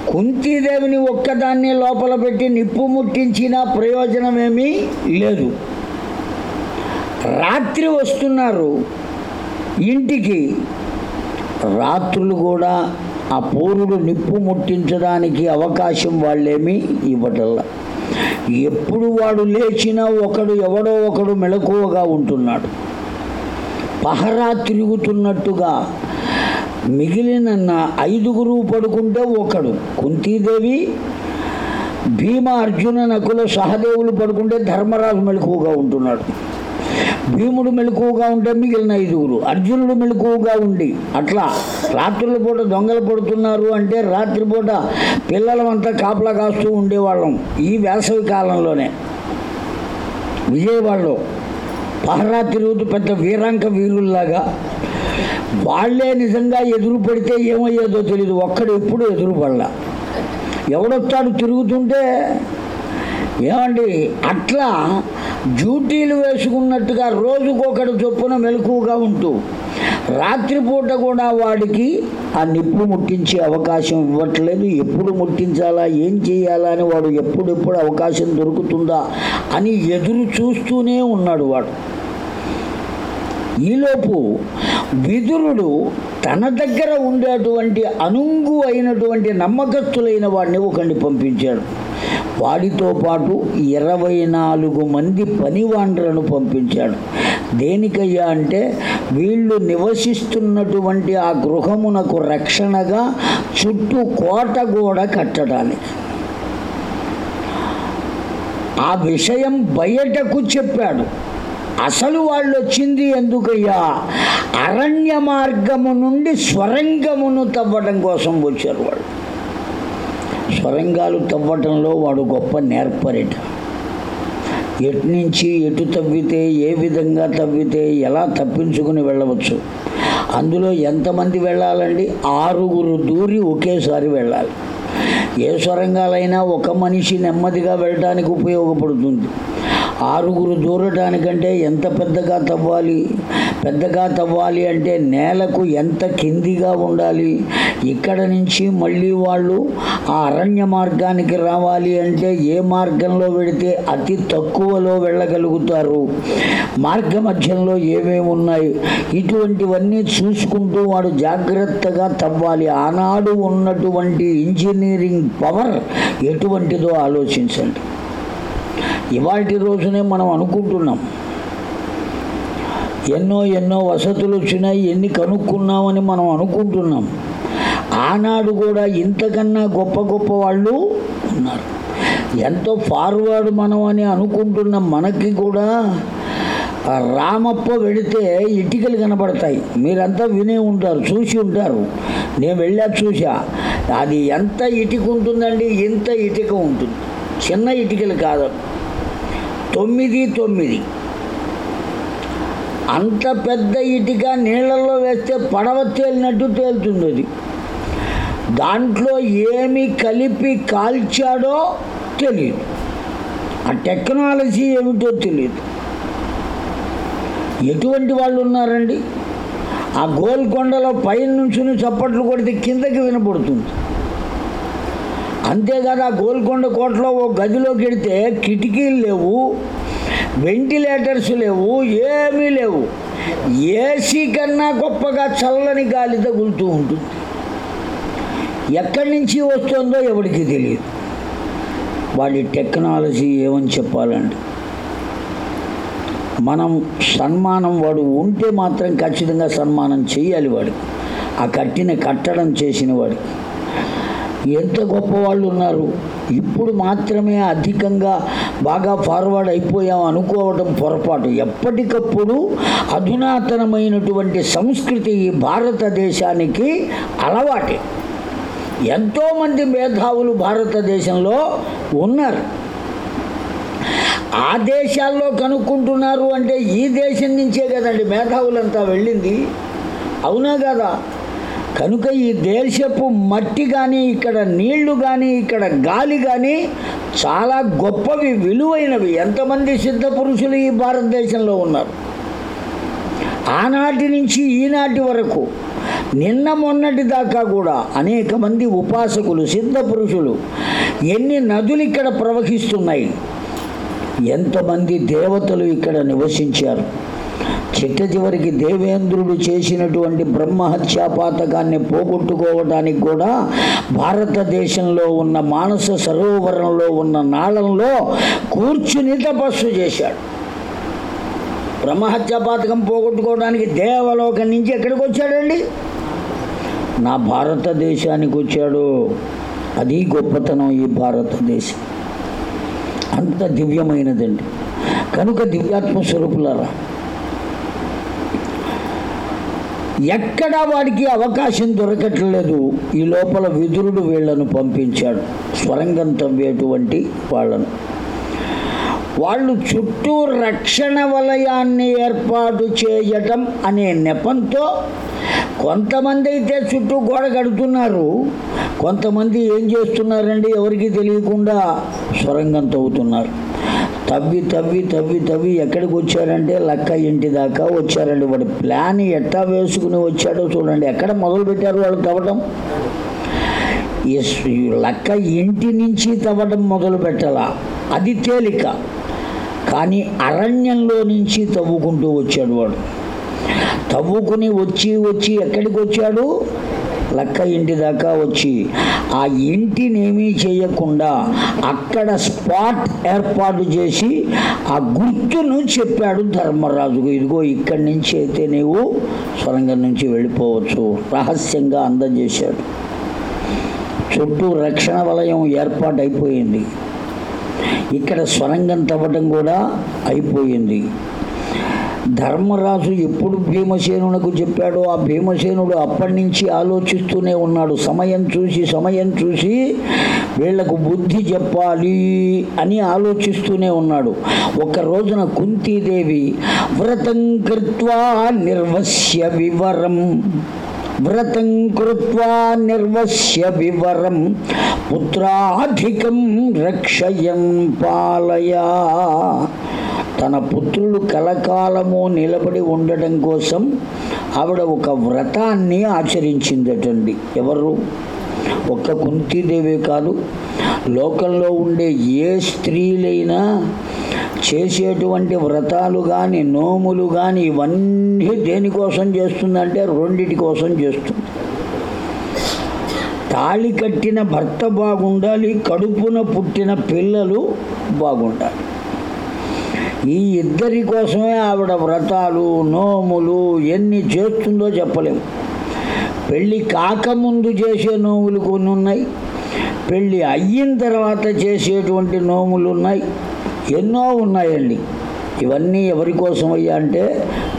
Speaker 1: కుంతీదేవిని ఒక్కదాన్ని లోపల పెట్టి నిప్పు ముట్టించినా ప్రయోజనమేమీ లేదు రాత్రి వస్తున్నారు ఇంటికి రాత్రులు కూడా ఆ పౌరుడు నిప్పు ముట్టించడానికి అవకాశం వాళ్ళేమీ ఇవ్వటల్లా ఎప్పుడు వాడు లేచినా ఒకడు ఎవడో ఒకడు మెలకువగా ఉంటున్నాడు పహరా తిరుగుతున్నట్టుగా మిగిలిన ఐదుగురు పడుకుంటే ఒకడు కుంతీదేవి భీమ అర్జున నకుల సహదేవులు పడుకుంటే ధర్మరాజు మెలకువగా ఉంటున్నాడు భీముడు మెలకువగా ఉంటే మిగిలిన ఐదుగురు అర్జునుడు మెలకువగా ఉండి అట్లా రాత్రుల పూట దొంగలు పడుతున్నారు అంటే రాత్రిపూట పిల్లలమంతా కాపలా కాస్తూ ఉండేవాళ్ళం ఈ వేసవి కాలంలోనే విజయవాడలో పహరా తిరుగుతూ పెద్ద వీరాంక వీరుల్లాగా వాళ్ళే నిజంగా ఎదురు పడితే ఏమయ్యేదో తెలియదు ఒక్కడు ఎప్పుడు ఎదురు పడలా ఎవడొస్తాడు తిరుగుతుంటే ఏమండి అట్లా డ్యూటీలు వేసుకున్నట్టుగా రోజుకొకటి చొప్పున మెలకువగా ఉంటూ రాత్రిపూట కూడా వాడికి ఆ నిప్పు ముట్టించే అవకాశం ఇవ్వట్లేదు ఎప్పుడు ముట్టించాలా ఏం చేయాలా అని వాడు ఎప్పుడెప్పుడు అవకాశం దొరుకుతుందా అని ఎదురు చూస్తూనే ఉన్నాడు వాడు ఈలోపు విదురుడు తన దగ్గర ఉండేటువంటి అనుంగు అయినటువంటి నమ్మకస్తులైన వాడిని ఒకండి పంపించాడు వాడితో పాటు ఇరవై నాలుగు మంది పనివాండ్రను పంపించాడు దేనికయ్యా అంటే వీళ్ళు నివసిస్తున్నటువంటి ఆ గృహమునకు రక్షణగా చుట్టూ కోట కూడా కట్టడానికి ఆ విషయం బయటకు చెప్పాడు అసలు వాళ్ళు వచ్చింది ఎందుకయ్యా అరణ్య మార్గము నుండి స్వరంగమును తవ్వడం కోసం వచ్చారు వాళ్ళు స్వరంగాలు తవ్వటంలో వాడు గొప్ప నేర్పరిట ఎటు నుంచి ఎటు తవ్వితే ఏ విధంగా తవ్వితే ఎలా తప్పించుకుని వెళ్ళవచ్చు అందులో ఎంతమంది వెళ్ళాలండి ఆరుగురు దూరి ఒకేసారి వెళ్ళాలి ఏ స్వరంగాలైనా ఒక మనిషి నెమ్మదిగా వెళ్ళడానికి ఉపయోగపడుతుంది ఆరుగురు దూరడానికంటే ఎంత పెద్దగా తవ్వాలి పెద్దగా తవ్వాలి అంటే నేలకు ఎంత కిందిగా ఉండాలి ఇక్కడ నుంచి మళ్ళీ వాళ్ళు ఆ అరణ్య మార్గానికి రావాలి అంటే ఏ మార్గంలో వెడితే అతి తక్కువలో వెళ్ళగలుగుతారు మార్గ మధ్యంలో ఏమేమి ఉన్నాయి ఇటువంటివన్నీ చూసుకుంటూ వాడు జాగ్రత్తగా తవ్వాలి ఆనాడు ఉన్నటువంటి ఇంజనీరింగ్ పవర్ ఎటువంటిదో ఆలోచించండి ఇవాటి రోజునే మనం అనుకుంటున్నాం ఎన్నో ఎన్నో వసతులు వచ్చినాయి ఎన్ని కనుక్కున్నామని మనం అనుకుంటున్నాం ఆనాడు కూడా ఇంతకన్నా గొప్ప గొప్ప వాళ్ళు ఉన్నారు ఎంతో ఫార్వర్డ్ మనం అని అనుకుంటున్న మనకి కూడా రామప్ప వెళితే ఇటుకలు కనబడతాయి మీరంతా వినే ఉంటారు చూసి ఉంటారు నేను వెళ్ళా చూసా అది ఎంత ఇటుక ఉంటుందండి ఇంత ఇటుక ఉంటుంది చిన్న ఇటుకలు కాదు తొమ్మిది తొమ్మిది అంత పెద్ద ఇటుక నీళ్ళల్లో వేస్తే పడవ తేలినట్టు తేలుతుంది అది దాంట్లో ఏమి కలిపి కాల్చాడో తెలియదు ఆ టెక్నాలజీ ఏమిటో తెలియదు ఎటువంటి వాళ్ళు ఉన్నారండి ఆ గోల్కొండలో పైన నుంచి చప్పట్లు కొడితే కిందకి వినపడుతుంది అంతేకాదు ఆ గోల్కొండ కోటలో ఓ గదిలోకి వెడితే కిటికీలు లేవు వెంటిలేటర్స్ లేవు ఏమీ లేవు ఏసీ కన్నా గొప్పగా చల్లని గాలి తగులుతూ ఉంటుంది ఎక్కడి నుంచి వస్తుందో ఎవరికి తెలియదు వాడి టెక్నాలజీ ఏమని చెప్పాలండి మనం సన్మానం వాడు ఉంటే మాత్రం ఖచ్చితంగా సన్మానం చేయాలి వాడికి ఆ కట్టిన కట్టడం చేసిన వాడికి ఎంత గొప్పవాళ్ళు ఉన్నారు ఇప్పుడు మాత్రమే అధికంగా బాగా ఫార్వర్డ్ అయిపోయాం అనుకోవడం పొరపాటు ఎప్పటికప్పుడు అధునాతనమైనటువంటి సంస్కృతి ఈ భారతదేశానికి అలవాటే ఎంతోమంది మేధావులు భారతదేశంలో ఉన్నారు ఆ దేశాల్లో కనుక్కుంటున్నారు అంటే ఈ దేశం నుంచే కదండి మేధావులంతా వెళ్ళింది అవునా కదా కనుక ఈ దేశపు మట్టి కానీ ఇక్కడ నీళ్లు కానీ ఇక్కడ గాలి కానీ చాలా గొప్పవి విలువైనవి ఎంతమంది సిద్ధ పురుషులు ఈ భారతదేశంలో ఉన్నారు ఆనాటి నుంచి ఈనాటి వరకు నిన్న మొన్నటి దాకా కూడా అనేక మంది ఉపాసకులు సిద్ధ పురుషులు ఎన్ని నదులు ఇక్కడ ప్రవహిస్తున్నాయి ఎంతమంది దేవతలు ఇక్కడ నివసించారు చిట్ట చివరికి దేవేంద్రుడు చేసినటువంటి బ్రహ్మహత్యాపాతకాన్ని పోగొట్టుకోవడానికి కూడా భారతదేశంలో ఉన్న మానస సరోవరంలో ఉన్న నాళంలో కూర్చుని తపస్సు చేశాడు బ్రహ్మహత్యాపాతకం పోగొట్టుకోవడానికి దేవలోకం నుంచి ఎక్కడికి వచ్చాడండి నా భారతదేశానికి వచ్చాడు అది గొప్పతనం ఈ భారతదేశం అంత దివ్యమైనదండి కనుక దివ్యాత్మ స్వరూపులరా ఎక్కడా వాడికి అవకాశం దొరకట్లేదు ఈ లోపల విదురుడు వీళ్లను పంపించాడు స్వరంగం తవ్వేటువంటి వాళ్ళను వాళ్ళు చుట్టూ రక్షణ వలయాన్ని ఏర్పాటు చేయటం అనే నెపంతో కొంతమంది అయితే చుట్టూ గోడ కడుతున్నారు కొంతమంది ఏం చేస్తున్నారండి ఎవరికి తెలియకుండా స్వరంగం తవ్వుతున్నారు తవ్వి తవ్వి తవ్వి తవ్వి ఎక్కడికి వచ్చారంటే లక్క ఇంటి దాకా వచ్చారండి వాడు ప్లాన్ ఎట్టా వేసుకుని వచ్చాడో చూడండి ఎక్కడ మొదలు పెట్టారు వాళ్ళు తవ్వటం లక్క ఇంటి నుంచి తవ్వడం మొదలు పెట్టాలా అది తేలిక కానీ అరణ్యంలో నుంచి తవ్వుకుంటూ వచ్చాడు వాడు తవ్వుకుని వచ్చి వచ్చి ఎక్కడికి వచ్చాడు లక్క ఇంటి దాకా వచ్చి ఆ ఇంటినేమీ చేయకుండా అక్కడ స్పాట్ ఏర్పాటు చేసి ఆ గుర్తును చెప్పాడు ధర్మరాజుకు ఇదిగో ఇక్కడి నుంచి అయితే నీవు సొరంగం నుంచి వెళ్ళిపోవచ్చు రహస్యంగా అందజేశాడు చుట్టూ రక్షణ వలయం ఏర్పాటైపోయింది ఇక్కడ స్వరంగం తవ్వటం కూడా అయిపోయింది ధర్మరాజు ఎప్పుడు భీమసేనునకు చెప్పాడో ఆ భీమసేనుడు అప్పటి నుంచి ఆలోచిస్తూనే ఉన్నాడు సమయం చూసి సమయం చూసి వీళ్లకు బుద్ధి చెప్పాలి అని ఆలోచిస్తూనే ఉన్నాడు ఒక రోజున కుంతీదేవి వ్రతం కృత్వా నిర్వస్య వివరం వ్రతం కృత్వా నిర్వస్య వివరం పుత్రాధికం రక్షయం పాలయా తన పుత్రులు కలకాలము నిలబడి ఉండడం కోసం ఆవిడ ఒక వ్రతాన్ని ఆచరించిందటండి ఎవరు ఒక్క కుంతీదేవి కాదు లోకంలో ఉండే ఏ స్త్రీలైనా చేసేటువంటి వ్రతాలు కానీ నోములు కానీ ఇవన్నీ దేనికోసం చేస్తుందంటే రెండిటి కోసం చేస్తుంది తాళి కట్టిన భర్త బాగుండాలి కడుపున పుట్టిన పిల్లలు బాగుండాలి ఈ ఇద్దరి కోసమే ఆవిడ వ్రతాలు నోములు ఎన్ని చేస్తుందో చెప్పలేము పెళ్ళి కాకముందు చేసే నోములు కొన్ని ఉన్నాయి పెళ్ళి అయిన తర్వాత చేసేటువంటి నోములు ఉన్నాయి ఎన్నో ఉన్నాయండి ఇవన్నీ ఎవరి కోసం అయ్యా అంటే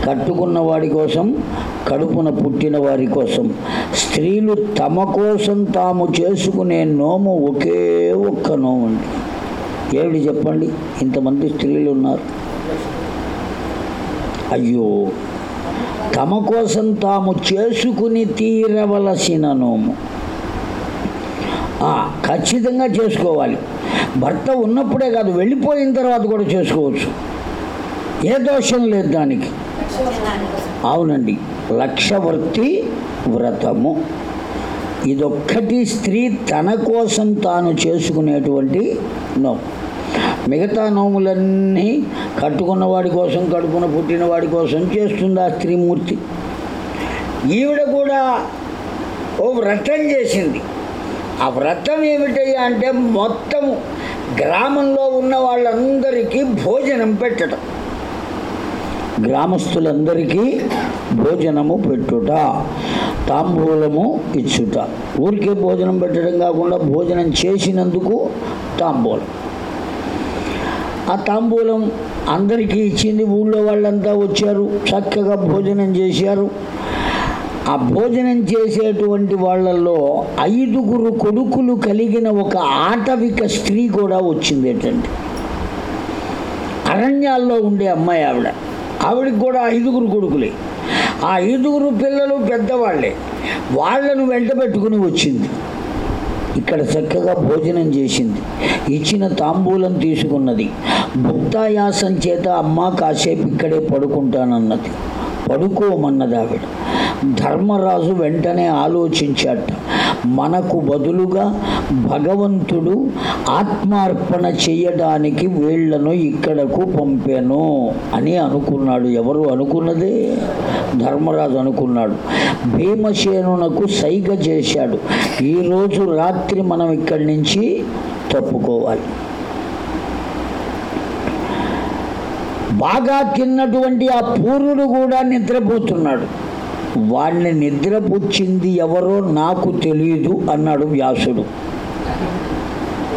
Speaker 1: కట్టుకున్న వాడి కోసం కడుపున పుట్టిన వారి కోసం స్త్రీలు తమ కోసం తాము చేసుకునే నోము ఒకే ఒక్క నోము అండి ఏమిటి చెప్పండి ఇంతమంది స్త్రీలు ఉన్నారు అయ్యో తమ కోసం తాము చేసుకుని తీరవలసిన నోము ఖచ్చితంగా చేసుకోవాలి భర్త ఉన్నప్పుడే కాదు వెళ్ళిపోయిన తర్వాత కూడా చేసుకోవచ్చు ఏ దోషం లేదు దానికి అవునండి లక్షవర్తి వ్రతము ఇదొక్కటి స్త్రీ తన కోసం తాను చేసుకునేటువంటి నో మిగతా నోములన్నీ కట్టుకున్న వాడి కోసం కడుపున పుట్టిన వాడి కోసం చేస్తుంది ఆ స్త్రీమూర్తి ఈవిడ కూడా ఓ వ్రతం చేసింది ఆ వ్రతం ఏమిటయ్యా అంటే మొత్తము గ్రామంలో ఉన్న వాళ్ళందరికీ భోజనం పెట్టడం గ్రామస్తులందరికీ భోజనము పెట్టుట తాంబూలము ఇచ్చుట ఊరికే భోజనం పెట్టడం కాకుండా భోజనం చేసినందుకు తాంబూలం ఆ తాంబూలం అందరికీ ఇచ్చింది ఊళ్ళో వాళ్ళంతా వచ్చారు చక్కగా భోజనం చేశారు ఆ భోజనం చేసేటువంటి వాళ్ళల్లో ఐదుగురు కొడుకులు కలిగిన ఒక ఆటవిక స్త్రీ కూడా వచ్చింది ఏంటంటే అరణ్యాల్లో ఉండే అమ్మాయి ఆవిడ ఆవిడకి కూడా ఐదుగురు కొడుకులే ఆ ఐదుగురు పిల్లలు పెద్దవాళ్ళే వాళ్ళను వెంట పెట్టుకుని వచ్చింది ఇక్కడ చక్కగా భోజనం చేసింది ఇచ్చిన తాంబూలం తీసుకున్నది భుక్తాయాసం చేత అమ్మ కాసేపు ఇక్కడే పడుకుంటానన్నది పడుకోమన్నది ఆవిడ ధర్మరాజు వెంటనే ఆలోచించాట మనకు బదులుగా భగవంతుడు ఆత్మార్పణ చేయడానికి వీళ్లను ఇక్కడకు పంపాను అని అనుకున్నాడు ఎవరు అనుకున్నదే ధర్మరాజు అనుకున్నాడు భీమసేనునకు సైగ చేశాడు ఈరోజు రాత్రి మనం ఇక్కడి నుంచి తప్పుకోవాలి బాగా తిన్నటువంటి ఆ పూర్వుడు కూడా నిద్రపోతున్నాడు వాడిని నిద్రపుచ్చింది ఎవరో నాకు తెలియదు అన్నాడు వ్యాసుడు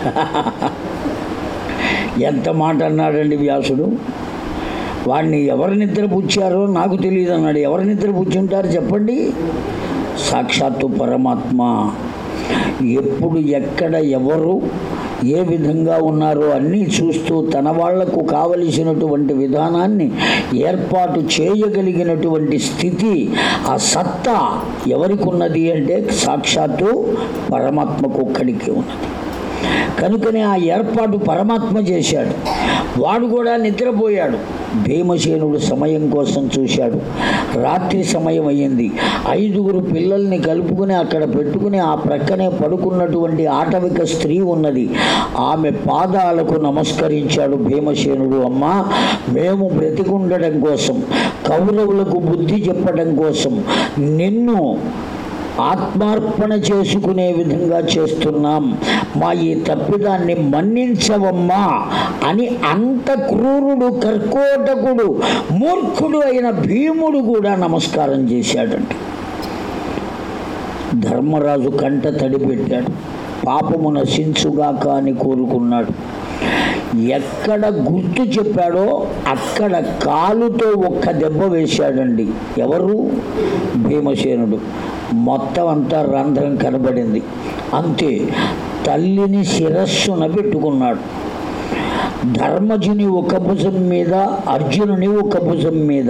Speaker 1: ఎంత మాట అన్నాడండి వ్యాసుడు వాడిని ఎవరు నిద్రపుచ్చారో నాకు తెలియదు అన్నాడు ఎవరు నిద్రపుచ్చుంటారు చెప్పండి సాక్షాత్తు పరమాత్మ ఎప్పుడు ఎక్కడ ఎవరు ఏ విధంగా ఉన్నారో అన్నీ చూస్తూ తన వాళ్లకు కావలసినటువంటి విధానాన్ని ఏర్పాటు చేయగలిగినటువంటి స్థితి ఆ సత్తా ఎవరికి ఉన్నది అంటే సాక్షాత్తు పరమాత్మకు ఒక్కడికి ఉన్నది కనుకనే ఆ ఏర్పాటు పరమాత్మ చేశాడు వాడు కూడా నిద్రపోయాడు భీమసేనుడు సమయం కోసం చూశాడు రాత్రి సమయం అయ్యింది ఐదుగురు పిల్లల్ని కలుపుకుని అక్కడ పెట్టుకుని ఆ ప్రక్కనే పడుకున్నటువంటి ఆటవిక స్త్రీ ఉన్నది ఆమె పాదాలకు నమస్కరించాడు భీమసేనుడు అమ్మ మేము బ్రతికుండడం కోసం కౌరవులకు బుద్ధి చెప్పడం కోసం నిన్ను ఆత్మార్పణ చేసుకునే విధంగా చేస్తున్నాం మా ఈ తప్పిదాన్ని మన్నించవమ్మా అని అంత క్రూరుడు కర్కోటకుడు మూర్ఖుడు అయిన భీముడు కూడా నమస్కారం చేశాడంట ధర్మరాజు కంట తడిపెట్టాడు పాపము నశించుగాక అని కోరుకున్నాడు ఎక్కడ గుర్తు చెప్పాడో అక్కడ కాలుతో ఒక్క దెబ్బ వేశాడండి ఎవరు భీమసేనుడు మొత్తం అంతా రంధ్రం కనబడింది అంతే తల్లిని శిరస్సున పెట్టుకున్నాడు ధర్మజుని ఒక భుజం మీద అర్జునుని ఒక భుజం మీద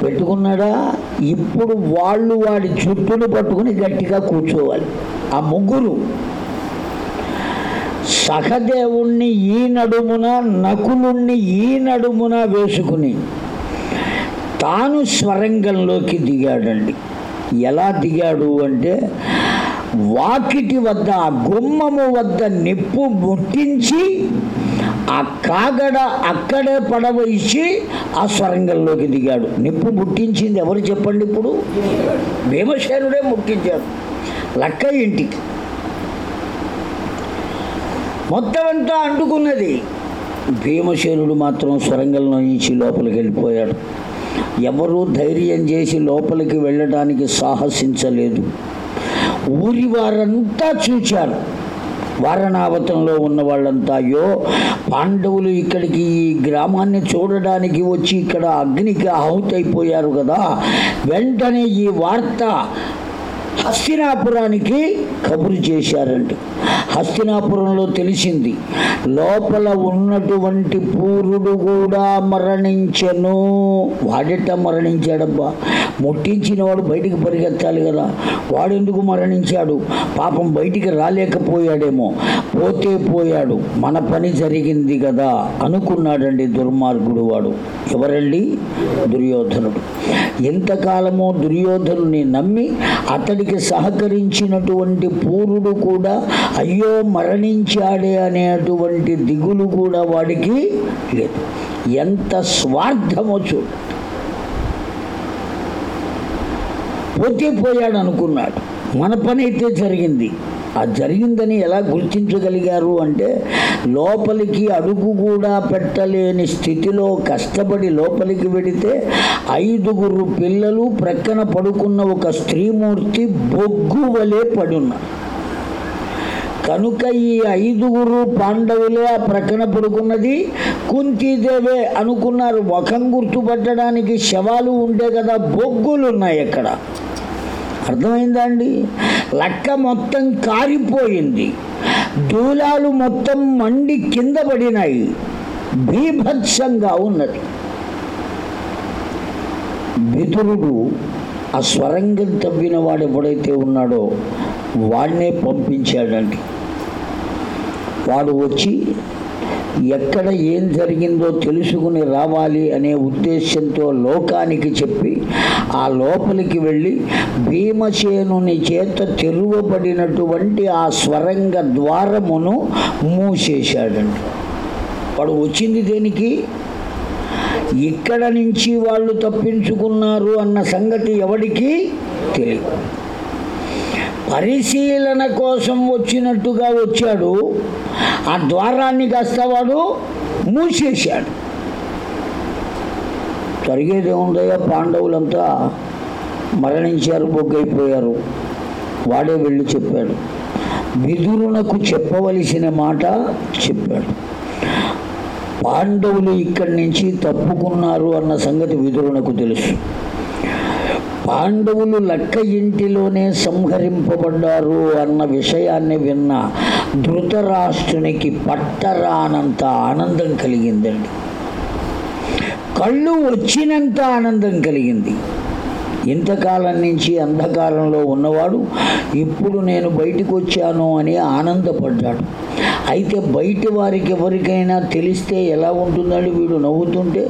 Speaker 1: పెట్టుకున్నాడా ఇప్పుడు వాళ్ళు వాడి చుట్టూని పట్టుకుని గట్టిగా కూర్చోవాలి ఆ ముగ్గురు సహదేవుణ్ణి ఈ నడుమున నకులుణ్ణి ఈ నడుమున వేసుకుని తాను స్వరంగంలోకి దిగాడండి ఎలా దిగాడు అంటే వాకిటి వద్ద ఆ గుమ్మము వద్ద నిప్పు ముట్టించి ఆ కాగడ అక్కడే పడవయించి ఆ స్వరంగంలోకి దిగాడు నిప్పు ముట్టించింది ఎవరు చెప్పండి ఇప్పుడు భీమసేనుడే ముట్టించాడు లక్క ఇంటికి మొత్తం అంతా అంటుకున్నది భీమసేనుడు మాత్రం స్వరంగంలో నుంచి లోపలికి వెళ్ళిపోయాడు ఎవరూ ధైర్యం చేసి లోపలికి వెళ్ళడానికి సాహసించలేదు ఊరి వారంతా చూచారు వారణావతంలో ఉన్న వాళ్ళంతా అయ్యో పాండవులు ఇక్కడికి ఈ గ్రామాన్ని చూడడానికి వచ్చి ఇక్కడ అగ్నికి ఆహుతైపోయారు కదా వెంటనే ఈ వార్త హస్తినాపురానికి కబురు చేశారంట హస్తినాపురంలో తెలిసింది లోపల ఉన్నటువంటి పూరుడు కూడా మరణించను వాడెట్ట మరణించాడబ్బా ముట్టించిన వాడు బయటికి పరిగెత్తాలి కదా వాడెందుకు మరణించాడు పాపం బయటికి రాలేకపోయాడేమో పోతే పోయాడు మన పని జరిగింది కదా అనుకున్నాడండి దుర్మార్గుడు వాడు ఎవరండి దుర్యోధనుడు ఎంతకాలమో దుర్యోధనుని నమ్మి అతడికి సహకరించినటువంటి పూరుడు కూడా అయ్యో మరణించాడే అనేటువంటి దిగులు కూడా వాడికి లేదు ఎంత స్వార్థమో చూడు పోతే పోయాడు అనుకున్నాడు మన పని అయితే జరిగింది ఆ జరిగిందని ఎలా గుర్తించగలిగారు అంటే లోపలికి అడుగు కూడా పెట్టలేని స్థితిలో కష్టపడి లోపలికి వెడితే ఐదుగురు పిల్లలు ప్రక్కన పడుకున్న ఒక స్త్రీమూర్తి బొగ్గు వలె పడున్న కనుక ఈ ఐదుగురు పాండవులే ఆ ప్రక్కన పడుకున్నది కుంతీదేవే అనుకున్నారు ముఖం గుర్తుపట్టడానికి శవాలు ఉండే కదా బొగ్గులు ఉన్నాయి ఎక్కడ అర్థమైందా అండి లక్క మొత్తం కారిపోయింది దూలాలు మొత్తం మండి కింద పడినాయి బీభత్సంగా ఉన్నది బితురుడు ఆ స్వరంగం తవ్విన వాడు ఎప్పుడైతే ఉన్నాడో వాడినే పంపించాడండి వాడు వచ్చి ఎక్కడ ఏం జరిగిందో తెలుసుకుని రావాలి అనే ఉద్దేశంతో లోకానికి చెప్పి ఆ లోపలికి వెళ్ళి భీమసేనుని చేత తెరువబడినటువంటి ఆ స్వరంగ ద్వారమును మూసేశాడండి వాడు వచ్చింది దేనికి ఇక్కడ నుంచి వాళ్ళు తప్పించుకున్నారు అన్న సంగతి ఎవడికి తెలియదు పరిశీలన కోసం వచ్చినట్టుగా వచ్చాడు ఆ ద్వారాన్ని కాస్త వాడు మూసేశాడు తరిగేది ఏముందయ్యా పాండవులంతా మరణించారు బొగ్గైపోయారు వాడే వెళ్ళి చెప్పాడు విదురునకు చెప్పవలసిన మాట చెప్పాడు పాండవులు ఇక్కడి నుంచి తప్పుకున్నారు అన్న సంగతి విదురునకు తెలుసు పాండవులు లక్క ఇంటిలోనే సంహరింపబడ్డారు అన్న విషయాన్ని విన్న ధృతరాష్ట్రునికి పట్టరానంత ఆనందం కలిగిందండి కళ్ళు వచ్చినంత ఆనందం కలిగింది ఇంతకాలం నుంచి అంధకాలంలో ఉన్నవాడు ఇప్పుడు నేను బయటకు వచ్చాను అని ఆనందపడ్డాడు అయితే బయటి వారికి ఎవరికైనా తెలిస్తే ఎలా ఉంటుందండి వీడు నవ్వుతుంటే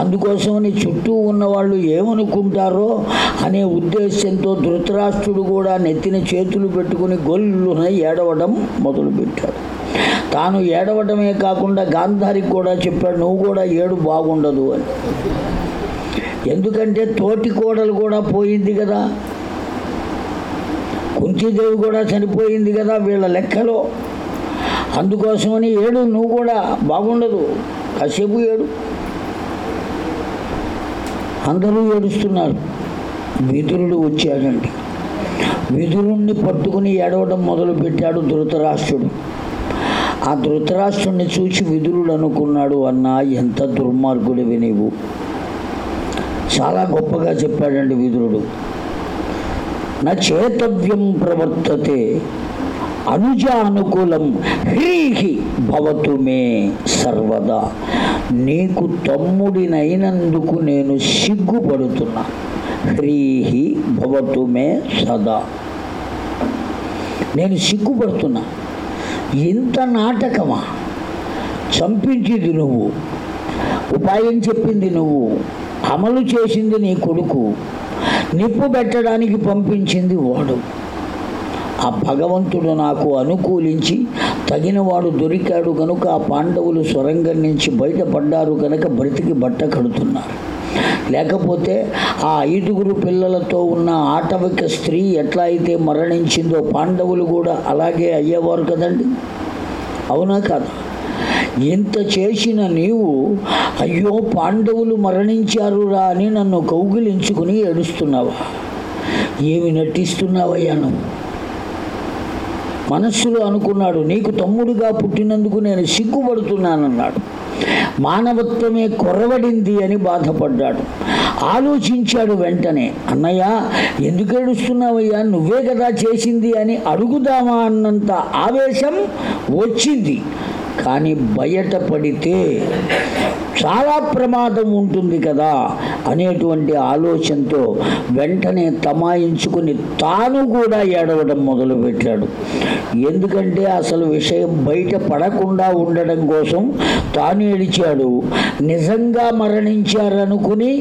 Speaker 1: అందుకోసమని చుట్టూ ఉన్నవాళ్ళు ఏమనుకుంటారో అనే ఉద్దేశంతో ధృతరాష్ట్రుడు కూడా నెత్తిన చేతులు పెట్టుకుని గొల్లున ఏడవడం మొదలుపెట్టాడు తాను ఏడవడమే కాకుండా గాంధారికి కూడా చెప్పాడు నువ్వు కూడా ఏడు బాగుండదు అని ఎందుకంటే తోటి కోడలు కూడా పోయింది కదా కుంతీదేవి కూడా చనిపోయింది కదా వీళ్ళ లెక్కలో అందుకోసమని ఏడు నువ్వు కూడా బాగుండదు కాసేపు ఏడు అందరూ ఏడుస్తున్నారు విధురుడు వచ్చాడండి విధురుణ్ణి పట్టుకుని ఏడవడం మొదలుపెట్టాడు ధృతరాష్ట్రుడు ఆ ధృతరాష్ట్రుణ్ణి చూసి విధురుడు అనుకున్నాడు అన్న ఎంత దుర్మార్గుడు వినివు చాలా గొప్పగా చెప్పాడండి విదురుడు నా చేతవ్యం ప్రవర్తతే అనుజానుకూలం హ్రీహి భవతుమే సర్వదా నీకు తమ్ముడినైనందుకు నేను సిగ్గుపడుతున్నా హ్రీహి భవతు మే సదా నేను సిగ్గుపడుతున్నా ఇంత నాటకమా చంపించింది నువ్వు ఉపాయం చెప్పింది నువ్వు అమలు చేసింది నీ కొడుకు నిప్పు పెట్టడానికి పంపించింది వాడు ఆ భగవంతుడు నాకు అనుకూలించి తగినవాడు దొరికాడు కనుక ఆ పాండవులు స్వరంగం నుంచి బయటపడ్డారు కనుక బ్రతికి బట్ట కడుతున్నారు లేకపోతే ఆ ఐదుగురు పిల్లలతో ఉన్న ఆటవిక స్త్రీ ఎట్లా అయితే మరణించిందో పాండవులు కూడా అలాగే అయ్యేవారు కదండి అవునా కాదు ఇంత చేసిన నీవు అయ్యో పాండవులు మరణించారురా అని నన్ను కౌగిలించుకుని ఏడుస్తున్నావా ఏమి నటిస్తున్నావయ్యా నువ్వు మనస్సులో అనుకున్నాడు నీకు తమ్ముడుగా పుట్టినందుకు నేను సిగ్గుపడుతున్నానన్నాడు మానవత్వమే కొరవడింది అని బాధపడ్డాడు ఆలోచించాడు వెంటనే అన్నయ్య ఎందుకు ఏడుస్తున్నావయ్యా నువ్వే కదా చేసింది అని అడుగుదామా అన్నంత ఆవేశం వచ్చింది కానీ బయట పడితే చాలా ప్రమాదం ఉంటుంది కదా అనేటువంటి ఆలోచనతో వెంటనే తమాయించుకుని తాను కూడా ఏడవడం మొదలుపెట్టాడు ఎందుకంటే అసలు విషయం బయట పడకుండా ఉండడం కోసం తాను ఏడిచాడు నిజంగా మరణించారనుకుని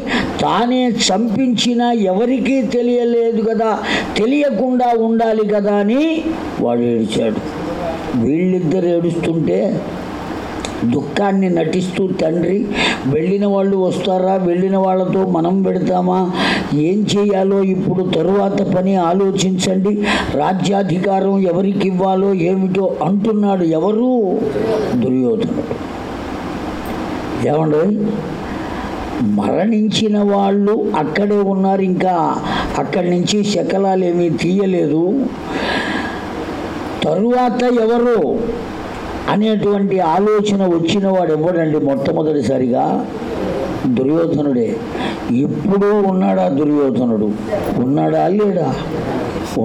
Speaker 1: తానే చంపించినా ఎవరికీ తెలియలేదు కదా తెలియకుండా ఉండాలి కదా అని వాడు ఏడిచాడు వీళ్ళిద్దరు ఏడుస్తుంటే దుఃఖాన్ని నటిస్తూ తండ్రి వెళ్ళిన వాళ్ళు వస్తారా వెళ్ళిన వాళ్ళతో మనం పెడతామా ఏం చేయాలో ఇప్పుడు తరువాత పని ఆలోచించండి రాజ్యాధికారం ఎవరికి ఇవ్వాలో ఏమిటో అంటున్నాడు ఎవరు దుర్యోధనుడు ఏమండి మరణించిన వాళ్ళు అక్కడే ఉన్నారు ఇంకా అక్కడి నుంచి శకలాలు ఏమీ తీయలేదు తరువాత ఎవరు అనేటువంటి ఆలోచన వచ్చిన వాడు ఎవడండి మొట్టమొదటిసారిగా దుర్యోధనుడే ఇప్పుడు ఉన్నాడా దుర్యోధనుడు ఉన్నాడా లేడా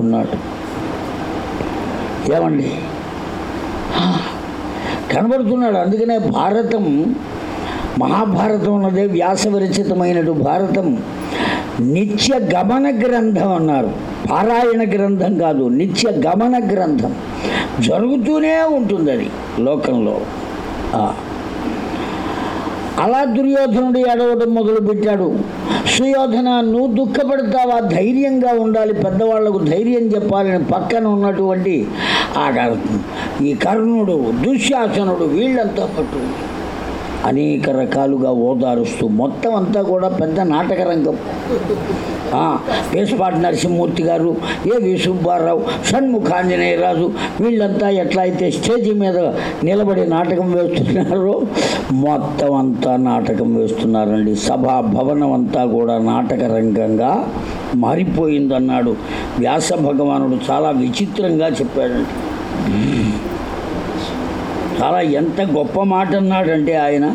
Speaker 1: ఉన్నాడు ఏమండి కనబడుతున్నాడు అందుకనే భారతం మహాభారతం ఉన్నదే వ్యాసవరిచితమైన భారతం నిత్య గమన గ్రంథం అన్నారు పారాయణ గ్రంథం కాదు నిత్య గమన గ్రంథం జరుగుతూనే ఉంటుంది అది లోకంలో అలా దుర్యోధనుడు ఏడవడం మొదలుపెట్టాడు సుయోధన నువ్వు దుఃఖపడతావా ధైర్యంగా ఉండాలి పెద్దవాళ్లకు ధైర్యం చెప్పాలని పక్కన ఉన్నటువంటి ఆ ఈ కర్ణుడు దుశ్శాసనుడు వీళ్ళంతా పట్టు అనేక రకాలుగా ఓదారుస్తూ మొత్తం అంతా కూడా పెద్ద నాటకరంగం వేసుపాటి నరసింహమూర్తి గారు ఏవి సుబ్బారావు షణ్ముఖాంజనేయరాజు వీళ్ళంతా ఎట్లా అయితే స్టేజీ మీద నిలబడి నాటకం వేస్తున్నారో మొత్తం అంతా నాటకం వేస్తున్నారండి సభా భవనం అంతా కూడా నాటక రంగంగా మారిపోయిందన్నాడు వ్యాస భగవానుడు చాలా విచిత్రంగా చెప్పాడండి చాలా ఎంత గొప్ప మాట అన్నాడంటే ఆయన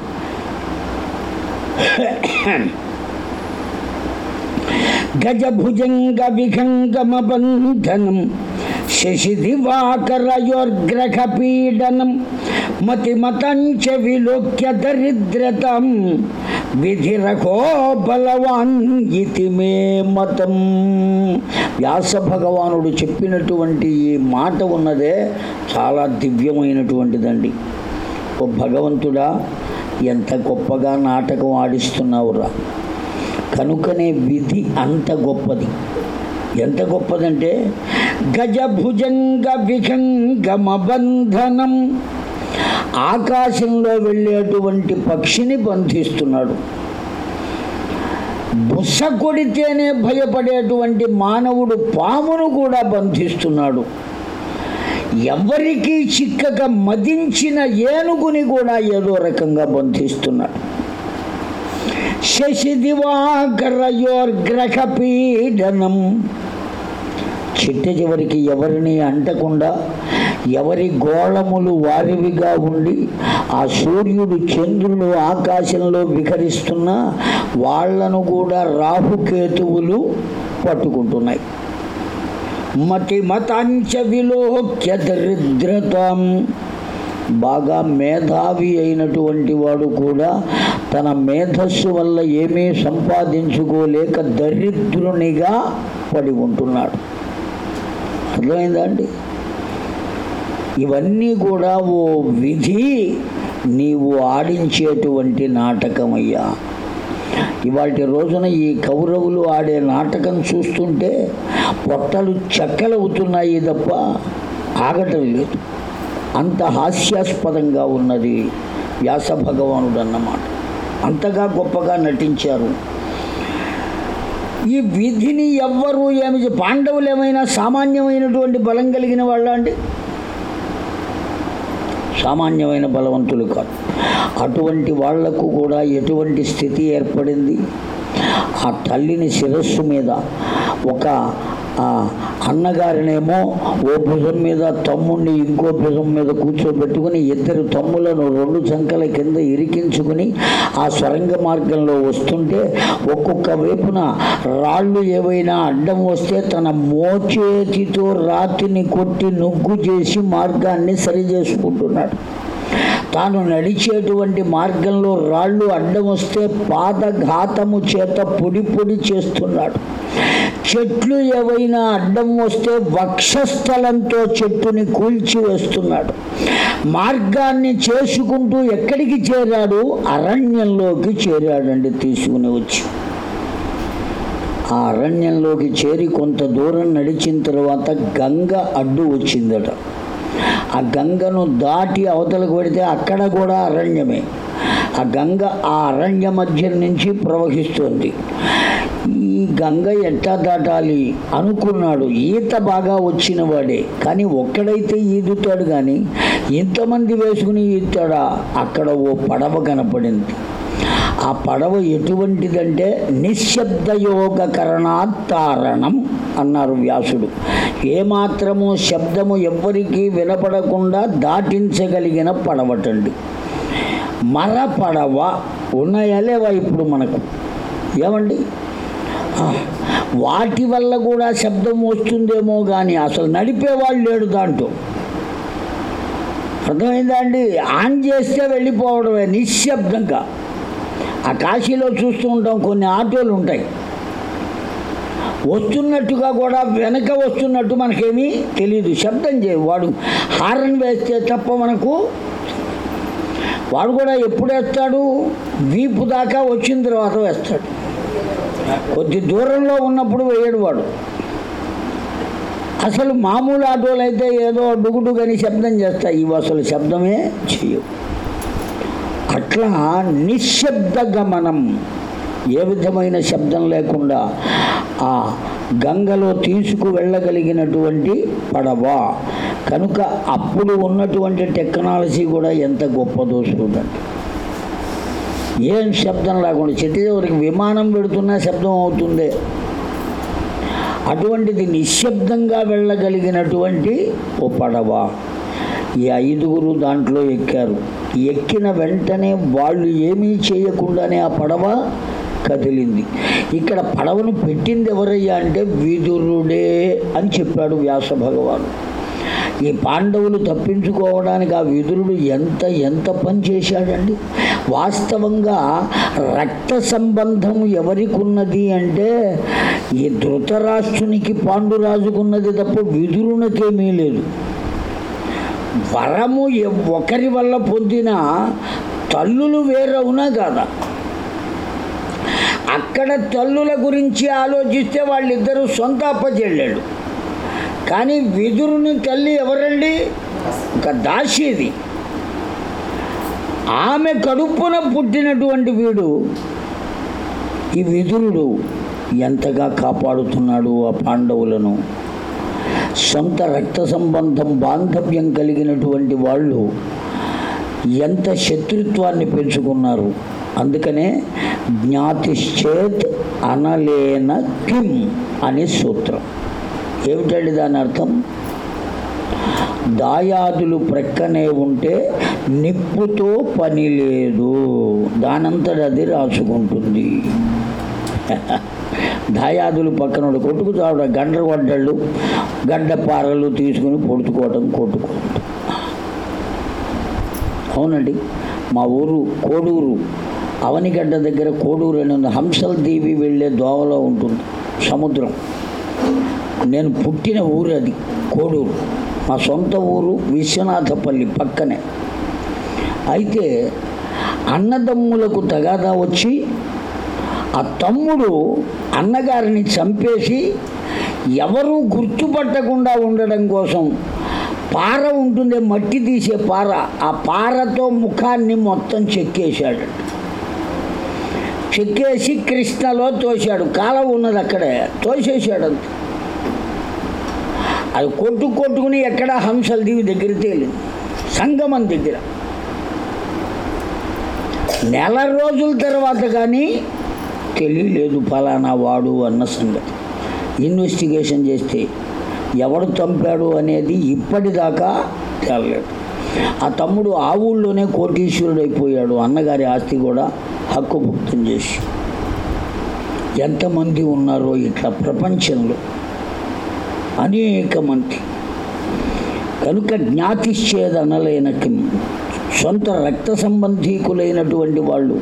Speaker 1: గజభుజంగ విఘంగమ బంధనం పీడనం మతిమతంచ విలోక్య దరిద్రతం విధిరకో బలవాన్ ఇది మే మతం వ్యాస భగవానుడు చెప్పినటువంటి ఈ మాట ఉన్నదే చాలా దివ్యమైనటువంటిదండి ఓ భగవంతుడా ఎంత గొప్పగా నాటకం ఆడిస్తున్నావురా కనుకనే విధి అంత గొప్పది ఎంత గొప్పదంటే గజభుజంగ విహంగమబంధనం ఆకాశంలో వెళ్ళేటువంటి పక్షిని బంధిస్తున్నాడు బుస కొడితేనే భయపడేటువంటి మానవుడు పామును కూడా బంధిస్తున్నాడు ఎవరికీ చిక్కక మదించిన ఏనుగుని కూడా ఏదో రకంగా బంధిస్తున్నాడు శశిదివాకరయోర్గ్రహపీడనం చిట్ట చివరికి ఎవరిని అంటకుండా ఎవరి గోళములు వారివిగా ఉండి ఆ సూర్యుడు చంద్రుడు ఆకాశంలో వికరిస్తున్నా వాళ్లను కూడా రాహుకేతువులు పట్టుకుంటున్నాయి మతి మతాంచ విలోక్య దరిద్రతం బాగా మేధావి అయినటువంటి వాడు కూడా తన మేధస్సు వల్ల ఏమీ సంపాదించుకోలేక దరిద్రునిగా పడి ఉంటున్నాడు అర్థమైందండి ఇవన్నీ కూడా ఓ విధి నీవు ఆడించేటువంటి నాటకమయ్యా ఇవాటి రోజున ఈ కౌరవులు ఆడే నాటకం చూస్తుంటే పొట్టలు చెక్కలవుతున్నాయి తప్ప ఆగటం లేదు అంత హాస్యాస్పదంగా ఉన్నది వ్యాస భగవానుడు అన్నమాట అంతగా గొప్పగా నటించారు ఈ విధిని ఎవ్వరు ఏమి పాండవులు ఏమైనా సామాన్యమైనటువంటి బలం కలిగిన వాళ్ళ అండి సామాన్యమైన బలవంతులు కాదు అటువంటి వాళ్లకు కూడా ఎటువంటి స్థితి ఏర్పడింది ఆ తల్లిని శిరస్సు మీద ఒక అన్నగారినేమో ఓ భుజం మీద తమ్ముడిని ఇంకో భుజం మీద కూర్చోబెట్టుకుని ఇద్దరు తమ్ములను రెండు చంకల కింద ఇరికించుకుని ఆ స్వరంగ మార్గంలో వస్తుంటే ఒక్కొక్క వైపున రాళ్ళు ఏవైనా అడ్డం వస్తే తన మోచేతితో రాతిని కొట్టి నుగ్గు చేసి మార్గాన్ని సరిచేసుకుంటున్నాడు తాను నడిచేటువంటి మార్గంలో రాళ్ళు అడ్డం వస్తే పాదఘాతము చేత పొడి పొడి చేస్తున్నాడు చెట్లు ఏవైనా అడ్డం వస్తే వక్షస్థలంతో చెట్టుని కూల్చి వేస్తున్నాడు మార్గాన్ని చేసుకుంటూ ఎక్కడికి చేరాడు అరణ్యంలోకి చేరాడండి తీసుకుని వచ్చి ఆ అరణ్యంలోకి చేరి కొంత దూరం నడిచిన తర్వాత గంగ అడ్డు వచ్చిందట ఆ గంగను దాటి అవతలకు పడితే అక్కడ కూడా అరణ్యమే ఆ గంగ ఆ అరణ్య మధ్య నుంచి ప్రవహిస్తుంది ఈ గంగ ఎట్టా దాటాలి అనుకున్నాడు ఈత బాగా వచ్చిన వాడే కానీ ఒక్కడైతే ఈదుతాడు కానీ ఇంతమంది వేసుకుని ఈదుతాడా అక్కడ ఓ పడవ కనపడింది ఆ పడవ ఎటువంటిదంటే నిశ్శబ్ద యోగ కరణాత్తారణం అన్నారు వ్యాసుడు ఏమాత్రము శబ్దము ఎవ్వరికీ వినపడకుండా దాటించగలిగిన పడవటండి మర పడవ ఉన్నాయా లేవా ఇప్పుడు మనకు ఏమండి వాటి వల్ల కూడా శబ్దం వస్తుందేమో కానీ అసలు నడిపేవాళ్ళు లేడు దాంట్లో అర్థమైందా అండి ఆన్ చేస్తే వెళ్ళిపోవడమే నిశ్శబ్దంగా ఆ కాశీలో చూస్తూ ఉంటాం కొన్ని ఆటోలు ఉంటాయి వస్తున్నట్టుగా కూడా వెనక వస్తున్నట్టు మనకేమీ తెలియదు శబ్దం చేయదు వాడు హారన్ వేస్తే తప్ప మనకు వాడు కూడా ఎప్పుడు వేస్తాడు వీపు దాకా వచ్చిన తర్వాత వేస్తాడు కొద్ది దూరంలో ఉన్నప్పుడు వేయడు వాడు అసలు మామూలు ఆటోలు అయితే ఏదో డుగుడుగని శబ్దం చేస్తాయి ఇవి అసలు శబ్దమే చేయవు అట్లా నిశ్శబ్ద గమనం ఏ విధమైన శబ్దం లేకుండా ఆ గంగలో తీసుకు వెళ్ళగలిగినటువంటి పడవ కనుక అప్పుడు ఉన్నటువంటి టెక్నాలజీ కూడా ఎంత గొప్పదో చూడండి ఏం శబ్దం లేకుండా చెట్టు దేవుడికి విమానం పెడుతున్నా శబ్దం అవుతుంది అటువంటిది నిశ్శబ్దంగా వెళ్ళగలిగినటువంటి ఓ పడవ ఈ ఐదుగురు దాంట్లో ఎక్కారు ఎక్కిన వెంటనే వాళ్ళు ఏమీ చేయకుండానే ఆ పడవ కదిలింది ఇక్కడ పడవను పెట్టింది ఎవరయ్యా అంటే విదురుడే అని చెప్పాడు వ్యాస భగవాను ఈ పాండవులు తప్పించుకోవడానికి ఆ విదురుడు ఎంత ఎంత పని చేశాడండి వాస్తవంగా రక్త సంబంధం ఉన్నది అంటే ఈ ధృతరాష్ట్రునికి పాండురాజుకున్నది తప్ప విధులునకేమీ లేదు వరము ఒకరి వల్ల పొందిన తల్లులు వేరవునా కాదా అక్కడ తల్లుల గురించి ఆలోచిస్తే వాళ్ళిద్దరూ సొంత అప్పచెళ్ళాడు కానీ విదురుని తల్లి ఎవరండి ఒక దాసిది ఆమె కడుపున పుట్టినటువంటి వీడు ఈ విదురుడు ఎంతగా కాపాడుతున్నాడు ఆ పాండవులను సొంత రక్త సంబంధం బాంధవ్యం కలిగినటువంటి వాళ్ళు ఎంత శత్రుత్వాన్ని పెంచుకున్నారు అందుకనే జ్ఞాతిశ్చేత్ అనలేన కిమ్ అనే సూత్రం ఏమిటండి దాని అర్థం దాయాదులు ప్రక్కనే ఉంటే నిప్పుతో పని లేదు దానంతటి అది రాసుకుంటుంది దాయాదులు పక్కన కొట్టుకు చావడం గండ్ర గడ్డళ్ళు గడ్డ పారలు తీసుకుని పొడుచుకోవటం కొట్టుకోవటం అవునండి మా ఊరు కోడూరు అవనిగడ్డ దగ్గర కోడూరు అని ఉంది హంసల దీవి వెళ్ళే దోవలో ఉంటుంది సముద్రం నేను పుట్టిన ఊరు అది కోడూరు మా సొంత ఊరు విశ్వనాథపల్లి పక్కనే అయితే అన్నదమ్ములకు తగాదా వచ్చి ఆ తమ్ముడు అన్నగారిని చంపేసి ఎవరూ గుర్తుపట్టకుండా ఉండడం కోసం పార ఉంటుంది మట్టి తీసే పార ఆ పారతో ముఖాన్ని మొత్తం చెక్కేశాడు చెక్కేసి కృష్ణలో తోశాడు కాలం ఉన్నది అక్కడే తోసేశాడు అంతే అది కొట్టు కొట్టుకుని ఎక్కడ హంసల దీవి దగ్గర తేలింది సంగమం దగ్గర నెల రోజుల తర్వాత కానీ తెలియలేదు ఫలానా వాడు అన్న సంగతి ఇన్వెస్టిగేషన్ చేస్తే ఎవడు చంపాడు అనేది ఇప్పటిదాకా తేలలేదు ఆ తమ్ముడు ఆ ఊళ్ళోనే కోటీశ్వరుడు అయిపోయాడు అన్నగారి ఆస్తి కూడా హక్కుభుక్తం చేసి ఎంతమంది ఉన్నారో ఇట్లా ప్రపంచంలో అనేకమంది కనుక జ్ఞాతిశ్చేదనలేనకి సొంత రక్త సంబంధీకులైనటువంటి వాళ్ళు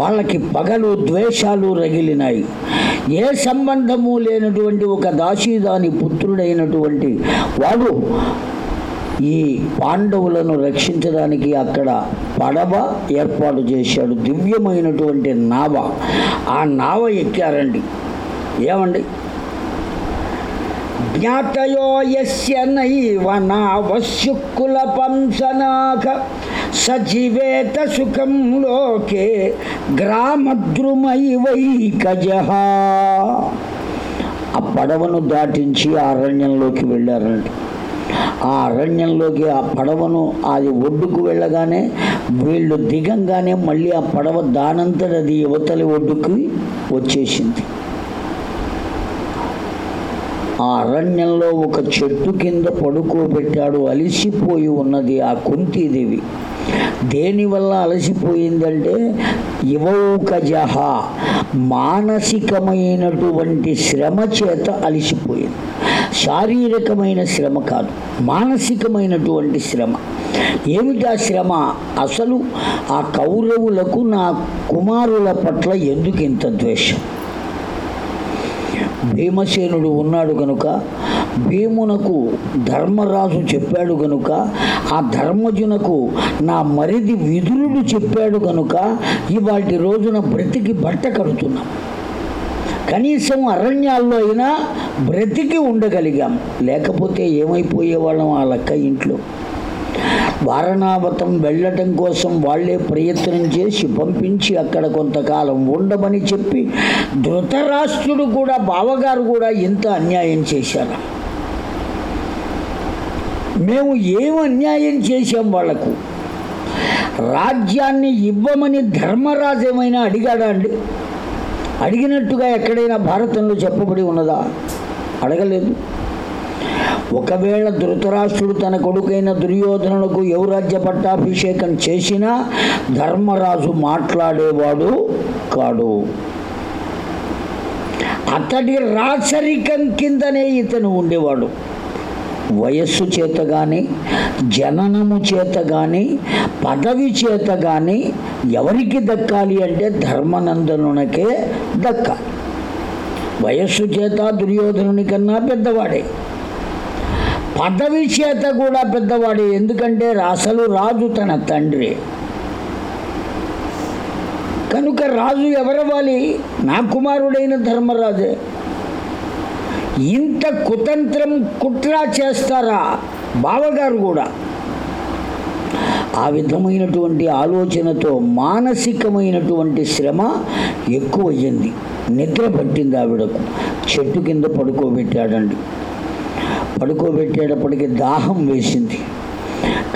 Speaker 1: వాళ్ళకి పగలు ద్వేషాలు రగిలినాయి ఏ సంబంధము లేనటువంటి ఒక దాసీదాని పుత్రుడైనటువంటి వాడు ఈ పాండవులను రక్షించడానికి అక్కడ పడవ ఏర్పాటు చేశాడు దివ్యమైనటువంటి నావ ఆ నావ ఎక్కారండి ఏమండి జ్ఞాతయో ఎస్య సచివేత నావశుక్కుల పంసనాక సజీవేత సుఖం లోకే గ్రామద్రుమైవైకజహ ఆ పడవను దాటించి అరణ్యంలోకి వెళ్ళారంట ఆ అరణ్యంలోకి ఆ పడవను అది ఒడ్డుకు వెళ్ళగానే వీళ్ళు దిగంగానే మళ్ళీ ఆ పడవ దానంతట అది యువతలి ఒడ్డుకు వచ్చేసింది ఆ అరణ్యంలో ఒక చెట్టు కింద పడుకోబెట్టాడు అలిసిపోయి ఉన్నది ఆ కుంతీదేవి దేనివల్ల అలసిపోయిందంటే యువకజహ మానసికమైనటువంటి శ్రమ చేత అలసిపోయింది శారీరకమైన శ్రమ కాదు మానసికమైనటువంటి శ్రమ ఏమిటి ఆ శ్రమ అసలు ఆ కౌరవులకు నా కుమారుల పట్ల ఎందుకు ఇంత ద్వేషం భీమసేనుడు ఉన్నాడు గనుక భీమునకు ధర్మరాజు చెప్పాడు గనుక ఆ ధర్మజునకు నా మరిది విదురుడు చెప్పాడు గనుక ఇవాటి రోజున బ్రతికి బట్ట కడుతున్నాం కనీసం అరణ్యాల్లో అయినా బ్రతికి ఉండగలిగాం లేకపోతే ఏమైపోయేవాళ్ళం ఆ లెక్క ఇంట్లో వారణావతం వెళ్ళటం కోసం వాళ్లే ప్రయత్నం చేసి పంపించి అక్కడ కొంతకాలం ఉండమని చెప్పి ధృతరాష్ట్రుడు కూడా బావగారు కూడా ఇంత అన్యాయం చేశారు మేము ఏం అన్యాయం చేశాం వాళ్లకు రాజ్యాన్ని ఇవ్వమని ధర్మరాజు ఏమైనా అడిగాడా అండి అడిగినట్టుగా ఎక్కడైనా భారతంలో చెప్పబడి ఉన్నదా అడగలేదు ఒకవేళ ధృతరాష్ట్రుడు తన కొడుకైన దుర్యోధనులకు యువరాజ్య పట్టాభిషేకం చేసినా ధర్మరాజు మాట్లాడేవాడు కాడు అతడి రాచరికం కిందనే ఇతను ఉండేవాడు వయస్సు చేత కానీ జననము చేత కానీ పదవి చేత కానీ ఎవరికి దక్కాలి అంటే ధర్మనందనునకే దక్కాలి వయస్సు చేత దుర్యోధనుని కన్నా పెద్దవాడే పదవి చేత కూడా పెద్దవాడు ఎందుకంటే అసలు రాజు తన తండ్రి కనుక రాజు ఎవరవ్వాలి నా కుమారుడైన ధర్మరాజే ఇంత కుతంత్రం కుట్ర చేస్తారా బావగారు కూడా ఆ విధమైనటువంటి ఆలోచనతో మానసికమైనటువంటి శ్రమ ఎక్కువయ్యింది నిద్ర పట్టింది ఆవిడకు చెట్టు కింద పడుకోబెట్టాడండి పడుకోబెట్టేటప్పటికి దాహం వేసింది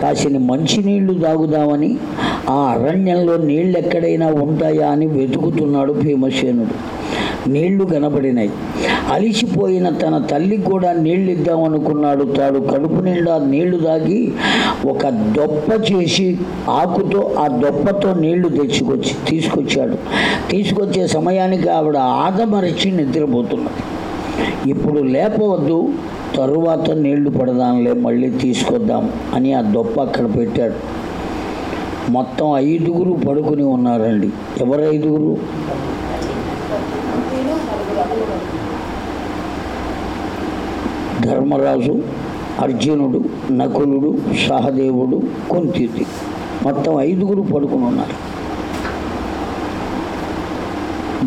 Speaker 1: కాసిన మంచినీళ్లు తాగుదామని ఆ అరణ్యంలో నీళ్ళు ఎక్కడైనా ఉంటాయా అని వెతుకుతున్నాడు భీమసేనుడు నీళ్లు కనబడినాయి అలిసిపోయిన తన తల్లి కూడా నీళ్ళు ఇద్దామనుకున్నాడు తాడు కడుపు నిండా నీళ్లు తాగి ఒక దొప్ప చేసి ఆకుతో ఆ దొప్పతో నీళ్లు తెచ్చుకొచ్చి తీసుకొచ్చాడు తీసుకొచ్చే సమయానికి ఆవిడ ఆదమరిచి నిద్రపోతున్నాడు ఇప్పుడు లేపవద్దు తరువాత నీళ్లు పడదాంలే మళ్ళీ తీసుకొద్దాం అని ఆ దొప్ప అక్కడ పెట్టాడు మొత్తం ఐదుగురు పడుకుని ఉన్నారండి ఎవరు ఐదుగురు ధర్మరాజు అర్జునుడు నకులుడు సహదేవుడు కొంతిది మొత్తం ఐదుగురు పడుకుని ఉన్నారు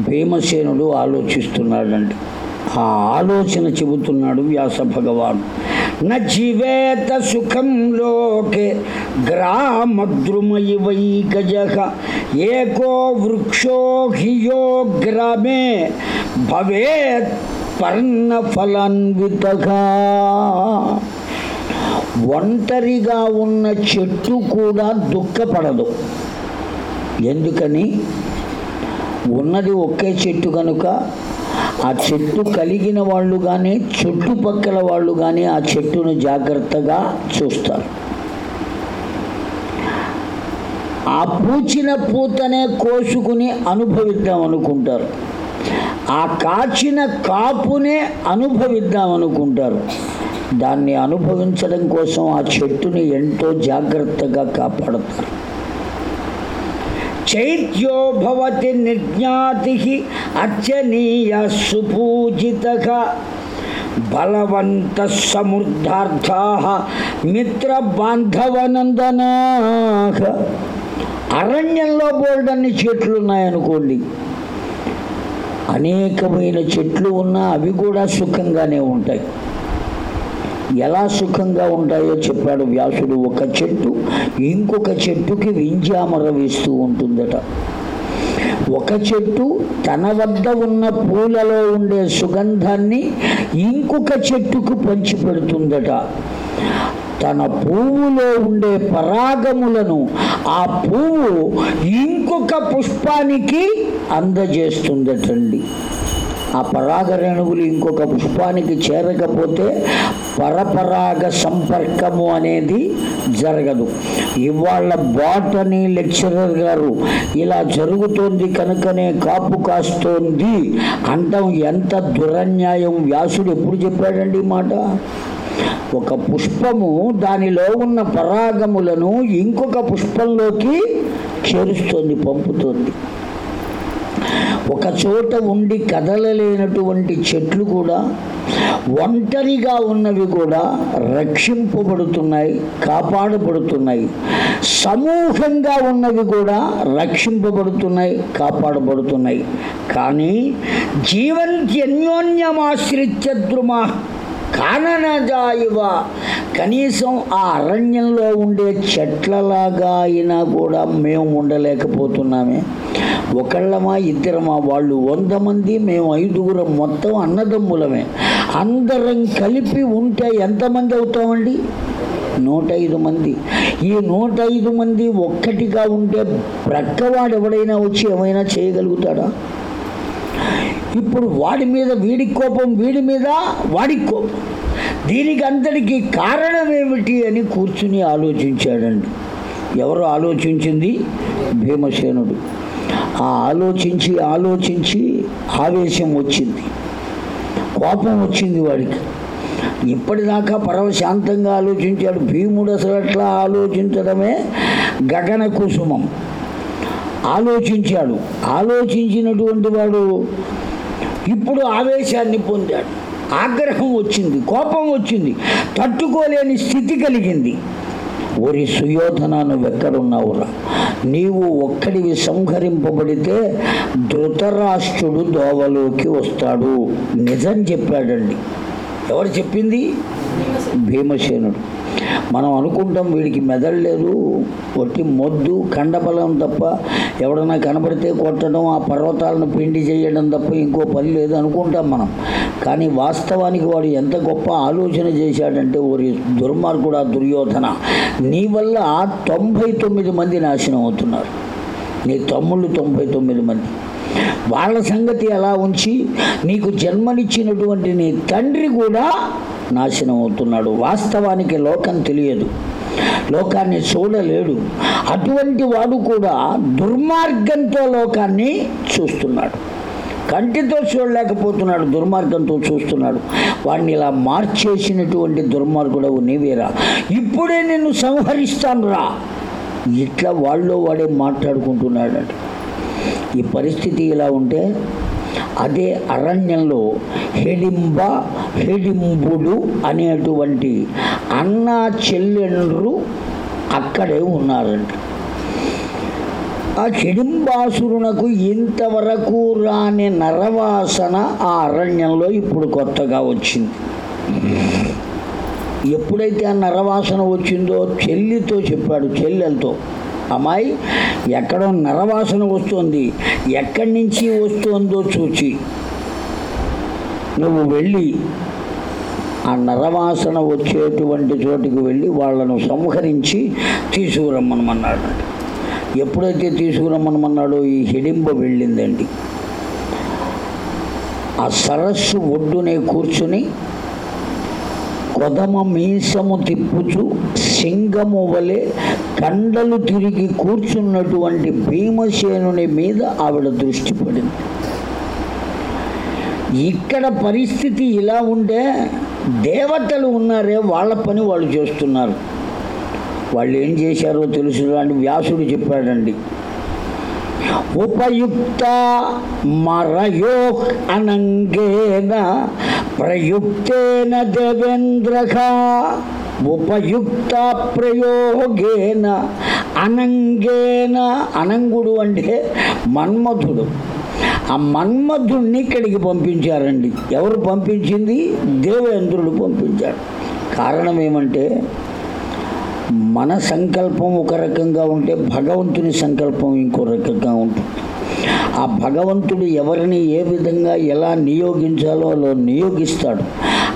Speaker 1: భీమసేనుడు ఆలోచిస్తున్నాడండి ఆ ఆలోచన చెబుతున్నాడు వ్యాస భగవాను నీవేత సుఖం లోకే గ్రామద్రుమయివైకజ ఏకో వృక్షో హియో గ్రామే పర్ణ ఫలాన్విత ఒంటరిగా ఉన్న చెట్టు కూడా దుఃఖపడదు ఎందుకని ఉన్నది ఒకే చెట్టు కనుక ఆ చెట్టు కలిగిన వాళ్ళు కానీ చుట్టుపక్కల వాళ్ళు కానీ ఆ చెట్టును జాగ్రత్తగా చూస్తారు ఆ పూచిన పూతనే కోసుకుని అనుభవిద్దాం అనుకుంటారు ఆ కాచిన కాపునే అనుభవిద్దాం అనుకుంటారు దాన్ని అనుభవించడం కోసం ఆ చెట్టుని ఎంతో జాగ్రత్తగా కాపాడతారు చైత్యోభవతి భవతి అర్చనీయ సుపూజిత బలవంత సమృద్ధార్థా మిత్రబాంధవనందనా అరణ్యంలో బోల్డన్ని చెట్లు ఉన్నాయనుకోండి అనేకమైన చెట్లు ఉన్నా అవి కూడా సుఖంగానే ఉంటాయి ఎలా సుఖంగా ఉంటాయో చెప్పాడు వ్యాసుడు ఒక చెట్టు ఇంకొక చెట్టుకి వింజామర వేస్తూ ఉంటుందట ఒక చెట్టు తన వద్ద ఉన్న పూలలో ఉండే సుగంధాన్ని ఇంకొక చెట్టుకు పంచిపెడుతుందట తన పువ్వులో ఉండే పరాగములను ఆ పువ్వు ఇంకొక పుష్పానికి అందజేస్తుందటండి ఆ పరాగ రేణువులు ఇంకొక పుష్పానికి చేరకపోతే పరపరాగ సంపర్కము అనేది జరగదు ఇవాళ బాటనీ లెక్చరర్ గారు ఇలా జరుగుతోంది కనుకనే కాపు కాస్తోంది అంటాం ఎంత దురన్యాయం వ్యాసుడు ఎప్పుడు చెప్పాడండి మాట ఒక పుష్పము దానిలో ఉన్న పరాగములను ఇంకొక పుష్పంలోకి చేరుస్తుంది పంపుతుంది ఒక చోట ఉండి కదలలేనటువంటి చెట్లు కూడా ఒంటరిగా ఉన్నవి కూడా రక్షింపబడుతున్నాయి కాపాడబడుతున్నాయి సమూహంగా ఉన్నవి కూడా రక్షింపబడుతున్నాయి కాపాడబడుతున్నాయి కానీ జీవంత్యన్యోన్యమాశ్రిత్య ద్రుమా కాననజాయువ కనీసం ఆ అరణ్యంలో ఉండే చెట్లలాగా అయినా కూడా మేము ఉండలేకపోతున్నామే ఒకళ్ళమా ఇద్దరమా వాళ్ళు వంద మంది మేము ఐదుగురం మొత్తం అన్నదమ్ములమే అందరం కలిపి ఉంటే ఎంతమంది అవుతామండి నూట ఐదు మంది ఈ నూట ఐదు మంది ఒక్కటిగా ఉంటే ప్రక్కవాడు ఎవడైనా వచ్చి ఏమైనా చేయగలుగుతాడా ఇప్పుడు వాడి మీద వీడి కోపం వీడి మీద వాడి కోపం దీనికి అంతటికి కారణం ఏమిటి అని కూర్చుని ఆలోచించాడండి ఎవరు ఆలోచించింది భీమసేనుడు ఆ ఆలోచించి ఆలోచించి ఆవేశం వచ్చింది కోపం వచ్చింది వాడికి ఇప్పటిదాకా పరమశాంతంగా ఆలోచించాడు భీముడు అసలు అట్లా ఆలోచించడమే గగన కుసుమం ఆలోచించాడు ఆలోచించినటువంటి వాడు ఇప్పుడు ఆవేశాన్ని పొందాడు ఆగ్రహం వచ్చింది కోపం వచ్చింది తట్టుకోలేని స్థితి కలిగింది ఒరి సుయోధన నువ్వెక్కడున్నావురా నీవు ఒక్కడివి సంహరింపబడితే ధృతరాష్ట్రుడు దోవలోకి వస్తాడు నిజం చెప్పాడండి ఎవరు చెప్పింది భీమసేనుడు మనం అనుకుంటాం వీడికి మెదడు లేదు ఒట్టి మొద్దు కండబలం తప్ప ఎవడన్నా కనబడితే కొట్టడం ఆ పర్వతాలను పిండి చేయడం తప్ప ఇంకో పని లేదు అనుకుంటాం మనం కానీ వాస్తవానికి వాడు ఎంత గొప్ప ఆలోచన చేశాడంటే ఓరి దుర్మార్గుడు ఆ దుర్యోధన నీ వల్ల తొంభై తొమ్మిది మంది నాశనం అవుతున్నారు నీ తమ్ముళ్ళు తొంభై తొమ్మిది మంది వాళ్ళ సంగతి ఎలా ఉంచి నీకు జన్మనిచ్చినటువంటి నీ తండ్రి కూడా నాశనం అవుతున్నాడు వాస్తవానికి లోకం తెలియదు లోకాన్ని చూడలేడు అటువంటి వాడు కూడా దుర్మార్గంతో లోకాన్ని చూస్తున్నాడు కంటితో చూడలేకపోతున్నాడు దుర్మార్గంతో చూస్తున్నాడు వాడిని ఇలా మార్చేసినటువంటి దుర్మార్గుడవు నీవేరా ఇప్పుడే నిన్ను సంహరిస్తాను రా ఇట్లా వాళ్ళు వాడే మాట్లాడుకుంటున్నాడు ఈ పరిస్థితి ఇలా ఉంటే అదే అరణ్యంలో హెడింబ హెడింబుడు అనేటువంటి అన్న చెల్లెండ్రు అక్కడే ఉన్నారంట ఆ హెడింబాసురునకు ఇంతవరకు రాని నరవాసన ఆ అరణ్యంలో ఇప్పుడు కొత్తగా వచ్చింది ఎప్పుడైతే ఆ నరవాసన వచ్చిందో చెల్లితో చెప్పాడు చెల్లెలతో అమ్మాయి ఎక్కడో నరవాసన వస్తోంది ఎక్కడి నుంచి వస్తోందో చూచి నువ్వు వెళ్ళి ఆ నరవాసన వచ్చేటువంటి చోటికి వెళ్ళి వాళ్ళను సంహరించి తీసుకురమ్మనమన్నాడు ఎప్పుడైతే తీసుకురమ్మనమన్నాడో ఈ హిడింబ వెళ్ళిందండి ఆ సరస్సు ఒడ్డునే కూర్చుని కొదమ మీసము తిప్పుచు సింగము వలె కండలు తిరిగి కూర్చున్నటువంటి భీమసేనుని మీద ఆవిడ దృష్టి పడింది ఇక్కడ పరిస్థితి ఇలా ఉంటే దేవతలు ఉన్నారే వాళ్ళ పని వాళ్ళు చేస్తున్నారు వాళ్ళు ఏం చేశారో తెలుసు అని వ్యాసుడు చెప్పాడండి ఉపయుక్త మరయో అనంగేన ప్రయుక్తేన దేవేంద్రగా ఉపయుక్త ప్రయోగేన అనంగేన అనంగుడు అంటే మన్మధుడు ఆ మన్మధుణ్ణి ఇక్కడికి పంపించారండి ఎవరు పంపించింది దేవేంద్రుడు పంపించాడు కారణం ఏమంటే మన సంకల్పం ఒక రకంగా ఉంటే భగవంతుని సంకల్పం ఇంకో రకంగా ఉంటుంది ఆ భగవంతుడు ఎవరిని ఏ విధంగా ఎలా నియోగించాలో అలా నియోగిస్తాడు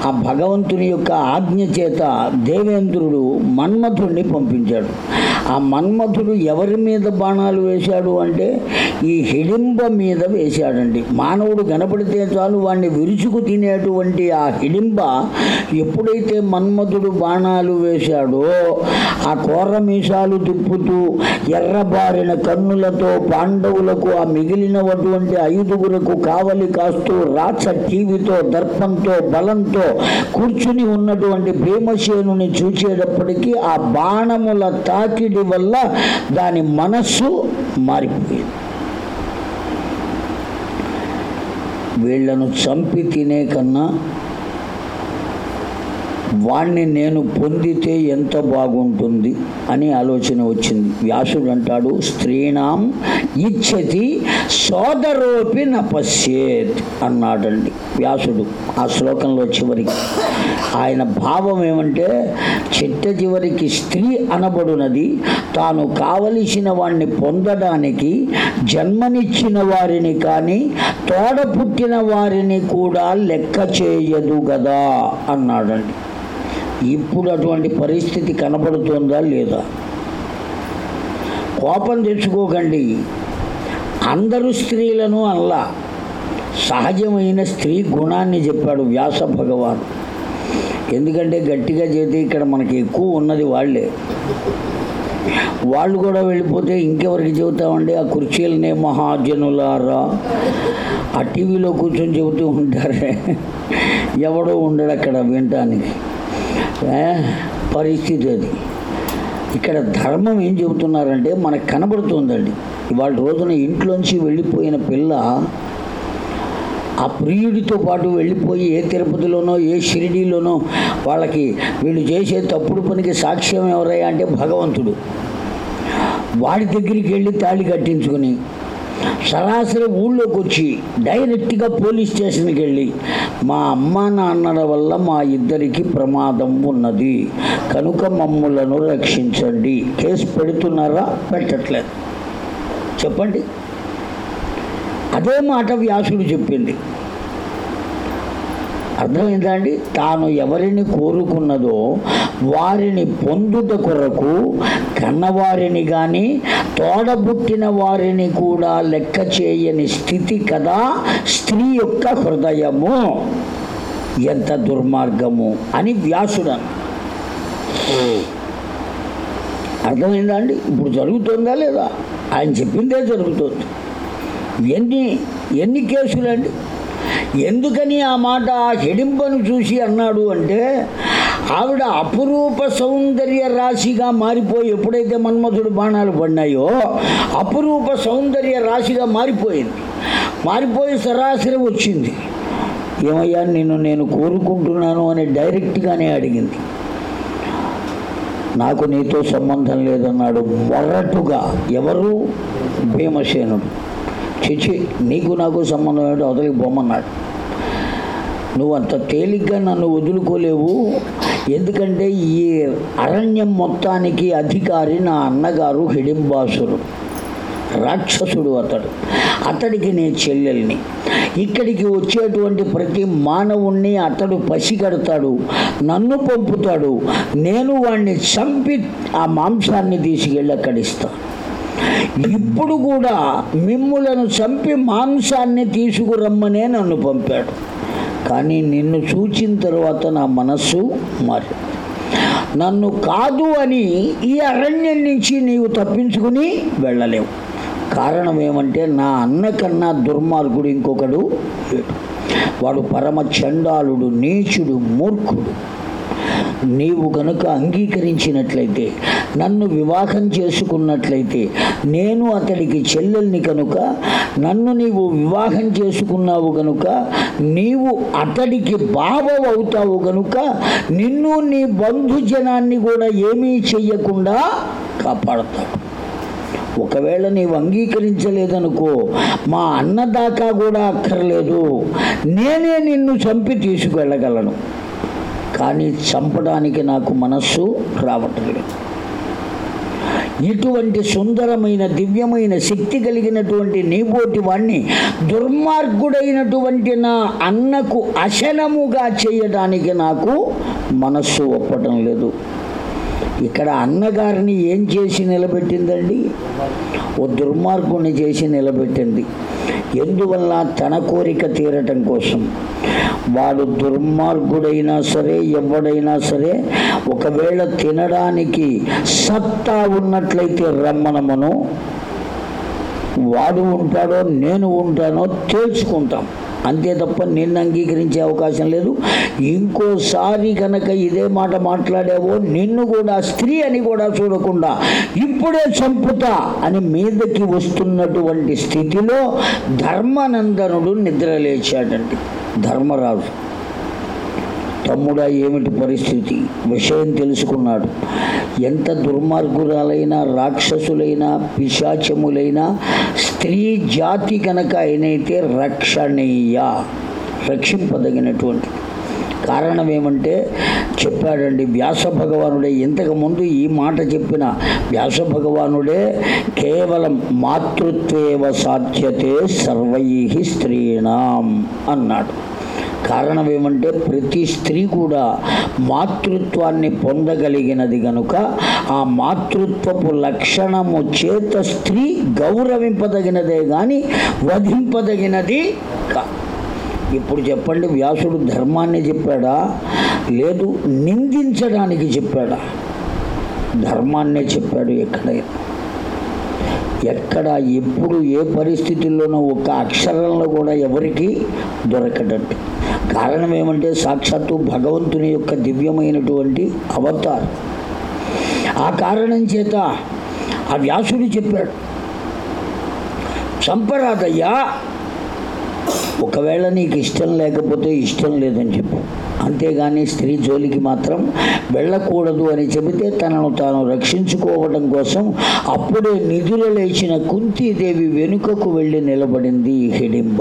Speaker 1: ఆ భగవంతుని యొక్క ఆజ్ఞ చేత దేవేంద్రుడు మన్మథుడిని పంపించాడు ఆ మన్మథుడు ఎవరి మీద బాణాలు వేశాడు అంటే ఈ హిడింబ మీద వేశాడండి మానవుడు కనపడితే చాలు వాడిని విరుచుకు తినేటువంటి ఆ హిడింబ ఎప్పుడైతే మన్మథుడు బాణాలు వేశాడో ఆ కోర్ర మీసాలు తిప్పుతూ ఎర్రబారిన కన్నులతో పాండవులకు ఆ మిగిలినటువంటి ఐదుగురకు కావలి కాస్తూ రాక్ష టీవీతో దర్పంతో బలంతో కూర్చుని ఉన్నటువంటి భీమసేను చూసేటప్పటికీ ఆ బాణముల తాకిడి వల్ల దాని మనస్సు మారిపోయింది వీళ్లను చంపి తినే కన్నా వాణ్ణి నేను పొందితే ఎంత బాగుంటుంది అని ఆలోచన వచ్చింది వ్యాసుడు అంటాడు స్త్రీణాం ఇచ్చతి సోదరోపి నపశ్యేత్ అన్నాడండి వ్యాసుడు ఆ శ్లోకంలో చివరికి ఆయన భావం ఏమంటే చిట్ట చివరికి స్త్రీ అనబడునది తాను కావలసిన వాణ్ణి పొందడానికి జన్మనిచ్చిన వారిని కానీ తోడ పుట్టిన వారిని కూడా లెక్క చేయదు కదా అన్నాడండి ఇప్పుడు అటువంటి పరిస్థితి కనపడుతుందా లేదా కోపం తెచ్చుకోకండి అందరూ స్త్రీలను అల్లా సహజమైన స్త్రీ గుణాన్ని చెప్పాడు వ్యాస భగవాన్ ఎందుకంటే గట్టిగా చేతి ఇక్కడ మనకి ఎక్కువ ఉన్నది వాళ్ళే వాళ్ళు కూడా వెళ్ళిపోతే ఇంకెవరికి చెబుతామండి ఆ కుర్చీలనే మహాజనులారా ఆ టీవీలో కూర్చొని చెబుతూ ఉంటారే ఎవడో ఉండడు అక్కడ వినటానికి పరిస్థితి అది ఇక్కడ ధర్మం ఏం చెబుతున్నారంటే మనకు కనబడుతుందండి ఇవాళ రోజున ఇంట్లోంచి వెళ్ళిపోయిన పిల్ల ఆ ప్రియుడితో పాటు వెళ్ళిపోయి ఏ తిరుపతిలోనో ఏ షిరిడీలోనో వాళ్ళకి వీళ్ళు చేసే తప్పుడు పనికి సాక్ష్యం ఎవరయ్యా అంటే భగవంతుడు వాడి దగ్గరికి వెళ్ళి తాళి కట్టించుకుని సరాసరి ఊళ్ళోకి వచ్చి డైరెక్ట్గా పోలీస్ స్టేషన్కి వెళ్ళి మా అమ్మ నాన్నల వల్ల మా ఇద్దరికి ప్రమాదం ఉన్నది కనుక మమ్ములను రక్షించండి కేసు పెడుతున్నారా పెట్టట్లేదు చెప్పండి అదే మాట వ్యాసుడు చెప్పింది అర్థమైందా అండి తాను ఎవరిని కోరుకున్నదో వారిని పొందుట కొరకు కన్నవారిని కానీ తోడబుట్టిన వారిని కూడా లెక్క చేయని స్థితి కదా స్త్రీ యొక్క హృదయము ఎంత దుర్మార్గము అని వ్యాసుడను అర్థమైందా అండి ఇప్పుడు జరుగుతుందా లేదా ఆయన చెప్పిందే జరుగుతుంది ఎన్ని ఎన్ని కేసులు అండి ఎందుకని ఆ మాట ఆ హెడింపను చూసి అన్నాడు అంటే ఆవిడ అపురూప సౌందర్య రాశిగా మారిపోయి ఎప్పుడైతే మన్మధుడు బాణాలు పడినాయో అపురూప సౌందర్య రాశిగా మారిపోయింది మారిపోయి సరాసరి వచ్చింది ఏమయ్యా నిన్ను నేను కోరుకుంటున్నాను అని డైరెక్ట్గానే అడిగింది నాకు నీతో సంబంధం లేదన్నాడు మొరటుగా ఎవరు భీమసేనుడు చిచి నీకు నాకు సంబంధం ఏమిటో అవతలికి బొమ్మన్నాడు నువ్వు అంత తేలిగ్గా నన్ను వదులుకోలేవు ఎందుకంటే ఈ అరణ్యం మొత్తానికి అధికారి నా అన్నగారు హిడింబాసురు రాక్షసుడు అతడు అతడికి నేను చెల్లెల్ని ఇక్కడికి వచ్చేటువంటి ప్రతి మానవుణ్ణి అతడు పసిగడతాడు నన్ను పంపుతాడు నేను వాణ్ణి చంపి ఆ మాంసాన్ని తీసుకెళ్ళి అక్కడిస్తాను ఇప్పుడు కూడా మిమ్ములను చంపి మాంసాన్ని తీసుకురమ్మనే నన్ను పంపాడు కానీ నిన్ను చూచిన తర్వాత నా మనస్సు మారి నన్ను కాదు అని ఈ అరణ్యం నుంచి నీవు తప్పించుకుని వెళ్ళలేవు కారణం ఏమంటే నా అన్న కన్నా దుర్మార్గుడు ఇంకొకడు వాడు పరమ చండాలుడు నీచుడు మూర్ఖుడు నీవు గనుక అంగీకరించినట్లయితే నన్ను వివాహం చేసుకున్నట్లయితే నేను అతడికి చెల్లెల్ని కనుక నన్ను నీవు వివాహం చేసుకున్నావు గనుక నీవు అతడికి బావవు అవుతావు గనుక నిన్ను నీ బంధుజనాన్ని కూడా ఏమీ చెయ్యకుండా కాపాడతాడు ఒకవేళ నీవు అంగీకరించలేదనుకో మా అన్నదాకా కూడా అక్కర్లేదు నేనే నిన్ను చంపి తీసుకువెళ్ళగలను కానీ చంపడానికి నాకు మనస్సు రావటం లేదు ఇటువంటి సుందరమైన దివ్యమైన శక్తి కలిగినటువంటి నీపోటి వాణ్ణి దుర్మార్గుడైనటువంటి నా అన్నకు అశనముగా చేయడానికి నాకు మనస్సు ఒప్పటం లేదు ఇక్కడ అన్నగారిని ఏం చేసి నిలబెట్టిందండి ఓ దుర్మార్గుని చేసి నిలబెట్టింది ఎందువల్ల తన కోరిక తీరటం కోసం వాడు దుర్మార్గుడైనా సరే ఎవడైనా సరే ఒకవేళ తినడానికి సత్తా ఉన్నట్లయితే రమ్మనమను వాడు ఉంటాడో నేను ఉంటానో తేల్చుకుంటాం అంతే తప్ప నిన్ను అంగీకరించే అవకాశం లేదు ఇంకోసారి కనుక ఇదే మాట మాట్లాడావో నిన్ను కూడా స్త్రీ అని కూడా చూడకుండా ఇప్పుడే చంపుతా అని మీదకి వస్తున్నటువంటి స్థితిలో ధర్మానందనుడు నిద్రలేచాడండి ధర్మరాజు తమ్ముడా ఏమిటి పరిస్థితి విషయం తెలుసుకున్నాడు ఎంత దుర్మార్గురాలైనా రాక్షసులైనా పిశాచములైనా స్త్రీ జాతి కనుక అయినైతే రక్షణీయ రక్షింపదగినటువంటి కారణం ఏమంటే చెప్పాడండి వ్యాస భగవానుడే ఇంతకుముందు ఈ మాట చెప్పిన వ్యాస భగవానుడే కేవలం మాతృత్వేవ సాధ్యతే సర్వై స్త్రీణం అన్నాడు కారణం ఏమంటే ప్రతి స్త్రీ కూడా మాతృత్వాన్ని పొందగలిగినది గనుక ఆ మాతృత్వపు లక్షణము చేత స్త్రీ గౌరవింపదగినదే కానీ వధింపదగినది కా ఇప్పుడు చెప్పండి వ్యాసుడు ధర్మాన్ని చెప్పాడా లేదు నిందించడానికి చెప్పాడా ధర్మాన్నే చెప్పాడు ఎక్కడైనా ఎక్కడ ఎప్పుడు ఏ పరిస్థితుల్లోనూ ఒక అక్షరంలో కూడా ఎవరికి దొరకటట్టు కారణం ఏమంటే సాక్షాత్తు భగవంతుని యొక్క దివ్యమైనటువంటి అవతారం ఆ కారణం చేత ఆ వ్యాసుడు చెప్పాడు చంపరాదయ్యా ఒకవేళ నీకు ఇష్టం లేకపోతే ఇష్టం లేదని చెప్పు అంతేగాని స్త్రీ జోలికి మాత్రం వెళ్ళకూడదు అని చెబితే తనను తాను రక్షించుకోవడం కోసం అప్పుడే నిధులు లేచిన కుంతీదేవి వెనుకకు వెళ్ళి నిలబడింది హిడింబ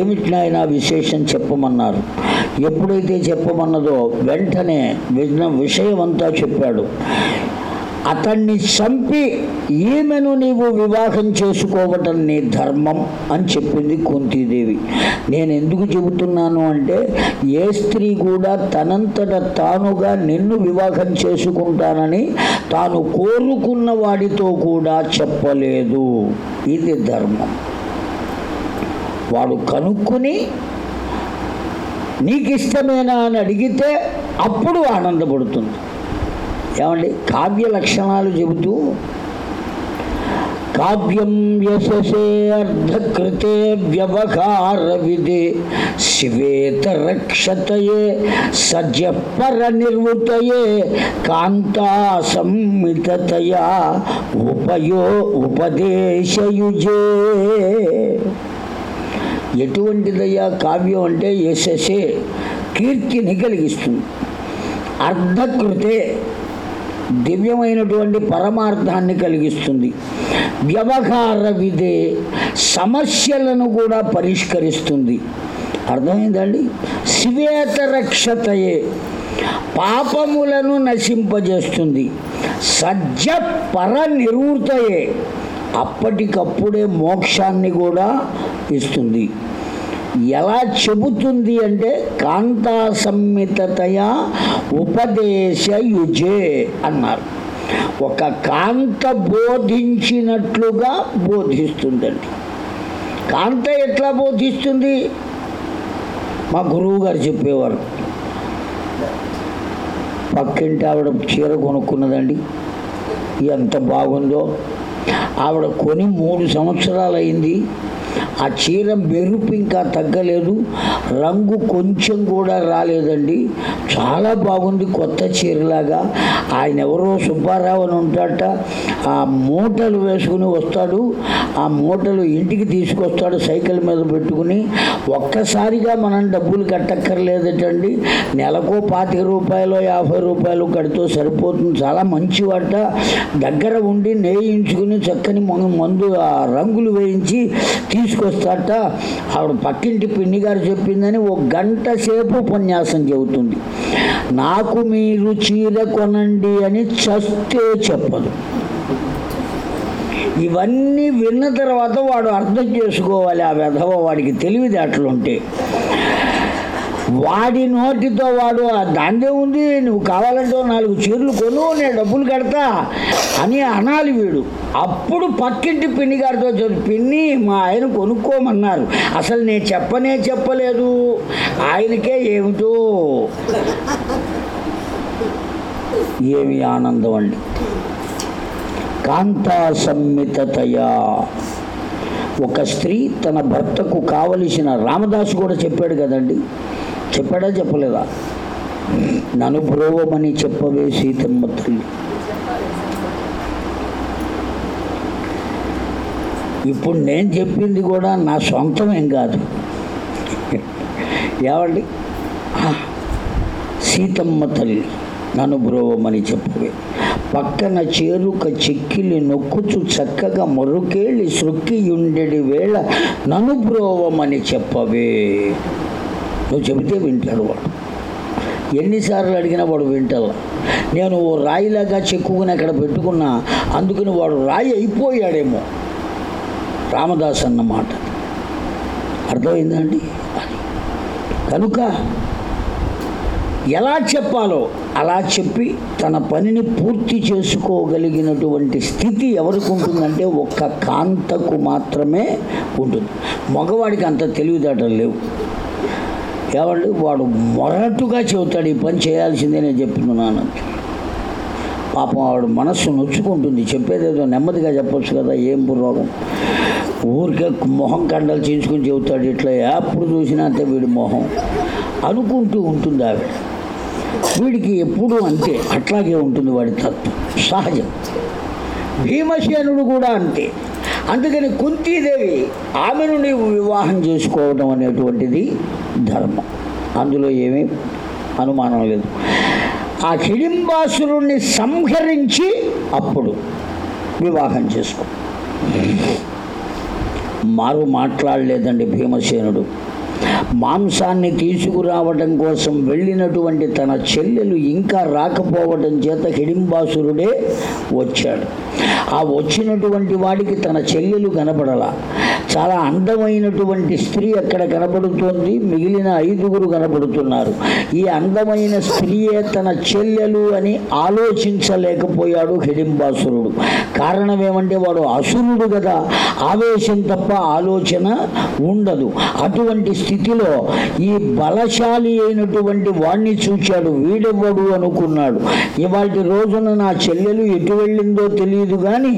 Speaker 1: ఏమిటినైనా విశేషం చెప్పమన్నారు ఎప్పుడైతే చెప్పమన్నదో వెంటనే విజ్ఞ విషయమంతా చెప్పాడు అతన్ని చంపి ఈమెను నీవు వివాహం చేసుకోవటం నీ ధర్మం అని చెప్పింది కుంతీదేవి నేను ఎందుకు చెబుతున్నాను అంటే ఏ స్త్రీ కూడా తనంతట తానుగా నిన్ను వివాహం చేసుకుంటానని తాను కోరుకున్న వాడితో కూడా చెప్పలేదు ఇది ధర్మం వాడు కనుక్కుని నీకు ఇష్టమేనా అని అడిగితే అప్పుడు ఆనందపడుతుంది ఏమండి కావ్య లక్షణాలు చెబుతూ కావ్యం అర్ధకృతే యశసేర్ధకృతే రక్షతయే శివేతరక్షతయే సజపర నిర్వృతయే కాంతా సంమితతయా ఉపయో ఉపదేశయుజే ఎటువంటిదయ్యా కావ్యం అంటే యశసే కీర్తిని కలిగిస్తుంది అర్ధకృతే దివ్యమైనటువంటి పరమార్థాన్ని కలిగిస్తుంది వ్యవహార విధే సమస్యలను కూడా పరిష్కరిస్తుంది అర్థమైందండి రక్షతయే పాపములను నశింపజేస్తుంది సజ్జ పర నిరూర్తయే అప్పటికప్పుడే మోక్షాన్ని కూడా ఇస్తుంది ఎలా చెబుతుంది అంటే కాంతా సంహితతయా ఉపదేశయుజే అన్నారు ఒక కాంత బోధించినట్లుగా బోధిస్తుందండి కాంత ఎట్లా బోధిస్తుంది మా గురువు గారు చెప్పేవారు పక్కింటి ఆవిడ చీర కొనుక్కున్నదండి ఎంత బాగుందో ఆవిడ కొని మూడు సంవత్సరాలు అయింది ఆ చీర మెరుపు ఇంకా తగ్గలేదు రంగు కొంచెం కూడా రాలేదండి చాలా బాగుంది కొత్త చీరలాగా ఆయన ఎవరో సుబ్బారావు అని ఉంటాడట ఆ మూటలు వేసుకుని వస్తాడు ఆ మూటలు ఇంటికి తీసుకొస్తాడు సైకిల్ మీద పెట్టుకుని ఒక్కసారిగా మనం డబ్బులు కట్టక్కర్లేదటండి నెలకో పాతిక రూపాయలు యాభై రూపాయలు కడితో సరిపోతుంది చాలా మంచి వాట దగ్గర ఉండి నేయించుకుని చక్కని మందు ఆ రంగులు వేయించి తీసుకొస్తాట ఆవిడ పక్కింటి పిన్ని గారు చెప్పిందని ఓ గంట సేపు ఉపన్యాసం చెబుతుంది నాకు మీరు చీర కొనండి అని చస్తే చెప్పదు ఇవన్నీ విన్న తర్వాత వాడు అర్థం చేసుకోవాలి ఆ విధవ వాడికి తెలివితేటలుంటే వాడి నోటితో వాడు దాందే ఉంది నువ్వు కావాలంటే నాలుగు చీరలు కొను నేను డబ్బులు కడతా అని అనాలి వీడు అప్పుడు పక్కింటి పిన్ని గారితో చదువు పిన్ని మా ఆయన కొనుక్కోమన్నారు అసలు నేను చెప్పనే చెప్పలేదు ఆయనకే ఏమిటో ఏమి ఆనందం అండి కాంతా సమ్మితతయా ఒక స్త్రీ తన భర్తకు కావలసిన రామదాసు కూడా చెప్పాడు కదండి చెప్పాడా చెప్పలేదా నన్ను పురోగమని చెప్పవే సీతమ్మ తల్లి ఇప్పుడు నేను చెప్పింది కూడా నా సొంతం ఏం కాదు ఏమండి సీతమ్మ తల్లి నన్ను బ్రోవమని చెప్పవే పక్కన చేరుక చిక్కిలి నొక్కుచు చక్కగా మొరుకేళ్ళి సృక్కియుండెడి వేళ నన్ను బ్రోవమని చెప్పవే నువ్వు చెబితే వింటాడు వాడు ఎన్నిసార్లు అడిగినా వాడు వింటాడు నేను ఓ రాయిలాగా చెక్కుకుని అక్కడ పెట్టుకున్నా అందుకని వాడు రాయి అయిపోయాడేమో రామదాస్ అన్నమాట అర్థమైందండి అది కనుక ఎలా చెప్పాలో అలా చెప్పి తన పనిని పూర్తి చేసుకోగలిగినటువంటి స్థితి ఎవరికి ఉంటుందంటే ఒక్క కాంతకు మాత్రమే ఉంటుంది మగవాడికి అంత తెలివిదాటలు లేవు ఏమండి వాడు మొరటుగా చెబుతాడు ఈ పని చేయాల్సిందే నేను చెప్తున్నాను పాపం ఆవిడ మనస్సు నొచ్చుకుంటుంది చెప్పేదేదో నెమ్మదిగా చెప్పొచ్చు కదా ఏం రోగం ఊరికే మొహం కండలు చేసుకుని చెబుతాడు ఇట్లా ఎప్పుడు చూసినా అంతే వీడి మొహం అనుకుంటూ ఉంటుంది ఆవిడ వీడికి ఎప్పుడూ అంతే అట్లాగే ఉంటుంది వాడి తత్వం సహజం భీమసేనుడు కూడా అంతే అందుకని కుంతీదేవి ఆమెను నీవు వివాహం చేసుకోవడం అనేటువంటిది ధర్మం అందులో ఏమీ అనుమానం లేదు ఆ హిడింబాసురుణ్ణి సంహరించి అప్పుడు వివాహం చేసుకో మారు మాట్లాడలేదండి భీమసేనుడు మాంసాన్ని తీసుకురావడం కోసం వెళ్ళినటువంటి తన చెల్లెలు ఇంకా రాకపోవడం చేత హిడింబాసురుడే వచ్చాడు ఆ వచ్చినటువంటి వాడికి తన చెల్లెలు కనపడాల చాలా అందమైనటువంటి స్త్రీ అక్కడ కనపడుతోంది మిగిలిన ఐదుగురు కనపడుతున్నారు ఈ అందమైన స్త్రీయే తన చెల్లెలు అని ఆలోచించలేకపోయాడు హిడింబాసురుడు కారణం ఏమంటే వాడు అసురుడు కదా ఆవేశం తప్ప ఆలోచన ఉండదు అటువంటి స్త్రీ స్థితిలో ఈ బలశాలి అయినటువంటి వాణ్ణి చూచాడు వీడెవ్వడు అనుకున్నాడు ఇవాళ రోజున నా చెల్లెలు ఎటు వెళ్ళిందో తెలియదు కానీ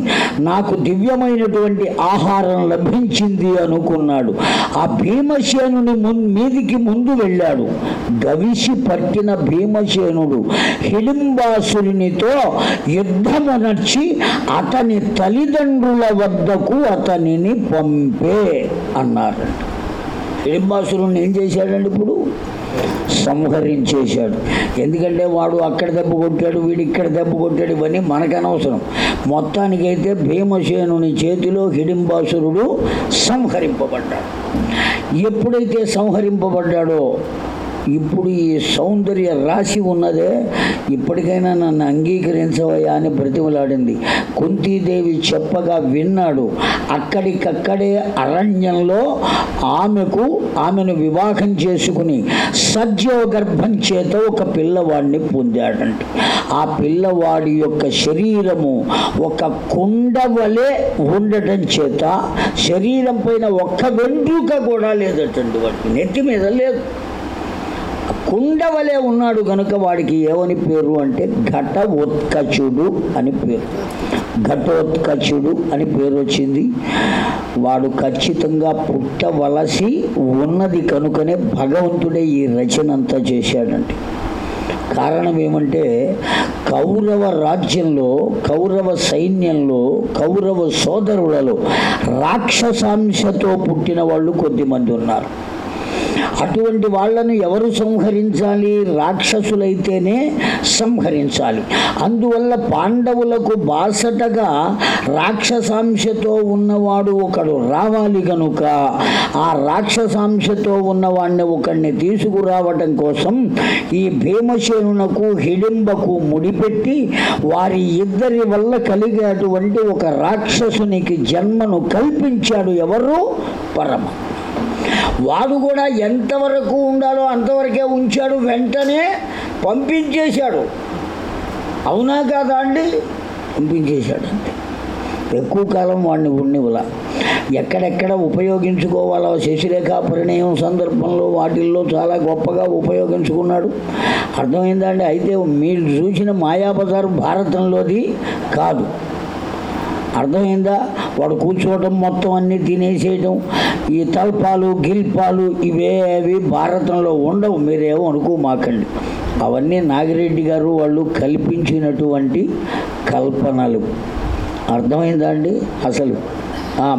Speaker 1: నాకు దివ్యమైనటువంటి ఆహారం లభించింది అనుకున్నాడు ఆ భీమసేనుని మీదికి ముందు వెళ్ళాడు గవిసి పట్టిన భీమసేనుడు హిడింబాసురునితో యుద్ధము నడిచి అతని తల్లిదండ్రుల వద్దకు అతనిని పంపే అన్నారు డింబాసురుణ్ణి ఏం చేశాడండి ఇప్పుడు సంహరించేశాడు ఎందుకంటే వాడు అక్కడ దెబ్బ కొట్టాడు వీడు ఇక్కడ దెబ్బ కొట్టాడు ఇవన్నీ మనకనవసరం మొత్తానికైతే భీమసేనుని చేతిలో హిడింబాసురుడు సంహరింపబడ్డాడు ఎప్పుడైతే సంహరింపబడ్డాడో ఇప్పుడు ఈ సౌందర్య రాశి ఉన్నదే ఇప్పటికైనా నన్ను అంగీకరించవయ్యా అని బ్రతిమలాడింది కుంతీదేవి చెప్పగా విన్నాడు అక్కడికక్కడే అరణ్యంలో ఆమెకు ఆమెను వివాహం చేసుకుని సద్యోగర్భం గర్భం చేత ఒక పిల్లవాడిని పొందాడంట ఆ పిల్లవాడి యొక్క శరీరము ఒక కుండ వలె ఉండటం చేత శరీరం పైన ఒక్క వెంట్రుక కూడా లేదటండి వాడికి నెత్తి మీద లేదు కుండవలే ఉన్నాడు కనుక వాడికి ఏమని పేరు అంటే ఘట ఉత్కచుడు అని పేరు ఘటోత్కచుడు అని పేరు వచ్చింది వాడు ఖచ్చితంగా పుట్టవలసి ఉన్నది కనుకనే భగవంతుడే ఈ రచన అంతా చేశాడండి కారణం ఏమంటే కౌరవ రాజ్యంలో కౌరవ సైన్యంలో కౌరవ సోదరులలో రాక్షసాంశతో పుట్టిన వాళ్ళు కొద్దిమంది ఉన్నారు అటువంటి వాళ్ళను ఎవరు సంహరించాలి రాక్షసులైతేనే సంహరించాలి అందువల్ల పాండవులకు బాసటగా రాక్షసాంశతో ఉన్నవాడు ఒకడు రావాలి కనుక ఆ రాక్షసాంశతో ఉన్నవాడిని ఒకడిని తీసుకురావటం కోసం ఈ భీమసేనునకు హిడింబకు ముడిపెట్టి వారి ఇద్దరి వల్ల కలిగేటువంటి ఒక రాక్షసునికి జన్మను కల్పించాడు ఎవరు పరమ వాడు కూడా ఎంతవరకు ఉండాలో అంతవరకే ఉంచాడు వెంటనే పంపించేశాడు అవునా కాదా అండి పంపించేశాడండి ఎక్కువ కాలం వాడిని ఉండివలా ఎక్కడెక్కడ ఉపయోగించుకోవాలో శశిరేఖ పరిణయం సందర్భంలో వాటిల్లో చాలా గొప్పగా ఉపయోగించుకున్నాడు అర్థమైందండి అయితే మీరు చూసిన మాయాబజారు భారతంలోది కాదు అర్థమైందా వాడు కూర్చోవడం మొత్తం అన్నీ తినేసేయటం ఈ తల్పాలు గిల్పాలు ఇవేవి భారతంలో ఉండవు మీరేమో అనుకో మాకండి అవన్నీ నాగిరెడ్డి గారు వాళ్ళు కల్పించినటువంటి కల్పనలు అర్థమైందా అండి అసలు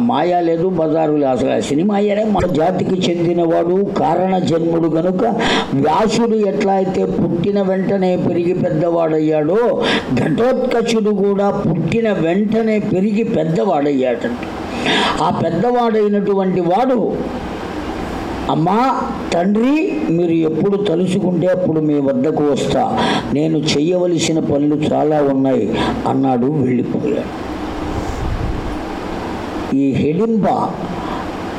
Speaker 1: మాయా లేదు బజారు లేదు అసలు సినిమా అయ్యారే మన జాతికి చెందినవాడు కారణ జన్ముడు గనుక వ్యాసుడు ఎట్లా అయితే పుట్టిన వెంటనే పెరిగి పెద్దవాడయ్యాడో ఘటోత్కచుడు కూడా పుట్టిన వెంటనే పెరిగి పెద్దవాడయ్యాడంట ఆ పెద్దవాడైనటువంటి వాడు అమ్మా తండ్రి మీరు ఎప్పుడు తలుచుకుంటే అప్పుడు మీ వద్దకు వస్తా నేను చేయవలసిన పనులు చాలా ఉన్నాయి అన్నాడు వెళ్ళిపోయాడు ఈ హెడింబ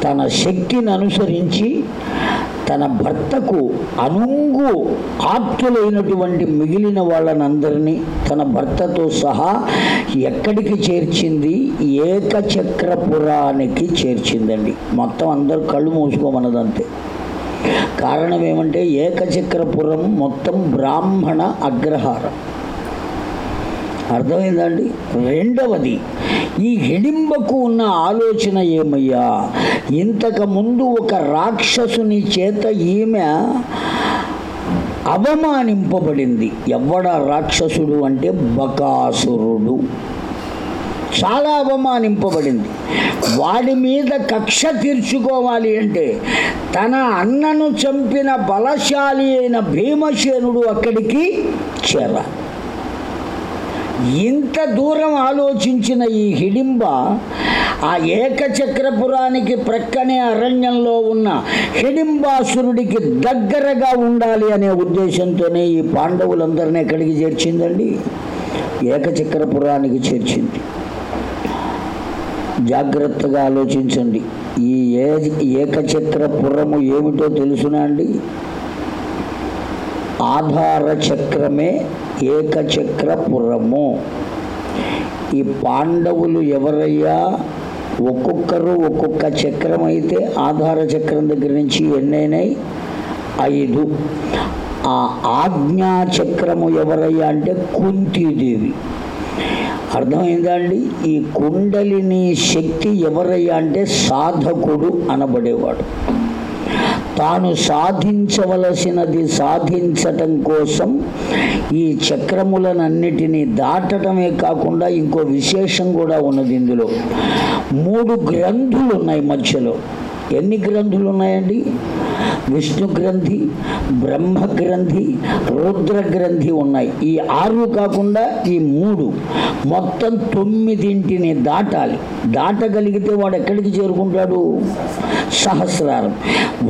Speaker 1: తన శక్తిని అనుసరించి తన భర్తకు అనుంగు ఆప్తులైనటువంటి మిగిలిన వాళ్ళనందరినీ తన భర్తతో సహా ఎక్కడికి చేర్చింది ఏకచక్రపురానికి చేర్చిందండి మొత్తం అందరు కళ్ళు మూసుకోమన్నదంతే కారణం ఏమంటే ఏకచక్రపురం మొత్తం బ్రాహ్మణ అగ్రహారం అర్థమైందండి రెండవది ఈ హిడింబకు ఉన్న ఆలోచన ఏమయ్యా ఇంతకుముందు ఒక రాక్షసుని చేత ఈమె అవమానింపబడింది ఎవడ రాక్షసుడు అంటే బకాసురుడు చాలా అవమానింపబడింది వాడి మీద కక్ష తీర్చుకోవాలి అంటే తన అన్నను చంపిన బలశాలి అయిన భీమసేనుడు అక్కడికి చేరాలి ఇంత దూరం ఆలోచించిన ఈ హిడింబ ఆ ఏకచక్రపురానికి ప్రక్కనే అరణ్యంలో ఉన్న హిడింబాసురుడికి దగ్గరగా ఉండాలి అనే ఉద్దేశంతోనే ఈ పాండవులందరినీ ఎక్కడికి చేర్చిందండి ఏకచక్రపురానికి చేర్చింది జాగ్రత్తగా ఆలోచించండి ఈ ఏ ఏకచక్రపురము ఏమిటో తెలుసునా అండి ఆధార చక్రమే పురము ఈ పాండవులు ఎవరయ్యా ఒక్కొక్కరు ఒక్కొక్క చక్రం అయితే ఆధార చక్రం దగ్గర నుంచి ఎన్నైనాయి ఐదు ఆ ఆజ్ఞా చక్రము ఎవరయ్యా అంటే కుంతీదేవి అర్థమైందా అండి ఈ కుండలిని శక్తి ఎవరయ్యా అంటే సాధకుడు అనబడేవాడు తాను సాధించవలసినది సాధించటం కోసం ఈ చక్రములనన్నిటినీ దాటటమే కాకుండా ఇంకో విశేషం కూడా ఉన్నది ఇందులో మూడు గ్రంథులు ఉన్నాయి మధ్యలో ఎన్ని గ్రంథులు ఉన్నాయండి విష్ణు గ్రంథి బ్రహ్మ గ్రంథి రుద్ర గ్రంథి ఉన్నాయి ఈ ఆరు కాకుండా ఈ మూడు మొత్తం తొమ్మిదింటిని దాటాలి దాటగలిగితే వాడు ఎక్కడికి చేరుకుంటాడు సహస్రారం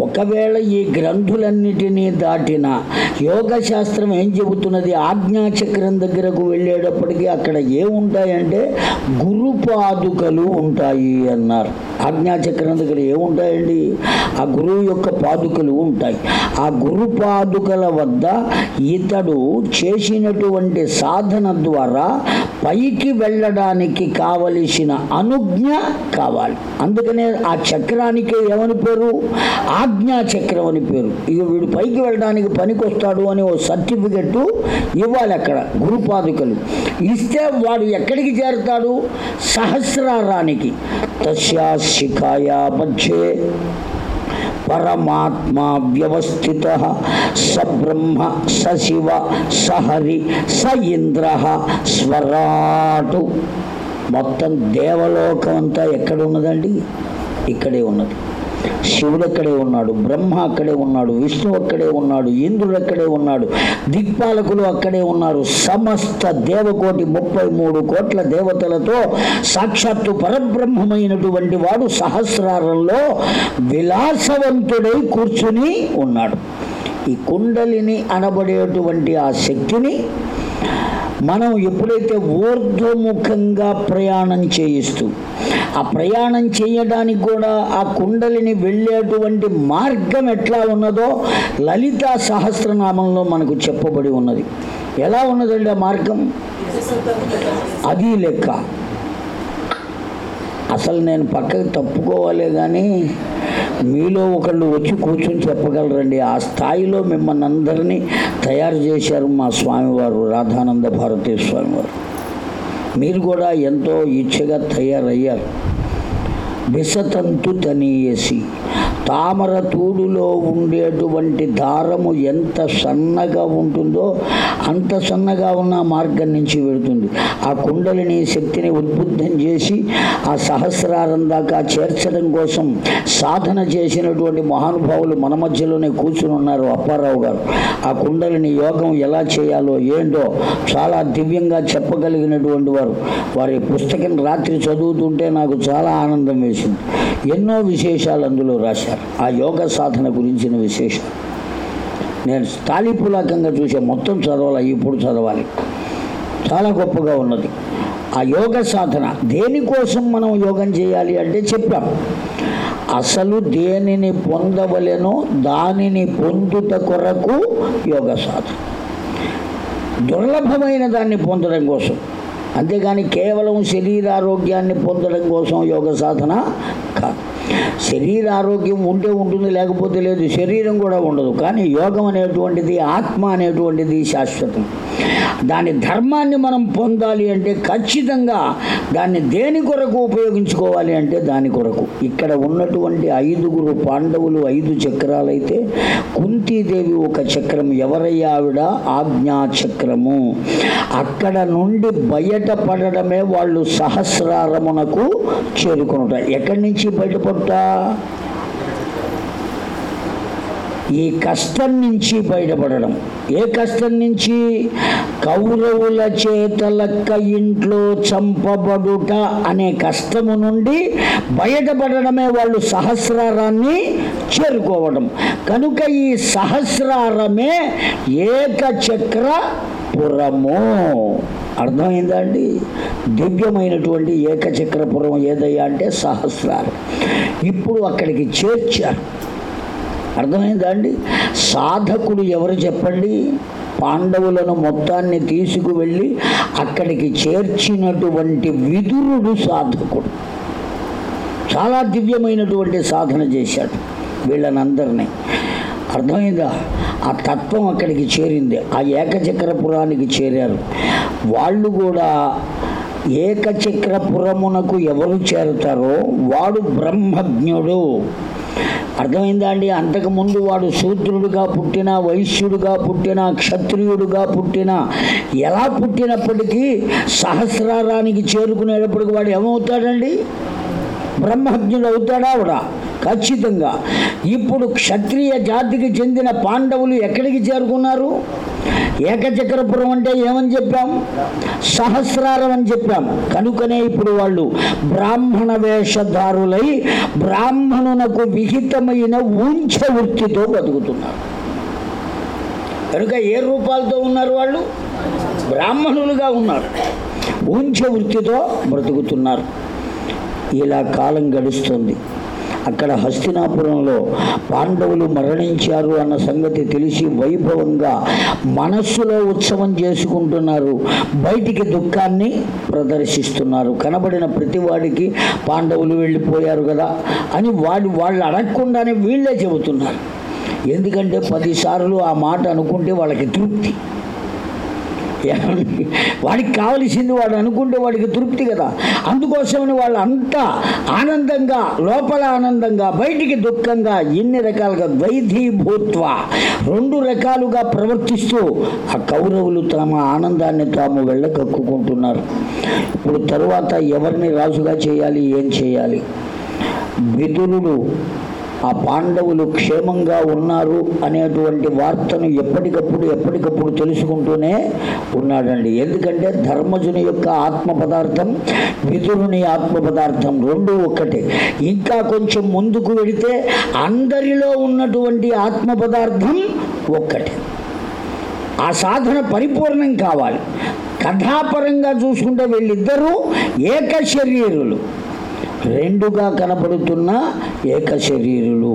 Speaker 1: ఒకవేళ ఈ గ్రంథులన్నిటినీ దాటిన యోగ శాస్త్రం ఏం చెబుతున్నది ఆజ్ఞాచక్రం దగ్గరకు వెళ్ళేటప్పటికీ అక్కడ ఏముంటాయంటే గురు పాదుకలు ఉంటాయి అన్నారు ఆజ్ఞాచక్రం దగ్గర ఏముంటాయండి ఆ గురువు యొక్క పాదు పాదుకలు ఉంటాయి ఆ గురు పాదుకల వద్ద ఇతడు చేసినటువంటి సాధన ద్వారా పైకి వెళ్ళడానికి కావలసిన అనుజ్ఞ కావాలి అందుకనే ఆ చక్రానికి ఏమని పేరు ఆజ్ఞా చక్రం అని పేరు ఇక వీడు పైకి వెళ్ళడానికి పనికొస్తాడు అని ఓ సర్టిఫికెట్ ఇవ్వాలి అక్కడ గురుపాదుకలు ఇస్తే వాడు ఎక్కడికి చేరుతాడు సహస్రారానికి తస్యా శిఖాయా మధ్యే పరమాత్మా వ్యవస్థిత స బ్రహ్మ స శివ స హరి స ఇంద్ర స్వరాటు మొత్తం దేవలోకం అంతా ఎక్కడ ఉన్నదండి ఇక్కడే ఉన్నది శివుడు అక్కడే ఉన్నాడు బ్రహ్మ అక్కడే ఉన్నాడు విష్ణు అక్కడే ఉన్నాడు ఇంద్రుడు అక్కడే ఉన్నాడు దిక్పాలకులు అక్కడే ఉన్నారు సమస్త దేవకోటి ముప్పై మూడు కోట్ల దేవతలతో సాక్షాత్తు పరబ్రహ్మమైనటువంటి వాడు సహస్రారంలో విలాసవంతుడై కూర్చుని ఉన్నాడు ఈ కుండలిని అనబడేటువంటి ఆ శక్తిని మనం ఎప్పుడైతే ఊర్ధ్వముఖంగా ప్రయాణం చేయిస్తూ ఆ ప్రయాణం చేయడానికి కూడా ఆ కుండలిని వెళ్ళేటువంటి మార్గం ఎట్లా ఉన్నదో లలిత సహస్రనామంలో మనకు చెప్పబడి ఉన్నది ఎలా ఉన్నదండి ఆ మార్గం అది లెక్క అసలు నేను పక్కకు తప్పుకోవాలే కానీ మీలో ఒకళ్ళు వచ్చి కూర్చొని చెప్పగలరండి ఆ స్థాయిలో మిమ్మల్ని అందరినీ తయారు చేశారు మా స్వామివారు రాధానంద భారతీ స్వామివారు మీరు కూడా ఎంతో ఇచ్చగా తయారయ్యారు బిసతంతు తనీయసి తామర తూడులో ఉండేటువంటి దారము ఎంత సన్నగా ఉంటుందో అంత సన్నగా ఉన్న మార్గం నుంచి వెళుతుంది ఆ కుండలిని శక్తిని ఉద్బుద్ధం చేసి ఆ సహస్రారం దాకా చేర్చడం కోసం సాధన చేసినటువంటి మహానుభావులు మన మధ్యలోనే కూర్చుని ఉన్నారు అప్పారావు గారు ఆ కుండలిని యోగం ఎలా చేయాలో ఏంటో చాలా దివ్యంగా చెప్పగలిగినటువంటి వారు వారి పుస్తకం రాత్రి చదువుతుంటే నాకు చాలా ఆనందం వేసింది ఎన్నో విశేషాలు అందులో రాశారు ఆ యోగ సాధన గురించిన విశేషం నేను తాలిపులాకంగా చూసే మొత్తం చదవాలి ఇప్పుడు చదవాలి చాలా గొప్పగా ఉన్నది ఆ యోగ సాధన దేనికోసం మనం యోగం చేయాలి అంటే చెప్పాం అసలు దేనిని పొందవలెనో దానిని పొందుట కొరకు యోగ సాధన దుర్లభమైన దాన్ని పొందడం కోసం అంతేగాని కేవలం శరీరారోగ్యాన్ని పొందడం కోసం యోగ సాధన కాదు శరీర ఆరోగ్యం ఉంటే ఉంటుంది లేకపోతే లేదు శరీరం కూడా ఉండదు కానీ యోగం అనేటువంటిది ఆత్మ అనేటువంటిది శాశ్వతం దాని ధర్మాన్ని మనం పొందాలి అంటే ఖచ్చితంగా దాన్ని దేని కొరకు ఉపయోగించుకోవాలి అంటే దాని కొరకు ఇక్కడ ఉన్నటువంటి ఐదుగురు పాండవులు ఐదు చక్రాలైతే కుంతీదేవి ఒక చక్రం ఎవరయ్యా ఆవిడ ఆజ్ఞా చక్రము అక్కడ నుండి బయటపడమే వాళ్ళు సహస్రారమునకు చేరుకునుట ఎక్కడి నుంచి బయటపడు భక్త ఈ కష్టం నుంచి బయటపడడం ఏ కష్టం నుంచి కౌరవుల చేతలక్క ఇంట్లో చంపబడుట అనే కష్టము నుండి బయటపడడమే వాళ్ళు సహస్రారాన్ని చేరుకోవడం కనుక ఈ సహస్రారమే ఏక చక్ర చక్రపురము అర్థమైందా అండి దివ్యమైనటువంటి ఏకచక్రపురం ఏదయ్యా అంటే సహస్రాలు ఇప్పుడు అక్కడికి చేర్చారు అర్థమైందా అండి సాధకుడు ఎవరు చెప్పండి పాండవులను మొత్తాన్ని తీసుకువెళ్ళి అక్కడికి చేర్చినటువంటి విదురుడు సాధకుడు చాలా దివ్యమైనటువంటి సాధన చేశాడు వీళ్ళనందరినీ అర్థమైందా ఆ తత్వం అక్కడికి చేరింది ఆ ఏకచక్రపురానికి చేరారు వాళ్ళు కూడా ఏకచక్రపురమునకు ఎవరు చేరుతారో వాడు బ్రహ్మజ్ఞుడు అర్థమైందా అండి అంతకుముందు వాడు శూద్రుడుగా పుట్టిన వైశ్యుడుగా పుట్టిన క్షత్రియుడుగా పుట్టిన ఎలా పుట్టినప్పటికీ సహస్రారానికి చేరుకునేటప్పటికి వాడు ఏమవుతాడండి బ్రహ్మజ్ఞుడు అవుతాడా అవడా ఖచ్చితంగా ఇప్పుడు క్షత్రియ జాతికి చెందిన పాండవులు ఎక్కడికి చేరుకున్నారు ఏకచక్రపురం అంటే ఏమని చెప్పాం సహస్రారం అని చెప్పాం కనుకనే ఇప్పుడు వాళ్ళు బ్రాహ్మణ వేషధారులై బ్రాహ్మణునకు విహితమైన ఊంచ వృత్తితో బతుకుతున్నారు కనుక ఏ రూపాలతో ఉన్నారు వాళ్ళు బ్రాహ్మణులుగా ఉన్నారు ఊంచ వృత్తితో బ్రతుకుతున్నారు ఇలా కాలం గడుస్తుంది అక్కడ హస్తినాపురంలో పాండవులు మరణించారు అన్న సంగతి తెలిసి వైభవంగా మనస్సులో ఉత్సవం చేసుకుంటున్నారు బయటికి దుఃఖాన్ని ప్రదర్శిస్తున్నారు కనబడిన ప్రతివాడికి పాండవులు వెళ్ళిపోయారు కదా అని వాడు వాళ్ళు అడగకుండానే వీళ్ళే చెబుతున్నారు ఎందుకంటే పదిసార్లు ఆ మాట అనుకుంటే వాళ్ళకి తృప్తి వాడికి కావలసింది వాడు అనుకుంటే వాడికి తృప్తి కదా అందుకోసమని వాళ్ళు అంతా ఆనందంగా లోపల ఆనందంగా బయటికి దుఃఖంగా ఎన్ని రకాలుగా ద్వైధీభూత్వ రెండు రకాలుగా ప్రవర్తిస్తూ ఆ కౌరవులు తమ ఆనందాన్ని తాము వెళ్ళకక్కుకుంటున్నారు ఇప్పుడు తరువాత ఎవరిని రాజుగా చేయాలి ఏం చేయాలి విదురుడు ఆ పాండవులు క్షేమంగా ఉన్నారు అనేటువంటి వార్తను ఎప్పటికప్పుడు ఎప్పటికప్పుడు తెలుసుకుంటూనే ఉన్నాడండి ఎందుకంటే ధర్మజుని యొక్క ఆత్మ పదార్థం విదురుని ఆత్మ పదార్థం రెండు ఒక్కటే ఇంకా కొంచెం ముందుకు వెళితే అందరిలో ఉన్నటువంటి ఆత్మ పదార్థం ఒక్కటే ఆ సాధన పరిపూర్ణం కావాలి కథాపరంగా చూసుకుంటే వీళ్ళిద్దరూ ఏక శరీరులు రెండుగా కనపడుతున్న ఏక శరీరులు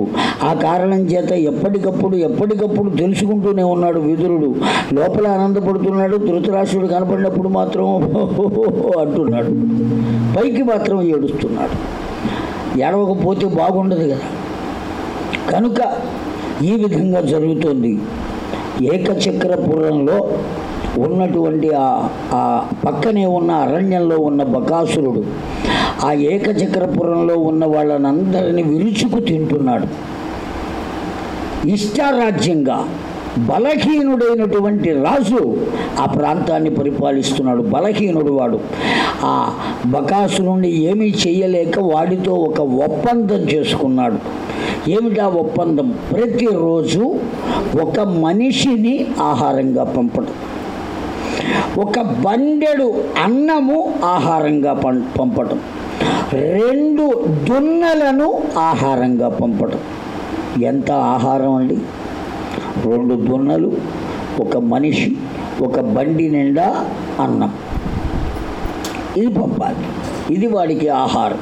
Speaker 1: ఆ కారణం చేత ఎప్పటికప్పుడు ఎప్పటికప్పుడు తెలుసుకుంటూనే ఉన్నాడు విదురుడు లోపల ఆనందపడుతున్నాడు ధృతరాష్ట్రుడు కనపడినప్పుడు మాత్రం అంటున్నాడు పైకి మాత్రం ఏడుస్తున్నాడు ఏడవకపోతే బాగుండదు కదా కనుక ఈ విధంగా జరుగుతుంది ఏకచక్ర ఉన్నటువంటి ఆ పక్కనే ఉన్న అరణ్యంలో ఉన్న బకాసురుడు ఆ ఏకచక్రపురంలో ఉన్న వాళ్ళనందరిని విరుచుకు తింటున్నాడు ఇష్టారాజ్యంగా బలహీనుడైనటువంటి రాజు ఆ ప్రాంతాన్ని పరిపాలిస్తున్నాడు బలహీనుడు వాడు ఆ బకాసురుణ్ణి ఏమీ చేయలేక వాడితో ఒక ఒప్పందం చేసుకున్నాడు ఏమిటా ఒప్పందం ప్రతిరోజు ఒక మనిషిని ఆహారంగా పంపడం ఒక బండెడు అన్నము ఆహారంగా పంపటం రెండు దున్నలను ఆహారంగా పంపటం ఎంత ఆహారం అండి రెండు దున్నలు ఒక మనిషి ఒక బండి నిండా అన్నం ఇది పంపాలి ఇది వాడికి ఆహారం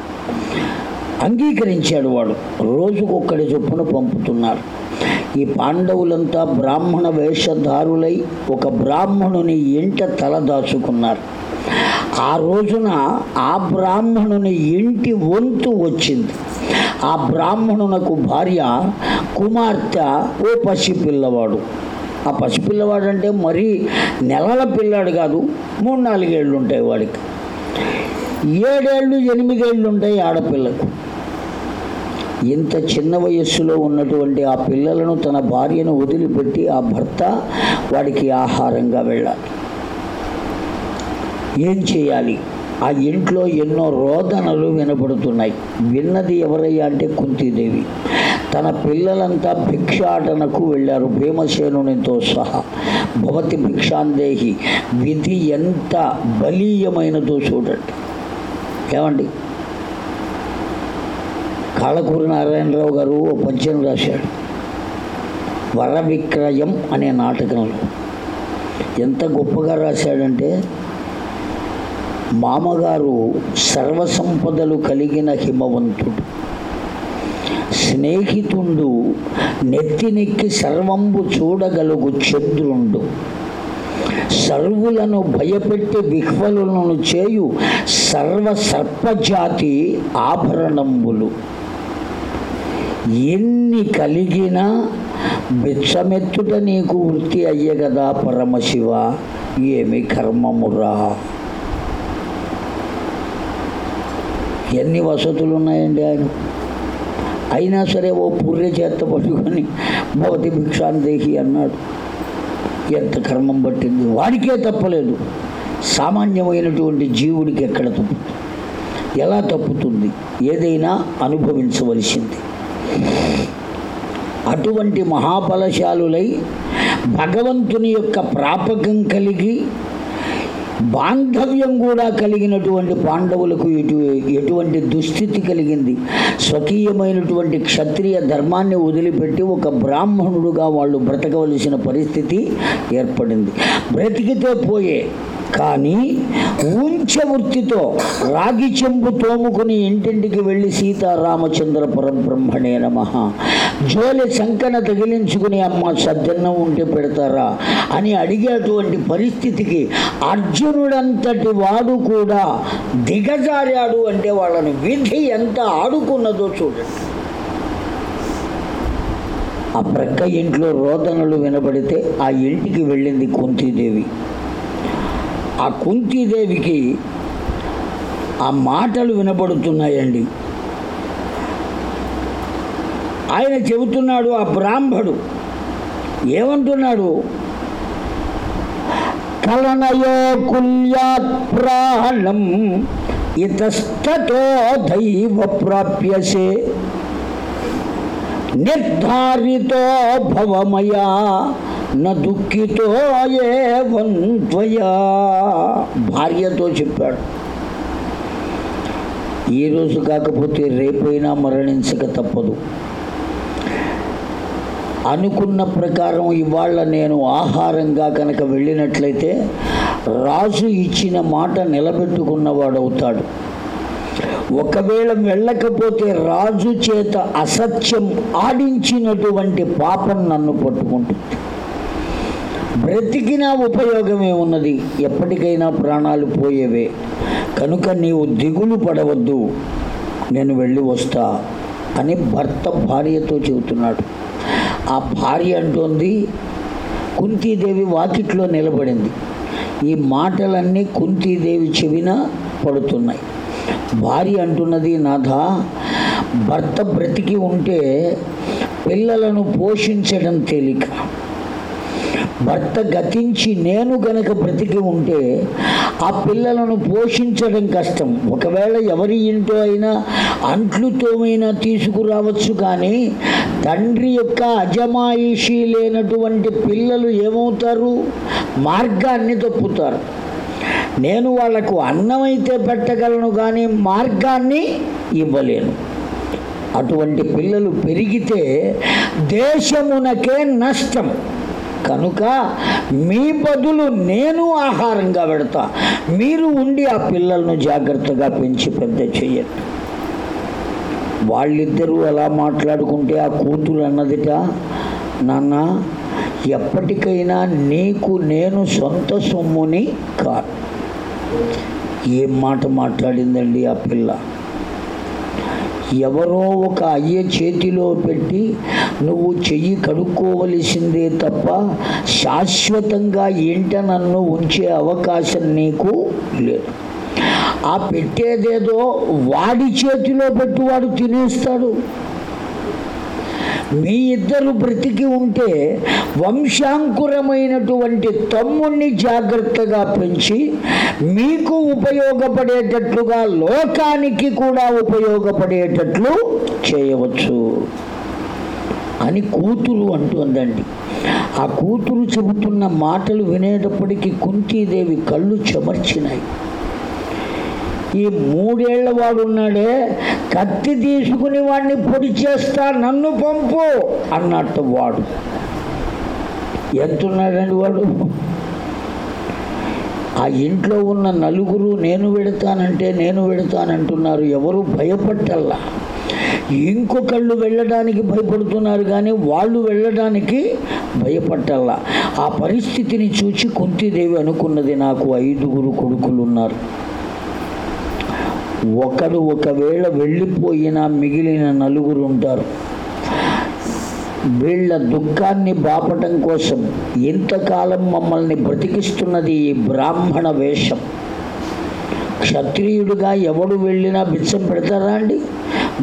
Speaker 1: అంగీకరించాడు వాడు రోజుకొక్కడి చొప్పున పంపుతున్నారు ఈ పాండవులంతా బ్రాహ్మణ వేషధారులై ఒక బ్రాహ్మణుని ఇంట తలదాచుకున్నారు ఆ రోజున ఆ బ్రాహ్మణుని ఇంటి వంతు వచ్చింది ఆ బ్రాహ్మణునకు భార్య కుమార్తె ఓ పసిపిల్లవాడు ఆ పసిపిల్లవాడు అంటే మరీ నెలల పిల్లాడు కాదు మూడు నాలుగేళ్ళు ఉంటాయి వాడికి ఏడేళ్ళు ఎనిమిదేళ్ళు ఉంటాయి ఆడపిల్లకు ఇంత చిన్న వయస్సులో ఉన్నటువంటి ఆ పిల్లలను తన భార్యను వదిలిపెట్టి ఆ భర్త వాడికి ఆహారంగా వెళ్ళాలి ఏం చేయాలి ఆ ఇంట్లో ఎన్నో రోదనలు వినబడుతున్నాయి విన్నది ఎవరయ్యా అంటే కుంతీదేవి తన పిల్లలంతా భిక్షాటనకు వెళ్ళారు భీమసేనునితో సహా భవతి భిక్షాందేహి విధి ఎంత బలీయమైనదో చూడండి ఏమండి కాళకూరి నారాయణరావు గారు ఓ పద్యం రాశాడు వర విక్రయం అనే నాటకంలో ఎంత గొప్పగా రాశాడంటే మామగారు సర్వసంపదలు కలిగిన హిమవంతుడు స్నేహితుండు నెత్తినెక్కి సర్వంబు చూడగలుగు చంద్రుండు సర్వులను భయపెట్టి విహ్వలను చేయు సర్వ సర్పజాతి ఆభరణంబులు ఎన్ని కలిగినా బిచ్చమెత్తుట నీకు వృత్తి అయ్యే కదా పరమశివ ఏమి కర్మమురా ఎన్ని వసతులు ఉన్నాయండి ఆయన అయినా సరే ఓ పుర్రె చేత పట్టుకొని భవతి భిక్షాన్ని దేహి అన్నాడు ఎంత కర్మం పట్టింది వాడికే తప్పలేదు సామాన్యమైనటువంటి జీవుడికి ఎక్కడ తప్పుతుంది ఎలా తప్పుతుంది ఏదైనా అనుభవించవలసింది అటువంటి మహాబలశాలులై భగవంతుని యొక్క ప్రాపకం కలిగి బాంధవ్యం కూడా కలిగినటువంటి పాండవులకు ఎటు ఎటువంటి దుస్థితి కలిగింది స్వకీయమైనటువంటి క్షత్రియ ధర్మాన్ని వదిలిపెట్టి ఒక బ్రాహ్మణుడుగా వాళ్ళు బ్రతకవలసిన పరిస్థితి ఏర్పడింది బ్రతికితే పోయే కానీ ఉంచ వృత్తితో రాగి చెంపు తోముకుని ఇంటింటికి వెళ్ళి సీతారామచంద్ర పరబ్రహ్మణే నమ జోలి శంకన తగిలించుకుని అమ్మ సద్దన్నం ఉంటే పెడతారా అని అడిగేటువంటి పరిస్థితికి అర్జునుడంతటి వాడు కూడా దిగజారాడు అంటే వాళ్ళని విధి ఎంత ఆడుకున్నదో చూడండి ఆ ప్రక్క ఇంట్లో రోదనలు వినబడితే ఆ ఇంటికి వెళ్ళింది కుంతీదేవి ఆ కుంతీదేవికి ఆ మాటలు వినపడుతున్నాయండి ఆయన చెబుతున్నాడు ఆ బ్రాహ్మడు ఏమంటున్నాడు కలనయో ఇతస్తతో దైవ ప్రాప్యసే నిర్ధారితో భవమయా దుఃఖితో ఏ వంత్వయా భార్యతో చెప్పాడు ఈరోజు కాకపోతే రేపైనా మరణించక తప్పదు అనుకున్న ప్రకారం ఇవాళ నేను ఆహారంగా కనుక వెళ్ళినట్లయితే రాజు ఇచ్చిన మాట నిలబెట్టుకున్నవాడవుతాడు ఒకవేళ వెళ్ళకపోతే రాజు చేత అసత్యం ఆడించినటువంటి పాపం నన్ను పట్టుకుంటుంది బ్రతికినా ఉపయోగమే ఉన్నది ఎప్పటికైనా ప్రాణాలు పోయేవే కనుక నీవు దిగులు పడవద్దు నేను వెళ్ళి వస్తా అని భర్త భార్యతో చెబుతున్నాడు ఆ భార్య అంటోంది కుంతీదేవి వాకిట్లో నిలబడింది ఈ మాటలన్నీ కుంతీదేవి చెవిన పడుతున్నాయి భార్య అంటున్నది నాథ భర్త బ్రతికి ఉంటే పిల్లలను పోషించడం తేలిక భర్త గతించి నేను గనక బ్రతికి ఉంటే ఆ పిల్లలను పోషించడం కష్టం ఒకవేళ ఎవరి ఇంటో అయినా అంట్లుతోమైనా తీసుకురావచ్చు కానీ తండ్రి యొక్క అజమాయిషి లేనటువంటి పిల్లలు ఏమవుతారు మార్గాన్ని తప్పుతారు నేను వాళ్లకు అన్నమైతే పెట్టగలను కానీ మార్గాన్ని ఇవ్వలేను అటువంటి పిల్లలు పెరిగితే దేశమునకే నష్టం కనుక మీ బదులు నేను ఆహారంగా పెడతా మీరు ఉండి ఆ పిల్లలను జాగ్రత్తగా పెంచి పెద్ద చెయ్యండి వాళ్ళిద్దరూ అలా మాట్లాడుకుంటే ఆ కూతురు అన్నదిట నాన్న ఎప్పటికైనా నీకు నేను సొంత సొమ్ముని కాదు ఏం మాట మాట్లాడిందండి ఆ పిల్ల ఎవరో ఒక అయ్య చేతిలో పెట్టి నువ్వు చెయ్యి కడుక్కోవలసిందే తప్ప శాశ్వతంగా ఏంట నన్ను ఉంచే అవకాశం నీకు లేదు ఆ పెట్టేదేదో వాడి చేతిలో పెట్టి వాడు తినేస్తాడు మీ ఇద్దరు బ్రతికి ఉంటే వంశాంకురమైనటువంటి తమ్ముణ్ణి జాగ్రత్తగా పెంచి మీకు ఉపయోగపడేటట్లుగా లోకానికి కూడా ఉపయోగపడేటట్లు చేయవచ్చు అని కూతురు అంటుందండి ఆ కూతురు చెబుతున్న మాటలు వినేటప్పటికీ కుంతీదేవి కళ్ళు చెమర్చినాయి ఈ మూడేళ్ల వాడు ఉన్నాడే కత్తి తీసుకుని వాడిని పొడి చేస్తా నన్ను పంపు అన్నట్టు వాడు ఎంతున్నాడండి వాడు ఆ ఇంట్లో ఉన్న నలుగురు నేను పెడతానంటే నేను పెడతానంటున్నారు ఎవరు భయపట్టల్లా ఇంకొకళ్ళు వెళ్ళడానికి భయపడుతున్నారు కానీ వాళ్ళు వెళ్ళడానికి భయపట్టల్లా ఆ పరిస్థితిని చూచి కుంతీదేవి అనుకున్నది నాకు ఐదుగురు కొడుకులు ఉన్నారు ఒకరు ఒకవేళ వెళ్ళిపోయినా మిగిలిన నలుగురు ఉంటారు వీళ్ళ దుఃఖాన్ని బాపటం కోసం ఇంతకాలం మమ్మల్ని బ్రతికిస్తున్నది ఈ బ్రాహ్మణ వేషం క్షత్రియుడిగా ఎవడు వెళ్ళినా బిచ్చం పెడతారా అండి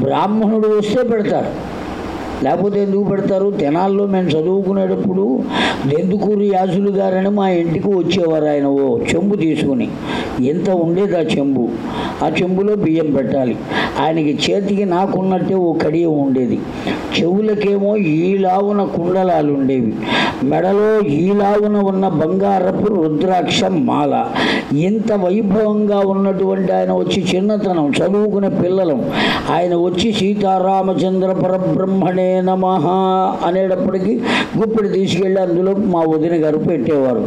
Speaker 1: బ్రాహ్మణుడు వస్తే పెడతారు లేకపోతే ఎందుకు పెడతారు తెనాల్లో మేము చదువుకునేటప్పుడు దెందుకూరి యాసులు గారని మా ఇంటికి వచ్చేవారు ఆయన ఓ చెంబు తీసుకుని ఎంత ఉండేది ఆ చెంబు ఆ చెంబులో బియ్యం పెట్టాలి ఆయనకి చేతికి నాకున్నట్టే ఓ కడియ ఉండేది చెవులకేమో ఈ లావున కుండలాలు ఉండేవి మెడలో ఈలాగున ఉన్న బంగారపు రుద్రాక్ష మాల ఇంత వైభవంగా ఉన్నటువంటి ఆయన వచ్చి చిన్నతనం చదువుకునే పిల్లలం ఆయన వచ్చి సీతారామచంద్ర పరబ్రహ్మణే నమ అనేటప్పటికీ గుప్పిడి తీసుకెళ్ళి అందులో మా వదిన గారు పెట్టేవారు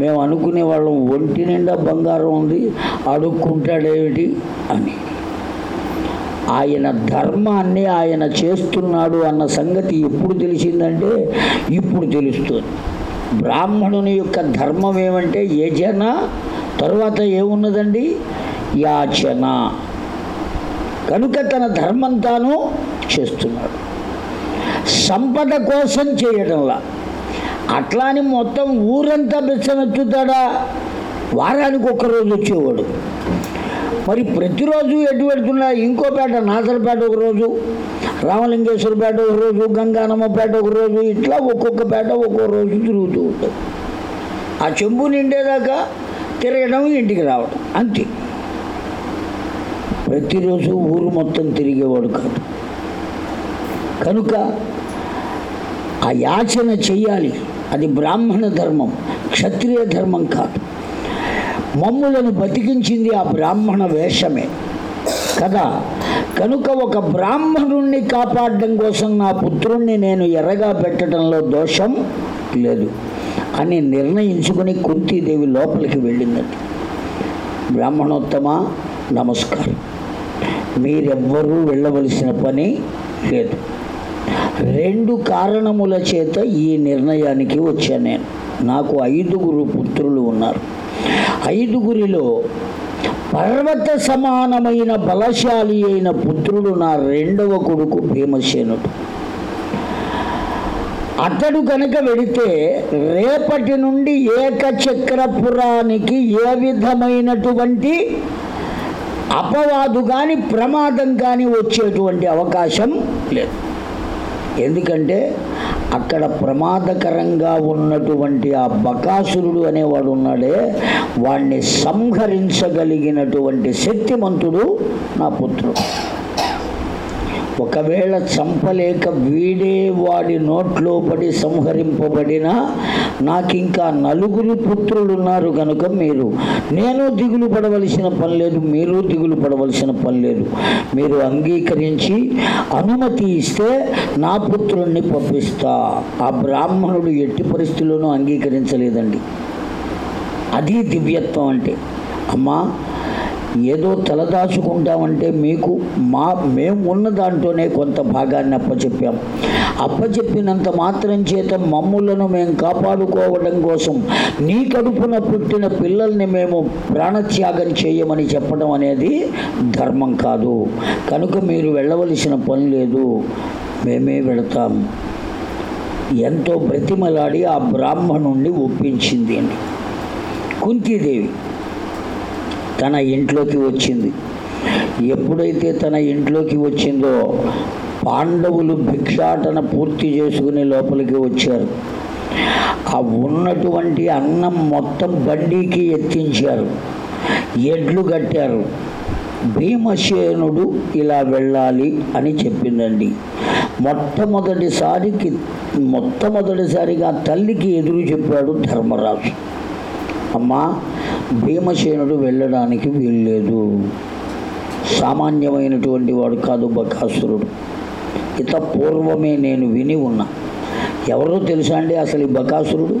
Speaker 1: మేము అనుకునే వాళ్ళం ఒంటి నిండా బంగారం ఉంది అడుక్కుంటాడేమిటి అని ఆయన ధర్మాన్ని ఆయన చేస్తున్నాడు అన్న సంగతి ఎప్పుడు తెలిసిందంటే ఇప్పుడు తెలుస్తుంది బ్రాహ్మణుని యొక్క ధర్మం ఏమంటే యజన తరువాత ఏమున్నదండి యాచన కనుక తన ధర్మం తాను చేస్తున్నాడు సంపద కోసం చేయడంలా అట్లా అని మొత్తం ఊరంతా బిచ్చనెత్తుతాడా వారానికి ఒక్కరోజు వచ్చేవాడు మరి ప్రతిరోజు ఎటు పెడుతున్నా ఇంకోపేట నాసరపేట ఒక రోజు రామలింగేశ్వరపేట ఒక రోజు గంగానమ్మపేట ఒక రోజు ఇట్లా ఒక్కొక్క పేట ఒక్కొక్క రోజు తిరుగుతూ ఉంటుంది ఆ చెంబు నిండేదాకా తిరగడం ఇంటికి రావడం అంతే ప్రతిరోజు ఊరు మొత్తం తిరిగేవాడు కాదు కనుక ఆ యాచన చెయ్యాలి అది బ్రాహ్మణ ధర్మం క్షత్రియ ధర్మం కాదు మమ్ములను బతికించింది ఆ బ్రాహ్మణ వేషమే కదా కనుక ఒక బ్రాహ్మణుణ్ణి కాపాడడం కోసం నా పుత్రుణ్ణి నేను ఎర్రగా పెట్టడంలో దోషం లేదు అని నిర్ణయించుకుని కుంతీదేవి లోపలికి వెళ్ళిందండి బ్రాహ్మణోత్తమ నమస్కారం మీరెవ్వరూ వెళ్ళవలసిన పని లేదు రెండు కారణముల చేత ఈ నిర్ణయానికి వచ్చాను నేను నాకు ఐదుగురు పుత్రులు ఉన్నారు ఐదుగురిలో పర్వత సమానమైన బలశాలి అయిన పుత్రుడు నా రెండవ కొడుకు భీమసేనుడు అతడు కనుక వెడితే రేపటి నుండి ఏకచక్రపురానికి ఏ విధమైనటువంటి అపవాదు కానీ ప్రమాదం కానీ వచ్చేటువంటి అవకాశం లేదు ఎందుకంటే అక్కడ ప్రమాదకరంగా ఉన్నటువంటి ఆ బకాసురుడు అనేవాడు ఉన్నాడే వాణ్ణి సంహరించగలిగినటువంటి శక్తిమంతుడు నా పుత్రుడు ఒకవేళ చంపలేక వీడే వాడి నోట్లో పడి సంహరింపబడినా నాకింకా నలుగురు పుత్రులున్నారు కనుక మీరు నేను దిగులు పడవలసిన పని లేదు మీరు దిగులు పడవలసిన పని లేదు మీరు అంగీకరించి అనుమతి ఇస్తే నా పుత్రుణ్ణి పంపిస్తా ఆ బ్రాహ్మణుడు ఎట్టి పరిస్థితుల్లోనూ అంగీకరించలేదండి అది దివ్యత్వం అంటే అమ్మా ఏదో తలదాచుకుంటామంటే మీకు మా మేము ఉన్న దాంట్లోనే కొంత భాగాన్ని అప్పచెప్పాం అప్పచెప్పినంత మాత్రం చేత మమ్ములను మేము కాపాడుకోవడం కోసం నీ కడుపున పుట్టిన పిల్లల్ని మేము ప్రాణత్యాగం చేయమని చెప్పడం అనేది ధర్మం కాదు కనుక మీరు వెళ్ళవలసిన పని లేదు మేమే వెళతాం ఎంతో బ్రతిమలాడి ఆ బ్రాహ్మణుణ్ణి ఒప్పించింది అండి కుంతీదేవి తన ఇంట్లోకి వచ్చింది ఎప్పుడైతే తన ఇంట్లోకి వచ్చిందో పాండవులు భిక్షాటన పూర్తి చేసుకుని లోపలికి వచ్చారు ఆ ఉన్నటువంటి అన్నం మొత్తం బండికి ఎత్తించారు ఎడ్లు కట్టారు భీమసేనుడు ఇలా వెళ్ళాలి అని చెప్పిందండి మొట్టమొదటిసారికి మొట్టమొదటిసారిగా తల్లికి ఎదురు చెప్పాడు ధర్మరాజు అమ్మా భీమసేనుడు వెళ్ళడానికి వీల్లేదు సామాన్యమైనటువంటి వాడు కాదు బకాసురుడు ఇత పూర్వమే నేను విని ఉన్నా ఎవరు తెలుసా అండి అసలు ఈ బకాసురుడు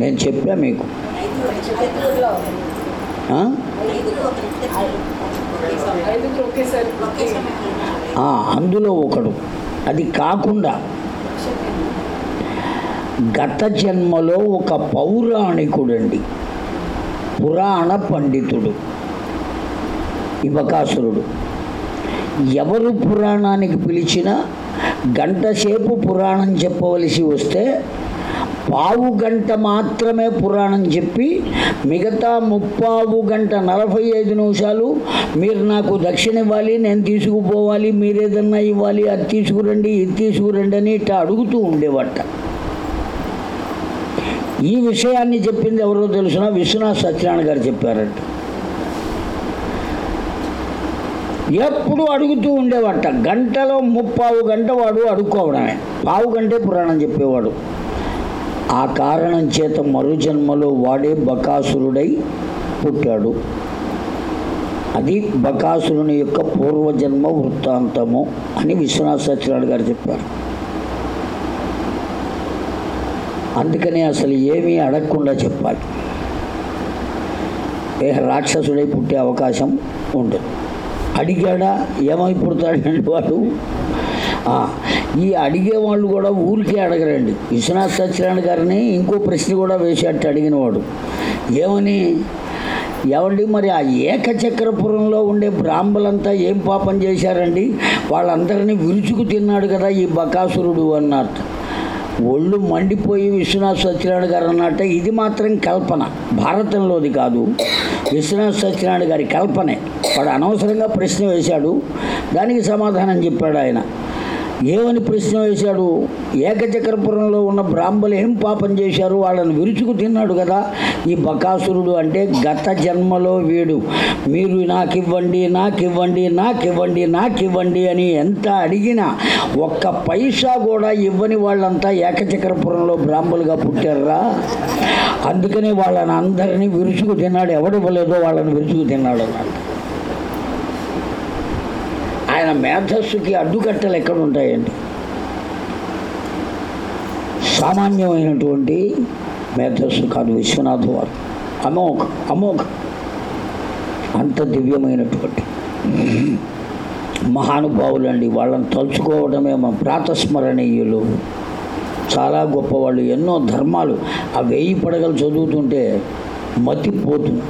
Speaker 1: నేను చెప్పా మీకు అందులో ఒకడు అది కాకుండా గత జన్మలో ఒక పౌరాణికుడండి పురాణ పండితుడు యువకాసురుడు ఎవరు పురాణానికి పిలిచినా గంటసేపు పురాణం చెప్పవలసి వస్తే పావు గంట మాత్రమే పురాణం చెప్పి మిగతా ముప్పావు గంట నలభై ఐదు నిమిషాలు మీరు నాకు దక్షిణ ఇవ్వాలి నేను తీసుకుపోవాలి మీరేదన్నా ఇవ్వాలి అది తీసుకురండి ఇది తీసుకురండి అని ఇట్లా అడుగుతూ ఉండేవాట ఈ విషయాన్ని చెప్పింది ఎవరో తెలుసిన విశ్వనాథ్ సత్యనారాయణ గారు చెప్పారంట ఎప్పుడు అడుగుతూ ఉండేవాట గంటలో ముప్పావు గంట వాడు అడుక్కోవడమే పావు గంటే పురాణం చెప్పేవాడు ఆ కారణం చేత మరో జన్మలో వాడే బకాసురుడై పుట్టాడు అది బకాసురుని యొక్క పూర్వజన్మ వృత్తాంతము అని విశ్వనాథ సత్యనారాయణ గారు చెప్పారు అందుకని అసలు ఏమీ అడగకుండా చెప్పాలి ఏ రాక్షసుడై పుట్టే అవకాశం ఉండదు అడిగాడా ఏమై పుడతాడండి వాడు ఈ అడిగే వాళ్ళు కూడా ఊరికే అడగరండి విశ్వనాథ్ సత్యనారాయణ గారిని ఇంకో ప్రశ్న కూడా వేసేటట్టు అడిగినవాడు ఏమని ఎవండి మరి ఆ ఏకచక్రపురంలో ఉండే బ్రాహ్మలంతా ఏం పాపం చేశారండి వాళ్ళందరినీ విరుచుకు తిన్నాడు కదా ఈ బకాసురుడు అన్నారు ఒళ్ళు మండిపోయి విశ్వనాథ్ సత్యనారాయణ గారు అన్నట్టే ఇది మాత్రం కల్పన భారతంలోది కాదు విశ్వనాథ్ సత్యనారాయణ గారి కల్పనే వాడు అనవసరంగా ప్రశ్న వేశాడు దానికి సమాధానం చెప్పాడు ఆయన ఏమని ప్రశ్న వేశాడు ఏకచక్రపురంలో ఉన్న బ్రాహ్మలు ఏం పాపం చేశారు వాళ్ళని విరుచుకు తిన్నాడు కదా ఈ బకాసురుడు అంటే గత జన్మలో వీడు మీరు నాకివ్వండి నాకివ్వండి నాకివ్వండి నాకివ్వండి అని ఎంత అడిగినా ఒక్క పైసా కూడా ఇవ్వని వాళ్ళంతా ఏకచక్రపురంలో బ్రాహ్మలుగా పుట్టారా అందుకని వాళ్ళని అందరినీ విరుచుకు తిన్నాడు ఎవడివ్వలేదో వాళ్ళని విరుచుకు తిన్నాడు అన్నాడు మేధస్సుకి అడ్డుకట్టలు ఎక్కడ ఉంటాయండి సామాన్యమైనటువంటి మేధస్సు కాదు విశ్వనాథ్ వారు అమోఘ అమోఘ అంత దివ్యమైనటువంటి మహానుభావులు అండి వాళ్ళని తలుచుకోవడమే మా ప్రాతస్మరణీయులు చాలా గొప్పవాళ్ళు ఎన్నో ధర్మాలు ఆ వేయి పడగలు చదువుతుంటే మతిపోతుంది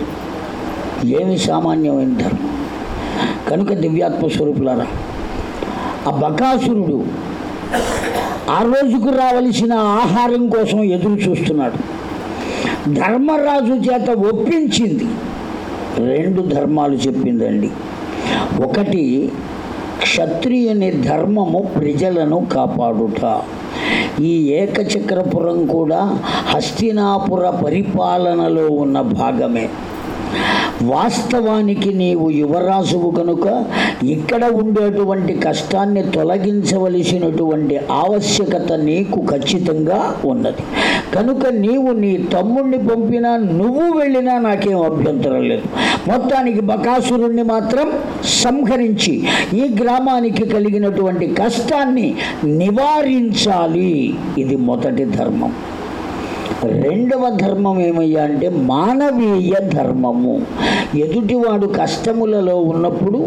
Speaker 1: ఏమి సామాన్యమైన ధర్మం కనుక దివ్యాత్మ స్వరూపులారా ఆ బకాసురుడు ఆ రోజుకు రావలసిన ఆహారం కోసం ఎదురు చూస్తున్నాడు ధర్మరాజు చేత ఒప్పించింది రెండు ధర్మాలు చెప్పిందండి ఒకటి క్షత్రియని ధర్మము ప్రజలను కాపాడుట ఈ ఏకచక్రపురం కూడా హస్తినాపుర పరిపాలనలో ఉన్న భాగమే వాస్తవానికి నీవు యువరాజువు కనుక ఇక్కడ ఉండేటువంటి కష్టాన్ని తొలగించవలసినటువంటి ఆవశ్యకత నీకు ఖచ్చితంగా ఉన్నది కనుక నీవు నీ తమ్ముడిని పంపినా నువ్వు వెళ్ళినా నాకేం అభ్యంతరం లేదు మొత్తానికి బకాసురుణ్ణి మాత్రం సంహరించి ఈ గ్రామానికి కలిగినటువంటి కష్టాన్ని నివారించాలి ఇది మొదటి ధర్మం రెండవ ధర్మం ఏమయ్యా అంటే మానవీయ ధర్మము ఎదుటివాడు కష్టములలో ఉన్నప్పుడు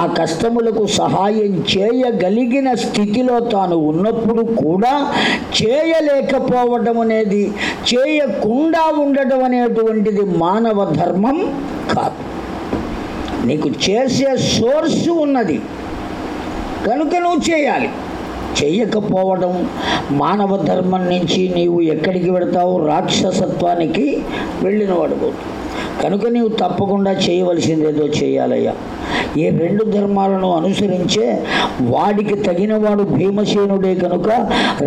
Speaker 1: ఆ కష్టములకు సహాయం చేయగలిగిన స్థితిలో తాను ఉన్నప్పుడు కూడా చేయలేకపోవడం అనేది చేయకుండా ఉండటం అనేటువంటిది మానవ ధర్మం కాదు నీకు చేసే సోర్సు ఉన్నది కనుక నువ్వు చేయాలి చేయకపోవడం మానవ ధర్మం నుంచి నీవు ఎక్కడికి వెడతావు రాక్షసత్వానికి వెళ్ళినవాడు కనుక నీవు తప్పకుండా చేయవలసిందేదో చేయాలయ్యా ఈ రెండు ధర్మాలను అనుసరించే వాడికి తగినవాడు భీమసేనుడే కనుక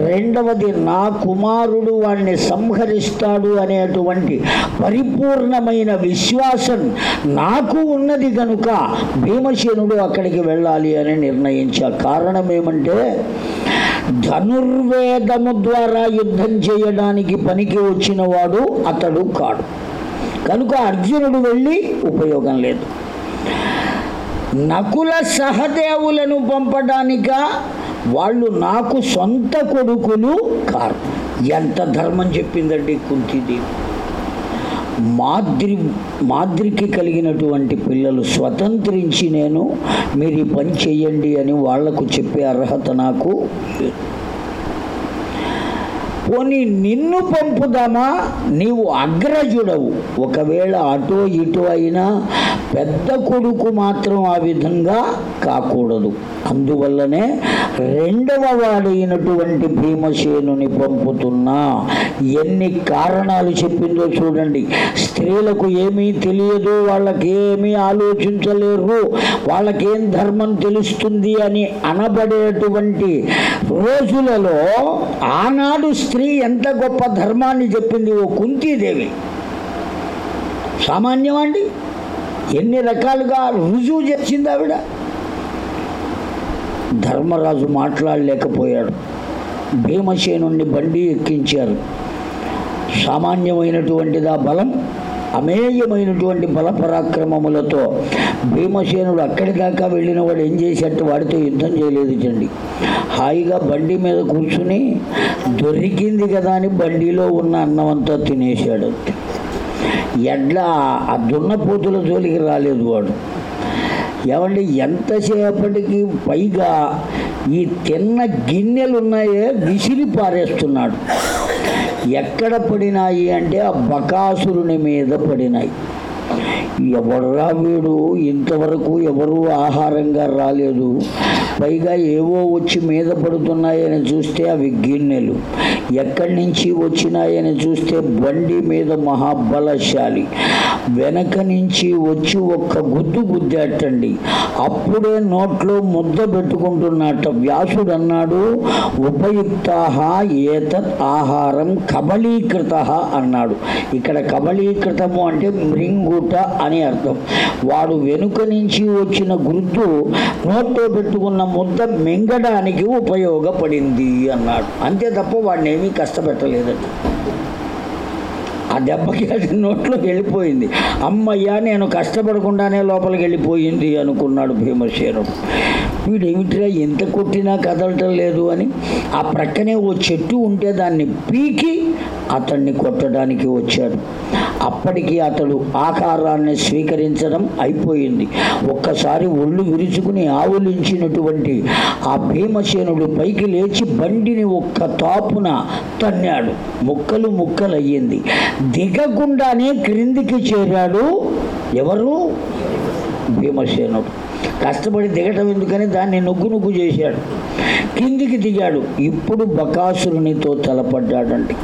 Speaker 1: రెండవది నా కుమారుడు వాడిని సంహరిస్తాడు అనేటువంటి పరిపూర్ణమైన విశ్వాసం నాకు ఉన్నది కనుక భీమసేనుడు అక్కడికి వెళ్ళాలి అని నిర్ణయించా కారణం ఏమంటే ధనుర్వేదము ద్వారా యుద్ధం చేయడానికి పనికి వచ్చిన వాడు అతడు కాడు కనుక అర్జునుడు వెళ్ళి ఉపయోగం లేదు నకుల సహదేవులను పంపడానిక వాళ్ళు నాకు సొంత కొడుకులు కారు ఎంత ధర్మం చెప్పిందండి కుంతిదేవి మాద్రి మాద్రికి కలిగినటువంటి పిల్లలు స్వతంత్రించి నేను మీరు ఈ పని చేయండి అని వాళ్లకు చెప్పే అర్హత నాకు పోనీ నిన్ను పంపుదామా నీవు అగ్రజుడవు ఒకవేళ అటో ఇటో అయినా పెద్ద కొడుకు మాత్రం ఆ విధంగా కాకూడదు అందువల్లనే రెండవ వాడైనటువంటి భీమసేనుని పంపుతున్నా ఎన్ని కారణాలు చెప్పిందో చూడండి స్త్రీలకు ఏమీ తెలియదు వాళ్ళకేమీ ఆలోచించలేరు వాళ్ళకేం ధర్మం తెలుస్తుంది అని అనబడేటువంటి రోజులలో ఆనాడు స్త్రీ స్త్రీ ఎంత గొప్ప ధర్మాన్ని చెప్పింది ఓ కుంతీదేవి సామాన్యమండి ఎన్ని రకాలుగా రుజువు చేసింది ఆవిడ ధర్మరాజు మాట్లాడలేకపోయాడు భీమసేనుణ్ణి బండి ఎక్కించారు సామాన్యమైనటువంటిదా బలం అమేయమైనటువంటి బలపరాక్రమములతో భీమసేనుడు అక్కడి దాకా వెళ్ళిన వాడు ఏం చేసేట్టు వాడితో యుద్ధం చేయలేదు చండి హాయిగా బండి మీద కూర్చుని దొరికింది కదా అని బండిలో ఉన్న అన్నమంతా తినేశాడు ఎడ్ల ఆ దున్నపోతుల జోలికి రాలేదు వాడు ఏమండి ఎంతసేపటికి పైగా ఈ తిన్న గిన్నెలు ఉన్నాయే విసిరి పారేస్తున్నాడు ఎక్కడ పడినాయి అంటే ఆ బకాసురుని మీద పడినాయి ఎవర్రా వీడు ఇంతవరకు ఎవరూ ఆహారంగా రాలేదు పైగా ఏవో వచ్చి మీద పడుతున్నాయని చూస్తే అవి గిన్నెలు ఎక్కడి నుంచి వచ్చినాయని చూస్తే బండి మీద మహాబలశాలి వెనక నుంచి వచ్చి ఒక్క గుద్దు గుద్దేటండి అప్పుడే నోట్లో ముద్ద పెట్టుకుంటున్నట్ట వ్యాసుడు అన్నాడు ఉపయుక్త ఏతత్ ఆహారం కబలీకృత అన్నాడు ఇక్కడ కబలీకృతము అంటే మృంగుట అని అర్థం వాడు వెనుక నుంచి వచ్చిన గుర్తు నోట్లో పెట్టుకున్న ముద్ద మింగడానికి ఉపయోగపడింది అన్నాడు అంతే తప్ప వాడిని ఏమీ కష్టపెట్టలేదట ఆ దెబ్బకి అది నోట్లోకి వెళ్ళిపోయింది అమ్మయ్యా నేను కష్టపడకుండానే లోపలికి వెళ్ళిపోయింది అనుకున్నాడు భీమసేనుడు వీడేమిటిరా ఎంత కొట్టినా కదలటం లేదు అని ఆ ప్రక్కనే ఓ చెట్టు ఉంటే దాన్ని పీకి అతన్ని కొట్టడానికి వచ్చాడు అప్పటికి అతడు ఆకారాన్ని స్వీకరించడం అయిపోయింది ఒక్కసారి ఒళ్ళు విరుచుకుని ఆవులించినటువంటి ఆ భీమసేనుడు పైకి లేచి బండిని ఒక్క తాపున తన్నాడు ముక్కలు ముక్కలయ్యింది దిగకుండానే క్రిందికి చేరాడు ఎవరు భీమసేనుడు కష్టపడి దిగటం ఎందుకని దాన్ని నొగ్గు నొగ్గు చేశాడు కిందికి దిగాడు ఇప్పుడు బకాసురునితో తలపడ్డాడంటే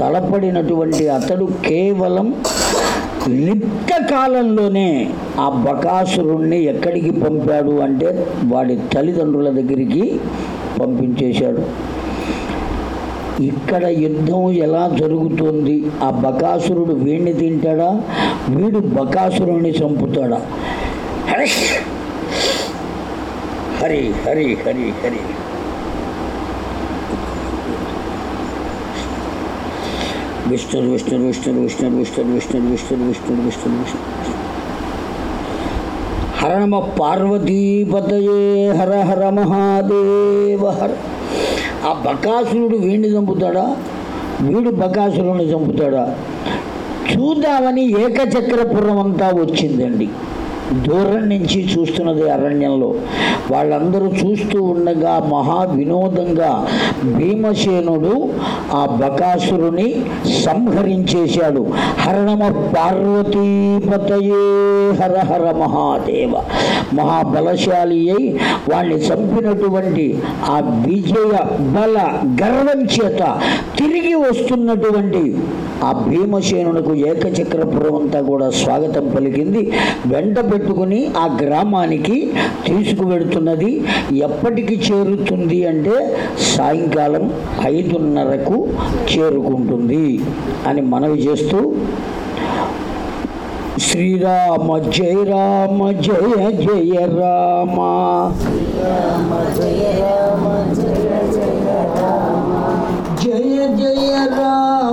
Speaker 1: తలపడినటువంటి అతడు కేవలం నిత్య కాలంలోనే ఆ బకాసురుణ్ణి ఎక్కడికి పంపాడు అంటే వాడి తల్లిదండ్రుల దగ్గరికి పంపించేశాడు ఇక్కడ యుద్ధం ఎలా జరుగుతుంది ఆ బకాసురుడు వీణ్ణి తింటాడా వీడు బకాసురుణ్ణి చంపుతాడా హరి హరి హరి హరి హరి విష్ణుర్ విష్ణుర్ విష్ణుర్ విష్ణుర్ విష్ణుర్ విష్ణుర్ విష్ణుర్ విష్ణుర్ విష్ణుర్ విష్ణు హరణమ నమ పార్వతీపతయే హర హర మహాదేవ హర ఆ బకాసురుడు వీణ్ణి చంపుతాడా వీడు బకాసురుని చంపుతాడా చూద్దామని ఏకచక్రపురం అంతా వచ్చిందండి దూరం నుంచి చూస్తున్నది అరణ్యంలో వాళ్ళందరూ చూస్తూ ఉండగా మహా వినోదంగా భీమసేనుడు ఆ బకాసురుని సంహరించేశాడు హరణమ పార్వతీపతయే హర హర మహాదేవ మహాబలశాలి అయి వాళ్ళని చంపినటువంటి ఆ విజయ బల గర్వం చేత తిరిగి వస్తున్నటువంటి ఆ భీమసేనుడికి ఏకచక్రపురం అంతా కూడా స్వాగతం పలికింది వెంటబడి పెట్టుకుని ఆ గ్రామానికి తీసుకువెడుతున్నది ఎప్పటికి చేరుతుంది అంటే సాయంకాలం ఐదున్నరకు చేరుకుంటుంది అని మనవి చేస్తూ శ్రీరామ జయ రామ జయ జయ రామ జయ జయ రామ